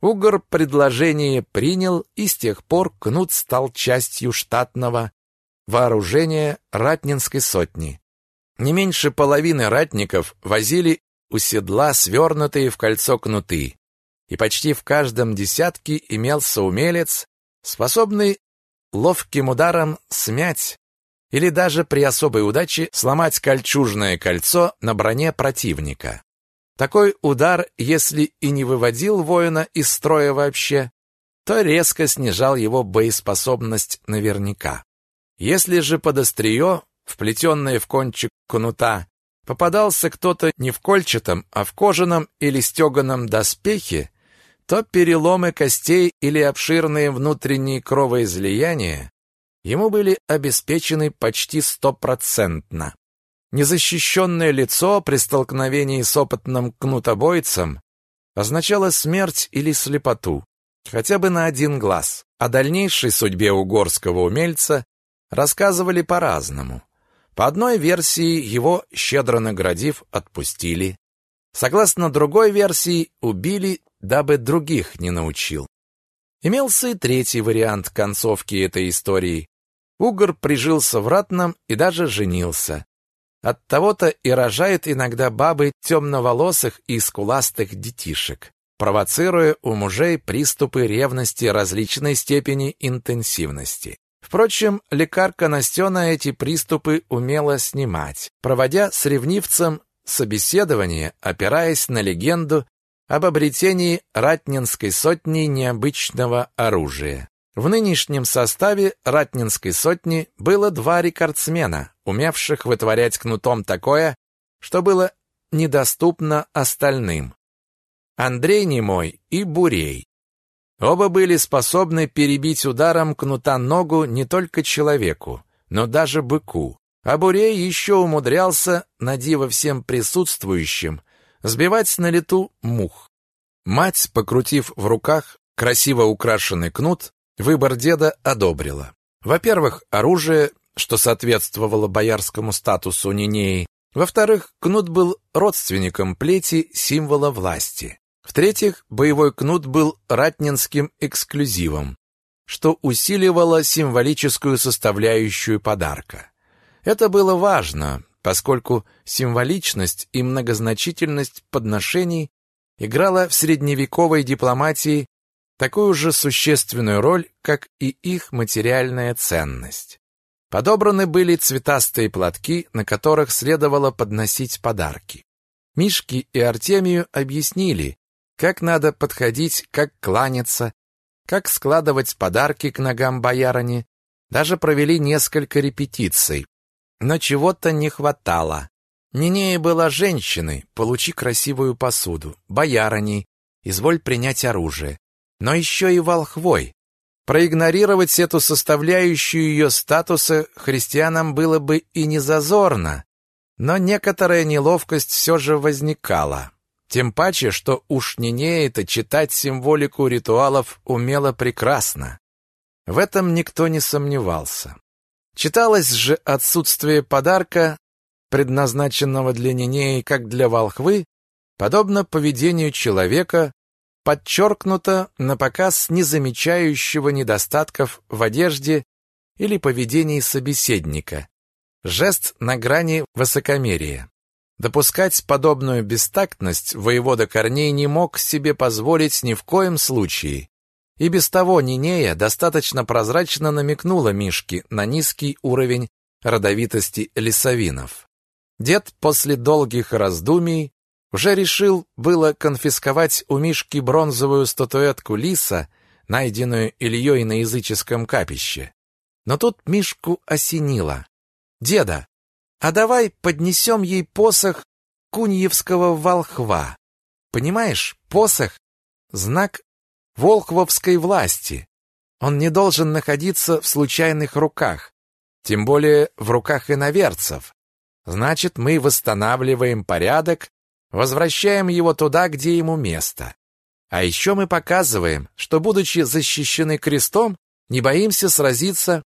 Угор предложение принял, и с тех пор кнут стал частью штатного вооружения ратнинской сотни. Не меньше половины ратников возили у седла свернутые в кольцо кнуты, и почти в каждом десятке имелся умелец, способный ловким ударом смять или даже при особой удаче сломать кольчужное кольцо на броне противника. Такой удар, если и не выводил воина из строя вообще, то резко снижал его боеспособность наверняка. Если же под острие, вплетенное в кончик кнута, попадался кто-то не в кольчатом, а в кожаном или стеганом доспехе, то переломы костей или обширные внутренние кровоизлияния ему были обеспечены почти стопроцентно. Незащищенное лицо при столкновении с опытным кнутобойцем означало смерть или слепоту, хотя бы на один глаз. О дальнейшей судьбе угорского умельца рассказывали по-разному. По одной версии его, щедро наградив, отпустили. Согласно другой версии, убили, дабы других не научил. Имелся и третий вариант концовки этой истории. Угор прижился в ратном и даже женился. От того-то и рожает иногда бабы темноволосых и скуластых детишек, провоцируя у мужей приступы ревности различной степени интенсивности. Впрочем, лекарка Настена эти приступы умела снимать, проводя с ревнивцем собеседование, опираясь на легенду об обретении ратнинской сотни необычного оружия. В нынешнем составе ратнинской сотни было два рекордсмена, умевших вытворять кнутом такое, что было недоступно остальным. Андрей Немой и Бурей. Оба были способны перебить ударом кнута ногу не только человеку, но даже быку. А Бурей еще умудрялся, на диво всем присутствующим, сбивать на лету мух. Мать, покрутив в руках красиво украшенный кнут, выбор деда одобрила. Во-первых, оружие, что соответствовало боярскому статусу Нинеи. Во-вторых, кнут был родственником плети, символа власти. В-третьих, боевой кнут был ратнинским эксклюзивом, что усиливало символическую составляющую подарка. Это было важно, поскольку символичность и многозначительность подношений играла в средневековой дипломатии такую же существенную роль, как и их материальная ценность. Подобраны были цветастые платки, на которых следовало подносить подарки. Мишки и Артемию объяснили, как надо подходить, как кланяться, как складывать подарки к ногам боярыни, даже провели несколько репетиций. Но чего-то не хватало. Нинея была женщиной, получи красивую посуду, боярыней, изволь принять оружие, но еще и волхвой. Проигнорировать эту составляющую ее статуса христианам было бы и не зазорно, но некоторая неловкость все же возникала. Тем паче, что уж Нинея-то читать символику ритуалов умела прекрасно. В этом никто не сомневался. Читалось же отсутствие подарка, предназначенного для Нинеи как для волхвы, подобно поведению человека, подчеркнуто на показ незамечающего недостатков в одежде или поведении собеседника. Жест на грани высокомерия. Допускать подобную бестактность воевода Корней не мог себе позволить ни в коем случае. И без того Нинея достаточно прозрачно намекнула Мишке на низкий уровень родовитости лесовинов. Дед после долгих раздумий Уже решил было конфисковать у Мишки бронзовую статуэтку лиса, найденную Ильей на языческом капище. Но тут Мишку осенило. «Деда, а давай поднесем ей посох куньевского волхва. Понимаешь, посох — знак волхвовской власти. Он не должен находиться в случайных руках, тем более в руках иноверцев. Значит, мы восстанавливаем порядок, возвращаем его туда, где ему место. А еще мы показываем, что, будучи защищены крестом, не боимся сразиться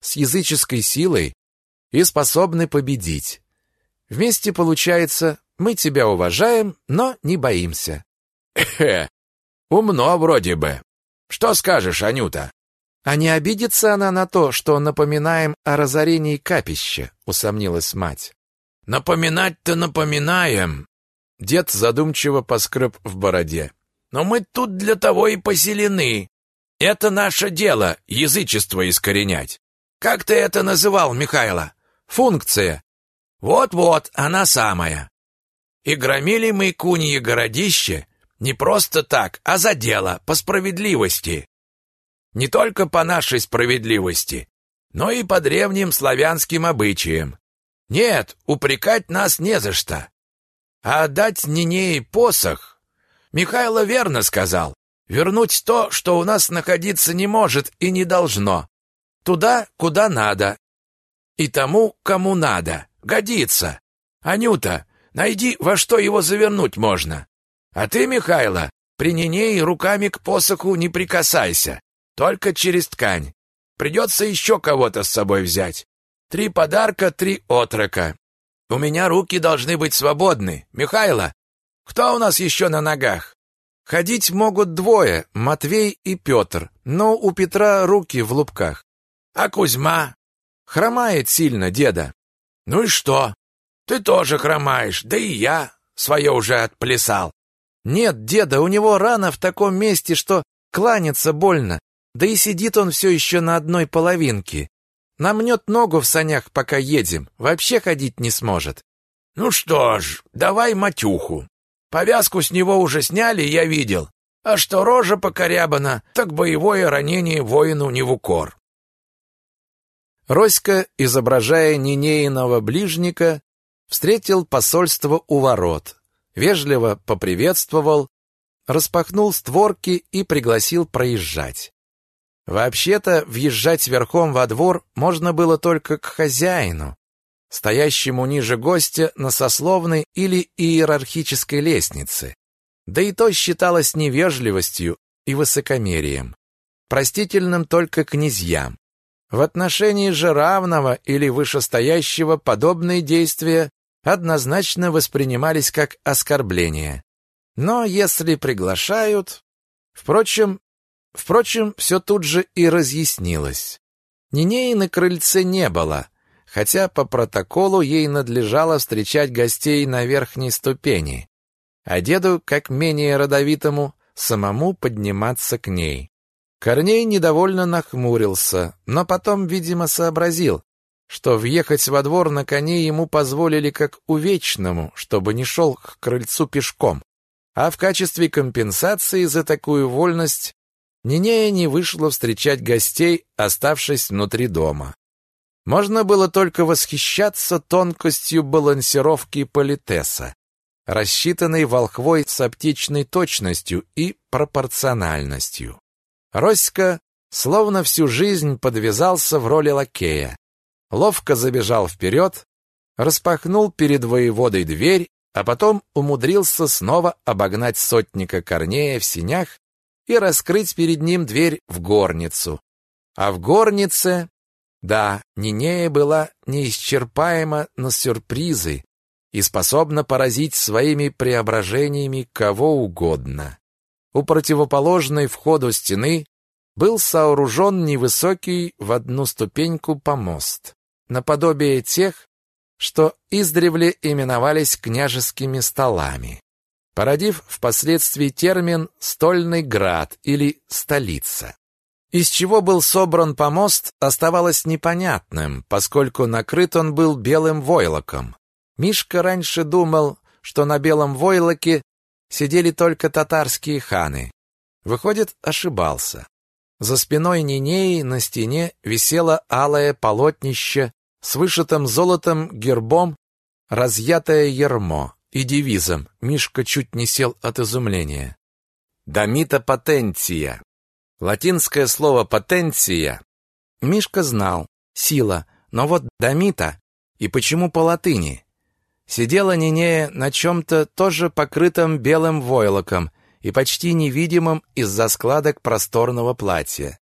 с языческой силой и способны победить. Вместе получается, мы тебя уважаем, но не боимся. Хе, умно вроде бы. Что скажешь, Анюта? А не обидится она на то, что напоминаем о разорении капища, усомнилась мать. Напоминать-то напоминаем. Дед задумчиво поскреб в бороде. Но мы тут для того и поселены. Это наше дело язычество искоренять. Как ты это называл, Михайло? Функция. Вот-вот, она самая. И громили мы кунье городище не просто так, а за дело, по справедливости. Не только по нашей справедливости, но и по древним славянским обычаям. Нет, упрекать нас не за что. А отдать Нинеи посох? Михайло верно сказал. Вернуть то, что у нас находиться не может и не должно. Туда, куда надо. И тому, кому надо. Годится. Анюта, найди, во что его завернуть можно. А ты, Михайло, при Нинее руками к посоху не прикасайся. Только через ткань. Придется еще кого-то с собой взять. Три подарка, три отрока. У меня руки должны быть свободны. Михайло, кто у нас еще на ногах? Ходить могут двое, Матвей и Петр, но у Петра руки в лупках. А Кузьма? Хромает сильно, деда. Ну и что? Ты тоже хромаешь, да и я свое уже отплясал. Нет, деда, у него рана в таком месте, что кланяться больно. Да и сидит он все еще на одной половинке. Намнет ногу в санях, пока едем. Вообще ходить не сможет. Ну что ж, давай матюху. Повязку с него уже сняли, я видел. А что рожа покорябана, так боевое ранение воину не в укор. Роська, изображая Нинеиного ближника, встретил посольство у ворот, вежливо поприветствовал, распахнул створки и пригласил проезжать. Вообще-то, въезжать верхом во двор можно было только к хозяину, стоящему ниже гостя на сословной или иерархической лестнице. Да и то считалось невежливостью и высокомерием. Простительным только князьям. В отношении же равного или вышестоящего подобные действия однозначно воспринимались как оскорбление. Но если приглашают... Впрочем, Впрочем, все тут же и разъяснилось. Нинеи на крыльце не было, хотя по протоколу ей надлежало встречать гостей на верхней ступени, а деду, как менее родовитому, самому подниматься к ней. Корней недовольно нахмурился, но потом, видимо, сообразил, что въехать во двор на коне ему позволили как увечному, чтобы не шел к крыльцу пешком. А в качестве компенсации за такую вольность Нинея не вышла встречать гостей, оставшись внутри дома. Можно было только восхищаться тонкостью балансировки политеса, рассчитанной волхвой с оптичной точностью и пропорциональностью. Роська словно всю жизнь подвязался в роли лакея. Ловко забежал вперед, распахнул перед воеводой дверь, а потом умудрился снова обогнать сотника Корнея в синях и раскрыть перед ним дверь в горницу. А в горнице, да, Нинея была неисчерпаема на сюрпризы и способна поразить своими преображениями кого угодно. У противоположной входу стены был сооружен невысокий в одну ступеньку помост, наподобие тех, что издревле именовались княжескими столами породив впоследствии термин «стольный град» или «столица». Из чего был собран помост, оставалось непонятным, поскольку накрыт он был белым войлоком. Мишка раньше думал, что на белом войлоке сидели только татарские ханы. Выходит, ошибался. За спиной Нинеи на стене висело алое полотнище с вышитым золотом гербом разъятое ермо и девизом. Мишка чуть не сел от изумления. Дамита потенция. Латинское слово потенция. Мишка знал. Сила. Но вот дамита. И почему по латыни? Сидела Нинея на чем-то тоже покрытом белым войлоком и почти невидимым из-за складок просторного платья.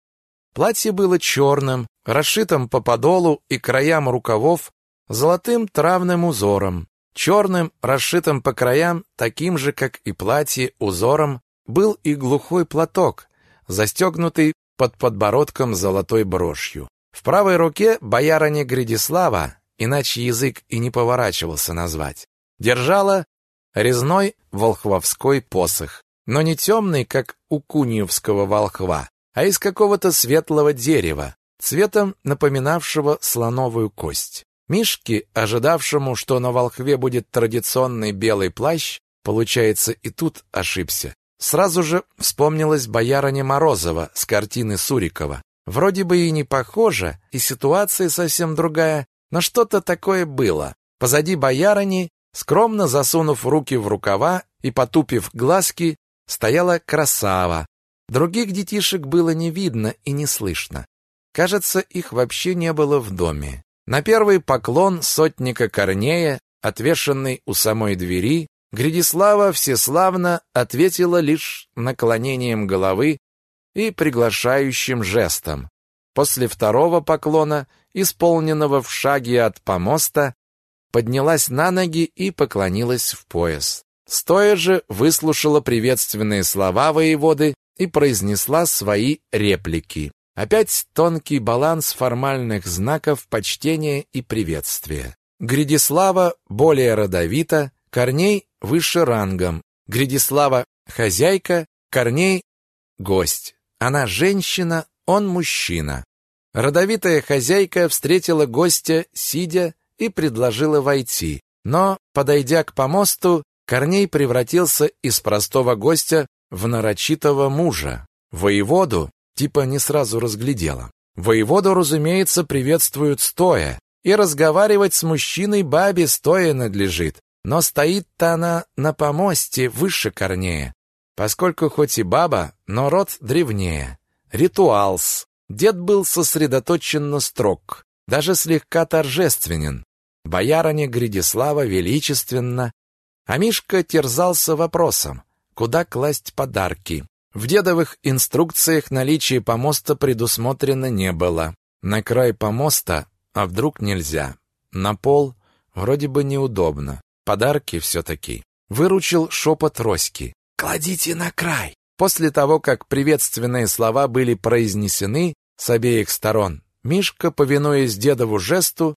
Платье было черным, расшитым по подолу и краям рукавов золотым травным узором. Черным, расшитым по краям, таким же, как и платье, узором, был и глухой платок, застегнутый под подбородком золотой брошью. В правой руке боярыня Гридислава, иначе язык и не поворачивался назвать, держала резной волхвовской посох, но не темный, как у куньевского волхва, а из какого-то светлого дерева, цветом напоминавшего слоновую кость. Мишке, ожидавшему, что на волхве будет традиционный белый плащ, получается, и тут ошибся. Сразу же вспомнилась боярыня Морозова с картины Сурикова. Вроде бы и не похоже, и ситуация совсем другая, но что-то такое было. Позади боярыни, скромно засунув руки в рукава и потупив глазки, стояла красава. Других детишек было не видно и не слышно. Кажется, их вообще не было в доме. На первый поклон сотника Корнея, отвешенный у самой двери, Гридислава всеславно ответила лишь наклонением головы и приглашающим жестом. После второго поклона, исполненного в шаге от помоста, поднялась на ноги и поклонилась в пояс. Стоя же выслушала приветственные слова воеводы и произнесла свои реплики. Опять тонкий баланс формальных знаков почтения и приветствия. Гридислава более родовита, Корней выше рангом. Гридислава хозяйка, Корней гость. Она женщина, он мужчина. Родовитая хозяйка встретила гостя, сидя, и предложила войти. Но, подойдя к помосту, Корней превратился из простого гостя в нарочитого мужа. Воеводу типа не сразу разглядела. Воеводу, разумеется, приветствуют стоя, и разговаривать с мужчиной бабе стоя надлежит. Но стоит-то она на помосте выше Корнея, поскольку хоть и баба, но род древнее. Ритуалс. Дед был сосредоточенно строг, даже слегка торжественен. Боярыня Гридислава величественно а Мишка терзался вопросом, куда класть подарки. В дедовых инструкциях наличие помоста предусмотрено не было. На край помоста, а вдруг нельзя. На пол вроде бы неудобно. Подарки все-таки. Выручил шепот Роськи. «Кладите на край!» После того, как приветственные слова были произнесены с обеих сторон, Мишка, повинуясь дедову жесту,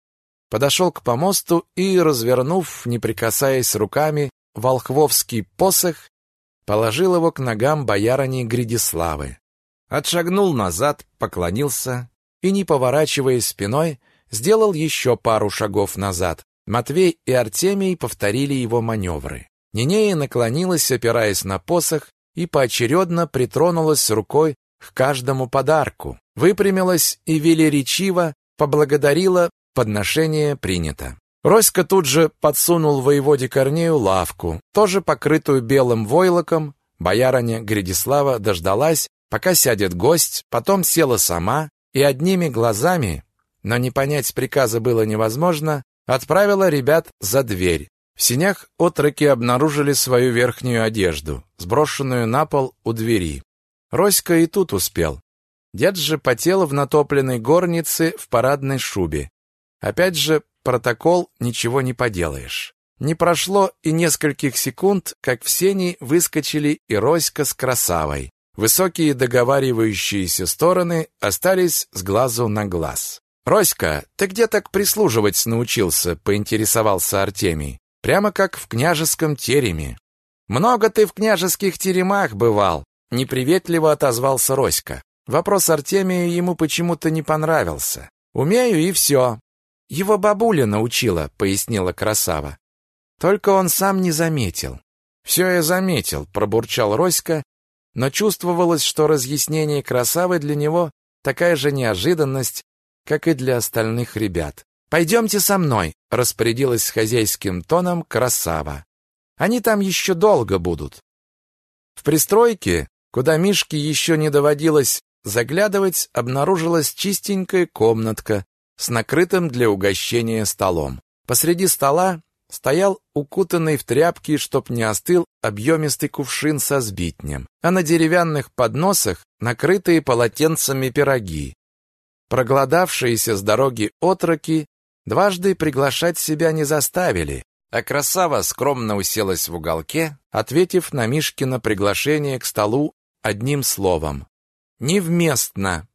подошел к помосту и, развернув, не прикасаясь руками, волхвовский посох, положил его к ногам боярыни Гридиславы. Отшагнул назад, поклонился и, не поворачиваясь спиной, сделал еще пару шагов назад. Матвей и Артемий повторили его маневры. Нинея наклонилась, опираясь на посох, и поочередно притронулась рукой к каждому подарку, выпрямилась и велеречиво поблагодарила Подношение принято. Роська тут же подсунул воеводе Корнею лавку, тоже покрытую белым войлоком. Боярыня Гридислава дождалась, пока сядет гость, потом села сама и одними глазами, но не понять приказа было невозможно, отправила ребят за дверь. В синях отроки обнаружили свою верхнюю одежду, сброшенную на пол у двери. Роська и тут успел. Дед же потел в натопленной горнице в парадной шубе. Опять же, протокол ничего не поделаешь. Не прошло и нескольких секунд, как в сени выскочили и Роська с Красавой. Высокие договаривающиеся стороны остались с глазу на глаз. «Роська, ты где так прислуживать научился?» — поинтересовался Артемий. «Прямо как в княжеском тереме». «Много ты в княжеских теремах бывал», — неприветливо отозвался Роська. Вопрос Артемия ему почему-то не понравился. «Умею и все. Его бабуля научила, пояснила красава. Только он сам не заметил. «Все я заметил», — пробурчал Роська, но чувствовалось, что разъяснение красавы для него такая же неожиданность, как и для остальных ребят. «Пойдемте со мной», — распорядилась с хозяйским тоном красава. «Они там еще долго будут». В пристройке, куда Мишке еще не доводилось заглядывать, обнаружилась чистенькая комнатка с накрытым для угощения столом. Посреди стола стоял укутанный в тряпки, чтоб не остыл, объемистый кувшин со сбитнем, а на деревянных подносах накрытые полотенцами пироги. Проголодавшиеся с дороги отроки дважды приглашать себя не заставили, а красава скромно уселась в уголке, ответив на Мишкино приглашение к столу одним словом. «Невместно!»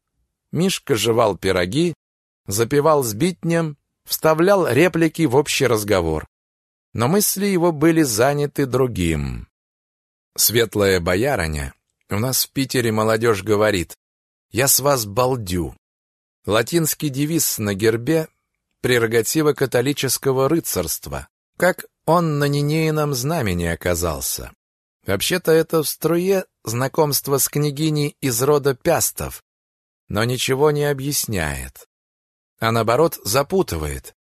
Мишка жевал пироги, запивал сбитнем, вставлял реплики в общий разговор но мысли его были заняты другим. Светлая боярыня, у нас в Питере молодежь говорит, я с вас балдю. Латинский девиз на гербе – прерогатива католического рыцарства, как он на Нинейном знамени оказался. Вообще-то это в струе знакомство с княгиней из рода Пястов, но ничего не объясняет, а наоборот запутывает.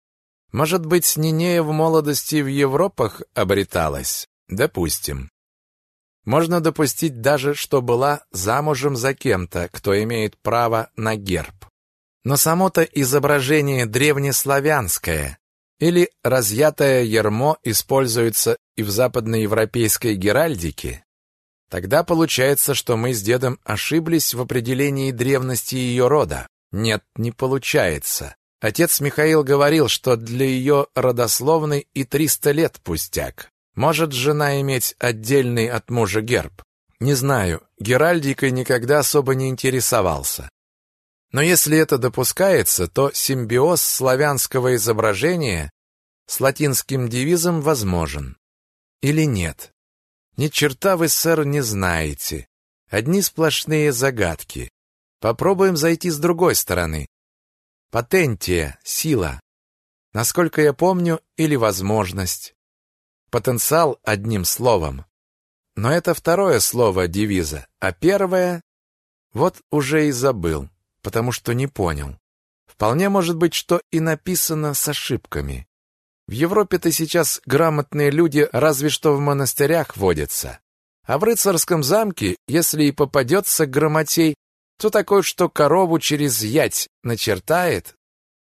Может быть, Нинея в молодости в Европах обреталась? Допустим. Можно допустить даже, что была замужем за кем-то, кто имеет право на герб. Но само-то изображение древнеславянское или разъятое ермо используется и в западноевропейской геральдике, тогда получается, что мы с дедом ошиблись в определении древности ее рода. Нет, не получается. Отец Михаил говорил, что для ее родословной и триста лет пустяк. Может жена иметь отдельный от мужа герб? Не знаю, геральдикой никогда особо не интересовался. Но если это допускается, то симбиоз славянского изображения с латинским девизом возможен. Или нет? Ни черта вы, сэр, не знаете. Одни сплошные загадки. Попробуем зайти с другой стороны. Потентия – сила. Насколько я помню, или возможность. Потенциал одним словом. Но это второе слово девиза, а первое вот уже и забыл, потому что не понял. Вполне может быть, что и написано с ошибками. В Европе-то сейчас грамотные люди разве что в монастырях водятся. А в рыцарском замке, если и попадется грамотей, то такой, что корову через ять начертает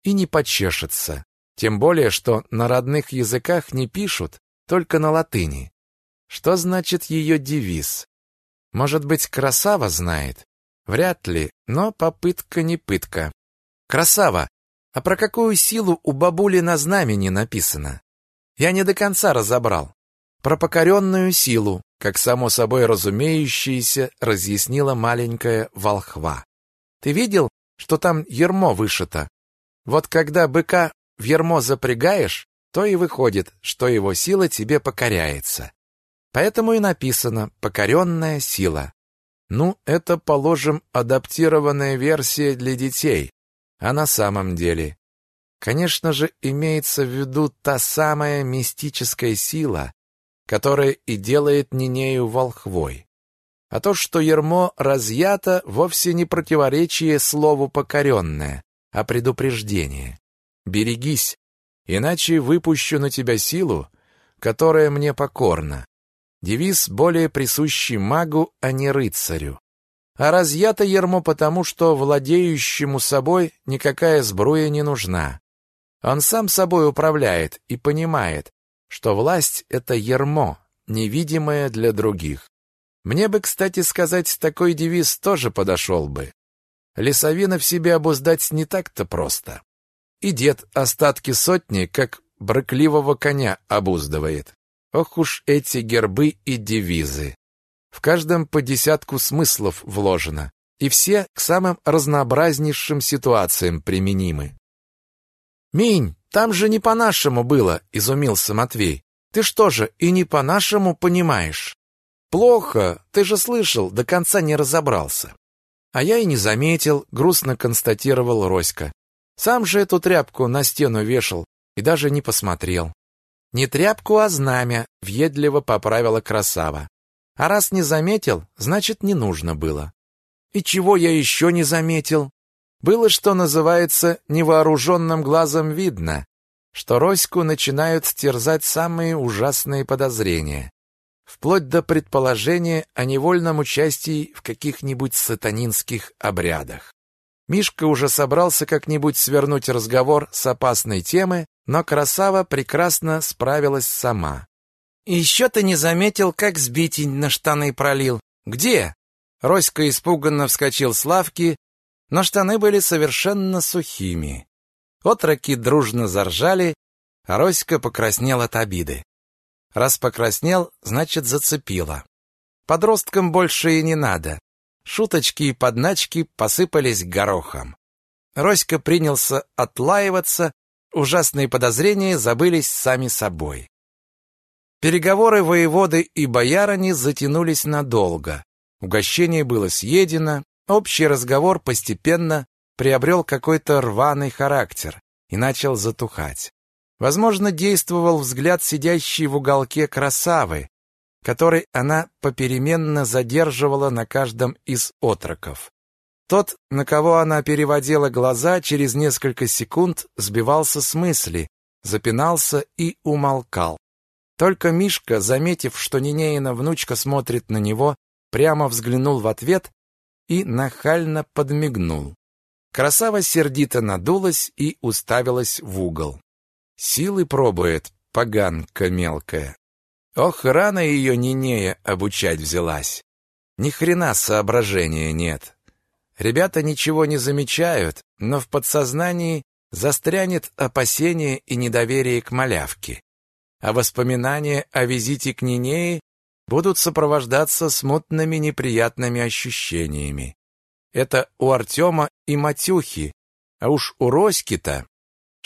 и не почешется. Тем более, что на родных языках не пишут, только на латыни. Что значит ее девиз? Может быть, красава знает? Вряд ли, но попытка не пытка. Красава, а про какую силу у бабули на знамени написано? Я не до конца разобрал. Про покоренную силу, как само собой разумеющееся, разъяснила маленькая волхва. Ты видел, что там ермо вышито? Вот когда быка в ермо запрягаешь, то и выходит, что его сила тебе покоряется. Поэтому и написано «покоренная сила». Ну, это, положим, адаптированная версия для детей. А на самом деле? Конечно же, имеется в виду та самая мистическая сила, которое и делает Нинею волхвой. А то, что ермо разъято, вовсе не противоречие слову «покоренное», а предупреждение. Берегись, иначе выпущу на тебя силу, которая мне покорна. Девиз более присущий магу, а не рыцарю. А разъято ермо потому, что владеющему собой никакая сбруя не нужна. Он сам собой управляет и понимает, что власть — это ермо, невидимое для других. Мне бы, кстати сказать, такой девиз тоже подошел бы. Лесовина в себе обуздать не так-то просто. И дед остатки сотни, как брыкливого коня, обуздывает. Ох уж эти гербы и девизы. В каждом по десятку смыслов вложено, и все к самым разнообразнейшим ситуациям применимы. «Минь, там же не по-нашему было, изумился Матвей. Ты что же, и не по-нашему понимаешь? Плохо, ты же слышал, до конца не разобрался. А я и не заметил, грустно констатировал Роська. Сам же эту тряпку на стену вешал и даже не посмотрел. Не тряпку, а знамя, въедливо поправила красава. А раз не заметил, значит, не нужно было. И чего я еще не заметил? Было, что называется, невооруженным глазом видно, что Роську начинают терзать самые ужасные подозрения, вплоть до предположения о невольном участии в каких-нибудь сатанинских обрядах. Мишка уже собрался как-нибудь свернуть разговор с опасной темы, но красава прекрасно справилась сама. «И еще ты не заметил, как сбитень на штаны пролил. Где?» Роська испуганно вскочил с лавки, но штаны были совершенно сухими. Отроки дружно заржали, а Роська покраснел от обиды. Раз покраснел, значит, зацепило. Подросткам больше и не надо. Шуточки и подначки посыпались горохом. Роська принялся отлаиваться, ужасные подозрения забылись сами собой. Переговоры воеводы и боярыни затянулись надолго. Угощение было съедено, общий разговор постепенно приобрел какой-то рваный характер и начал затухать. Возможно, действовал взгляд сидящей в уголке красавы, который она попеременно задерживала на каждом из отроков. Тот, на кого она переводила глаза, через несколько секунд сбивался с мысли, запинался и умолкал. Только Мишка, заметив, что Нинеина внучка смотрит на него, прямо взглянул в ответ и нахально подмигнул. Красава сердито надулась и уставилась в угол. Силы пробует, поганка мелкая. Ох, рано ее Нинея обучать взялась. Ни хрена соображения нет. Ребята ничего не замечают, но в подсознании застрянет опасение и недоверие к малявке. А воспоминания о визите к Нинее будут сопровождаться смутными неприятными ощущениями. Это у Артема и Матюхи, а уж у Роськи-то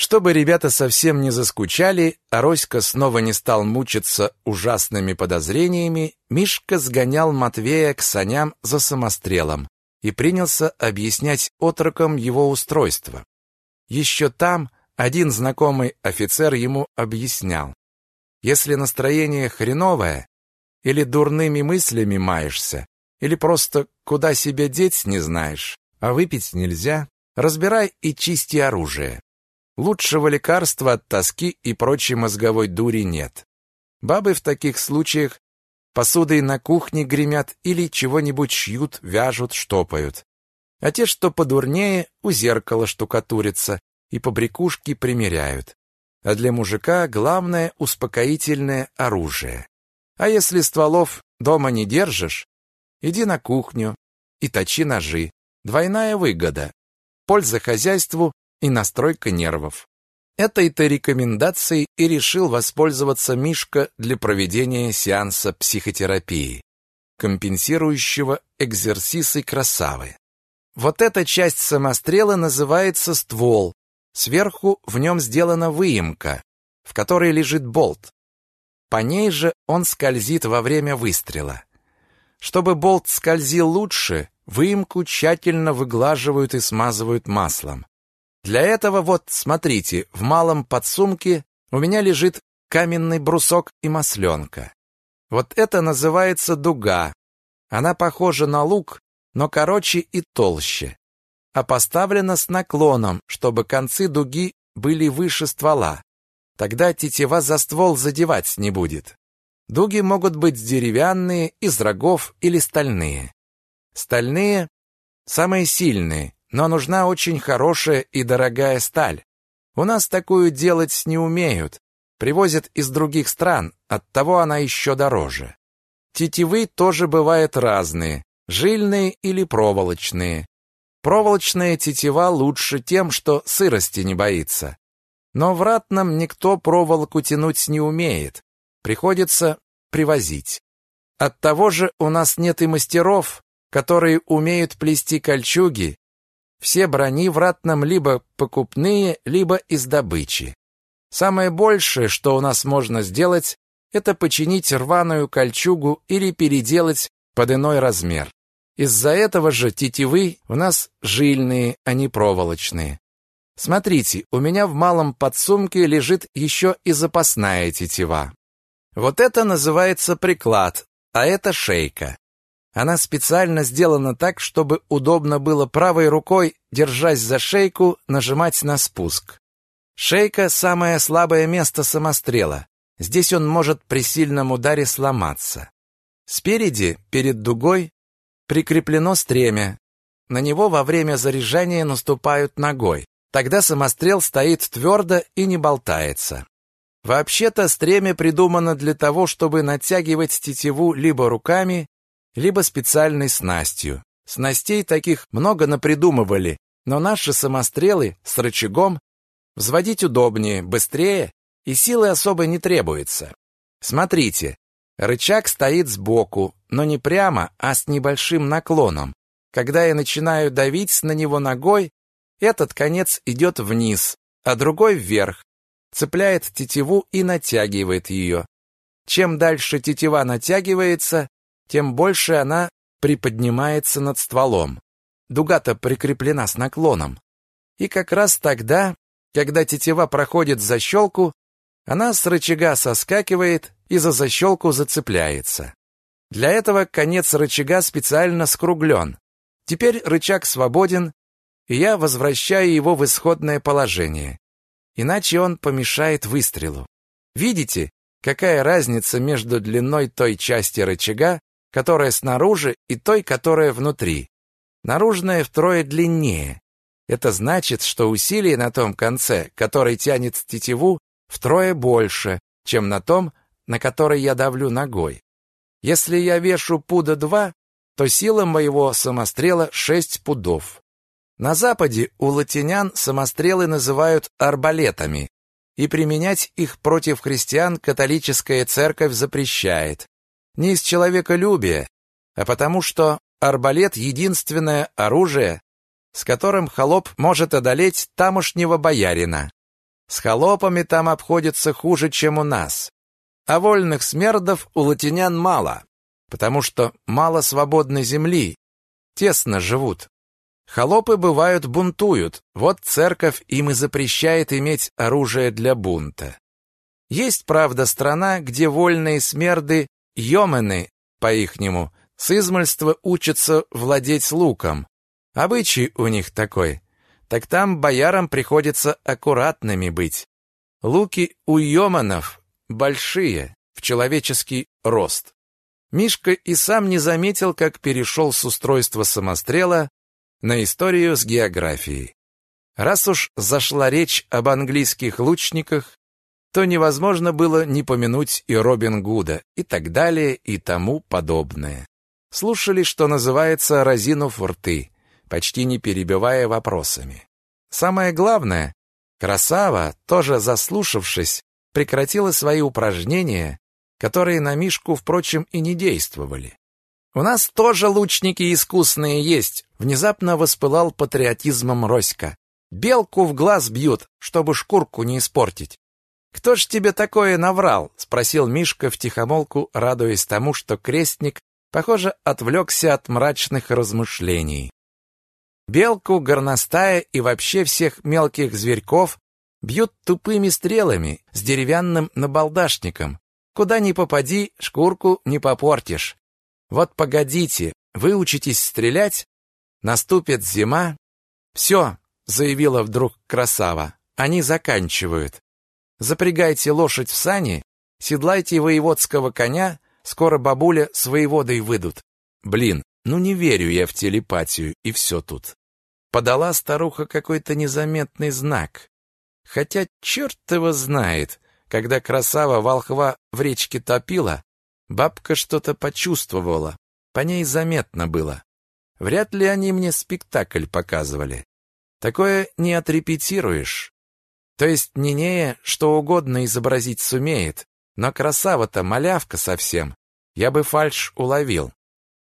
чтобы ребята совсем не заскучали, а Роська снова не стал мучиться ужасными подозрениями, Мишка сгонял Матвея к саням за самострелом и принялся объяснять отрокам его устройство. Еще там один знакомый офицер ему объяснял. Если настроение хреновое, или дурными мыслями маешься, или просто куда себя деть не знаешь, а выпить нельзя, разбирай и чисти оружие. Лучшего лекарства от тоски и прочей мозговой дури нет. Бабы в таких случаях посудой на кухне гремят или чего-нибудь шьют, вяжут, штопают. А те, что подурнее, у зеркала штукатурятся и побрякушки примеряют. А для мужика главное успокоительное оружие. А если стволов дома не держишь, иди на кухню и точи ножи. Двойная выгода. Польза хозяйству и настройка нервов. Этой-то рекомендацией и решил воспользоваться Мишка для проведения сеанса психотерапии, компенсирующего экзерсисы красавы. Вот эта часть самострела называется ствол. Сверху в нем сделана выемка, в которой лежит болт. По ней же он скользит во время выстрела. Чтобы болт скользил лучше, выемку тщательно выглаживают и смазывают маслом. Для этого вот, смотрите, в малом подсумке у меня лежит каменный брусок и масленка. Вот это называется дуга. Она похожа на лук, но короче и толще. А поставлена с наклоном, чтобы концы дуги были выше ствола. Тогда тетива за ствол задевать не будет. Дуги могут быть деревянные, из рогов или стальные. Стальные – самые сильные, но нужна очень хорошая и дорогая сталь. У нас такую делать не умеют. Привозят из других стран, оттого она еще дороже. Тетивы тоже бывают разные, жильные или проволочные. Проволочная тетива лучше тем, что сырости не боится. Но в ратном никто проволоку тянуть не умеет. Приходится привозить. Оттого же у нас нет и мастеров, которые умеют плести кольчуги все брони в ратном либо покупные, либо из добычи. Самое большее, что у нас можно сделать, это починить рваную кольчугу или переделать под иной размер. Из-за этого же тетивы у нас жильные, а не проволочные. Смотрите, у меня в малом подсумке лежит еще и запасная тетива. Вот это называется приклад, а это шейка. Она специально сделана так, чтобы удобно было правой рукой, держась за шейку, нажимать на спуск. Шейка – самое слабое место самострела. Здесь он может при сильном ударе сломаться. Спереди, перед дугой, прикреплено стремя. На него во время заряжания наступают ногой. Тогда самострел стоит твердо и не болтается. Вообще-то стремя придумано для того, чтобы натягивать тетиву либо руками, либо специальной снастью. Снастей таких много напридумывали, но наши самострелы с рычагом взводить удобнее, быстрее и силы особо не требуется. Смотрите, рычаг стоит сбоку, но не прямо, а с небольшим наклоном. Когда я начинаю давить на него ногой, этот конец идет вниз, а другой вверх, цепляет тетиву и натягивает ее. Чем дальше тетива натягивается, тем больше она приподнимается над стволом. Дуга-то прикреплена с наклоном. И как раз тогда, когда тетива проходит защелку, она с рычага соскакивает и за защелку зацепляется. Для этого конец рычага специально скруглен. Теперь рычаг свободен, и я возвращаю его в исходное положение. Иначе он помешает выстрелу. Видите, какая разница между длиной той части рычага, которая снаружи, и той, которая внутри. Наружная втрое длиннее. Это значит, что усилие на том конце, который тянет тетиву, втрое больше, чем на том, на который я давлю ногой. Если я вешу пуда два, то сила моего самострела шесть пудов. На Западе у латинян самострелы называют арбалетами, и применять их против христиан католическая церковь запрещает не из человеколюбия, а потому что арбалет — единственное оружие, с которым холоп может одолеть тамошнего боярина. С холопами там обходится хуже, чем у нас. А вольных смердов у латинян мало, потому что мало свободной земли, тесно живут. Холопы, бывают, бунтуют, вот церковь им и запрещает иметь оружие для бунта. Есть, правда, страна, где вольные смерды Йомены, по-ихнему, с измальства учатся владеть луком. Обычай у них такой. Так там боярам приходится аккуратными быть. Луки у йоманов большие, в человеческий рост. Мишка и сам не заметил, как перешел с устройства самострела на историю с географией. Раз уж зашла речь об английских лучниках, то невозможно было не помянуть и Робин Гуда, и так далее, и тому подобное. Слушали, что называется, разинув рты, почти не перебивая вопросами. Самое главное, красава, тоже заслушавшись, прекратила свои упражнения, которые на Мишку, впрочем, и не действовали. «У нас тоже лучники искусные есть», — внезапно воспылал патриотизмом Роська. «Белку в глаз бьют, чтобы шкурку не испортить. «Кто ж тебе такое наврал?» — спросил Мишка втихомолку, радуясь тому, что крестник, похоже, отвлекся от мрачных размышлений. Белку, горностая и вообще всех мелких зверьков бьют тупыми стрелами с деревянным набалдашником. Куда ни попади, шкурку не попортишь. Вот погодите, выучитесь стрелять, наступит зима. Все, заявила вдруг красава, они заканчивают. Запрягайте лошадь в сани, седлайте воеводского коня, скоро бабуля с воеводой выйдут. Блин, ну не верю я в телепатию, и все тут. Подала старуха какой-то незаметный знак. Хотя черт его знает, когда красава волхва в речке топила, бабка что-то почувствовала, по ней заметно было. Вряд ли они мне спектакль показывали. Такое не отрепетируешь. То есть Нинея что угодно изобразить сумеет, но красава-то малявка совсем. Я бы фальш уловил.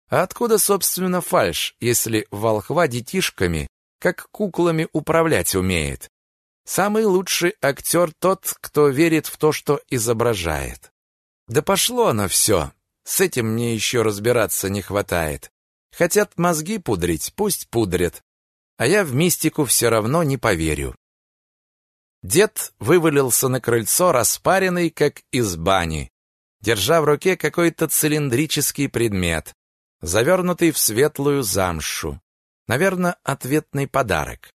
А откуда, собственно, фальш, если волхва детишками, как куклами управлять умеет? Самый лучший актер тот, кто верит в то, что изображает. Да пошло оно все. С этим мне еще разбираться не хватает. Хотят мозги пудрить, пусть пудрят. А я в мистику все равно не поверю. Дед вывалился на крыльцо, распаренный, как из бани, держа в руке какой-то цилиндрический предмет, завернутый в светлую замшу. Наверное, ответный подарок.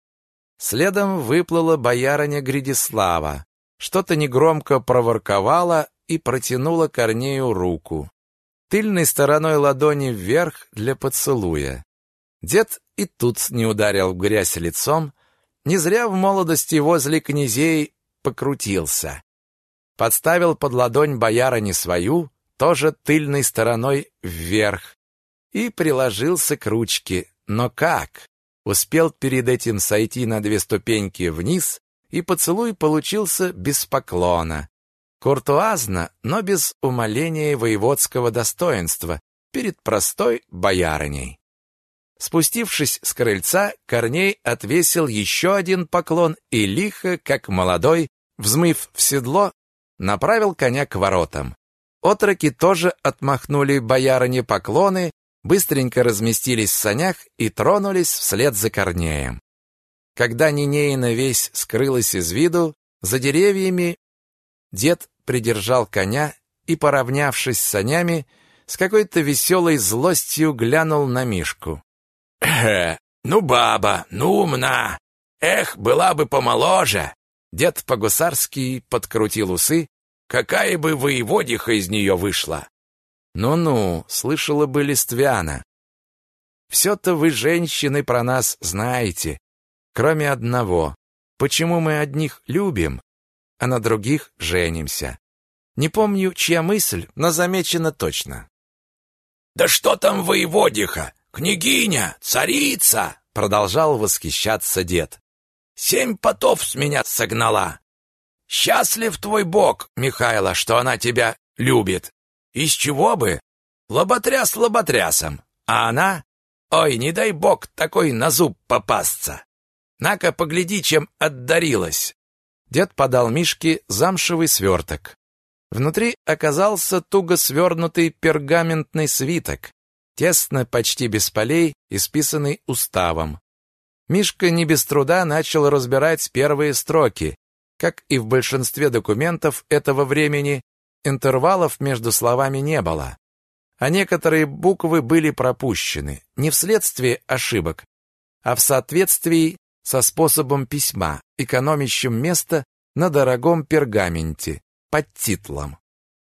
Следом выплыла боярыня Гридислава, что-то негромко проворковала и протянула Корнею руку. Тыльной стороной ладони вверх для поцелуя. Дед и тут не ударил в грязь лицом, не зря в молодости возле князей покрутился. Подставил под ладонь боярыне свою, тоже тыльной стороной вверх, и приложился к ручке. Но как? Успел перед этим сойти на две ступеньки вниз, и поцелуй получился без поклона. Куртуазно, но без умаления воеводского достоинства перед простой боярыней. Спустившись с крыльца, Корней отвесил еще один поклон и лихо, как молодой, взмыв в седло, направил коня к воротам. Отроки тоже отмахнули боярине поклоны, быстренько разместились в санях и тронулись вслед за Корнеем. Когда Нинеина весь скрылась из виду, за деревьями дед придержал коня и, поравнявшись с санями, с какой-то веселой злостью глянул на Мишку. «Э, ну баба, ну умна! Эх, была бы помоложе!» Дед по-гусарски подкрутил усы. «Какая бы воеводиха из нее вышла!» «Ну-ну», — слышала бы Листвяна. «Все-то вы, женщины, про нас знаете, кроме одного. Почему мы одних любим, а на других женимся?» Не помню, чья мысль, но замечена точно. «Да что там воеводиха? Княгиня, царица!» Продолжал восхищаться дед. «Семь потов с меня согнала. Счастлив твой бог, Михайло, что она тебя любит. Из чего бы? Лоботряс лоботрясом. А она? Ой, не дай бог такой на зуб попасться. На-ка, погляди, чем отдарилась. Дед подал Мишке замшевый сверток. Внутри оказался туго свернутый пергаментный свиток, тесно, почти без полей, исписанный уставом. Мишка не без труда начал разбирать первые строки. Как и в большинстве документов этого времени, интервалов между словами не было. А некоторые буквы были пропущены не вследствие ошибок, а в соответствии со способом письма, экономящим место на дорогом пергаменте, под титлом.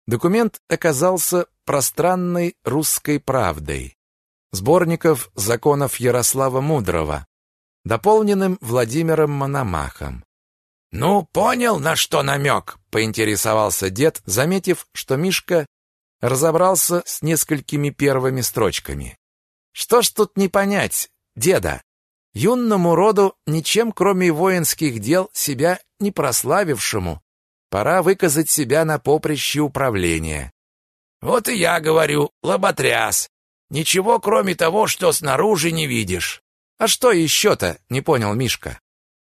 Документ оказался пространной русской правдой, сборников законов Ярослава Мудрого, дополненным Владимиром Мономахом. «Ну, понял, на что намек?» — поинтересовался дед, заметив, что Мишка разобрался с несколькими первыми строчками. «Что ж тут не понять, деда? Юнному роду, ничем кроме воинских дел, себя не прославившему, пора выказать себя на поприще управления. Вот и я говорю, лоботряс. Ничего, кроме того, что снаружи не видишь. А что еще-то, не понял Мишка.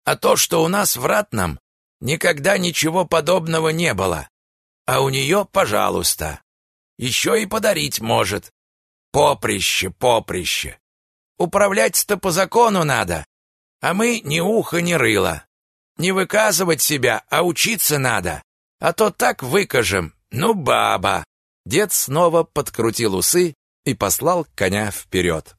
А то, что у нас в Ратном никогда ничего подобного не было. А у нее, пожалуйста. Еще и подарить может. Поприще, поприще. Управлять-то по закону надо. А мы ни уха, ни рыла. Не выказывать себя, а учиться надо. А то так выкажем. Ну, баба!» Дед снова подкрутил усы и послал коня вперед.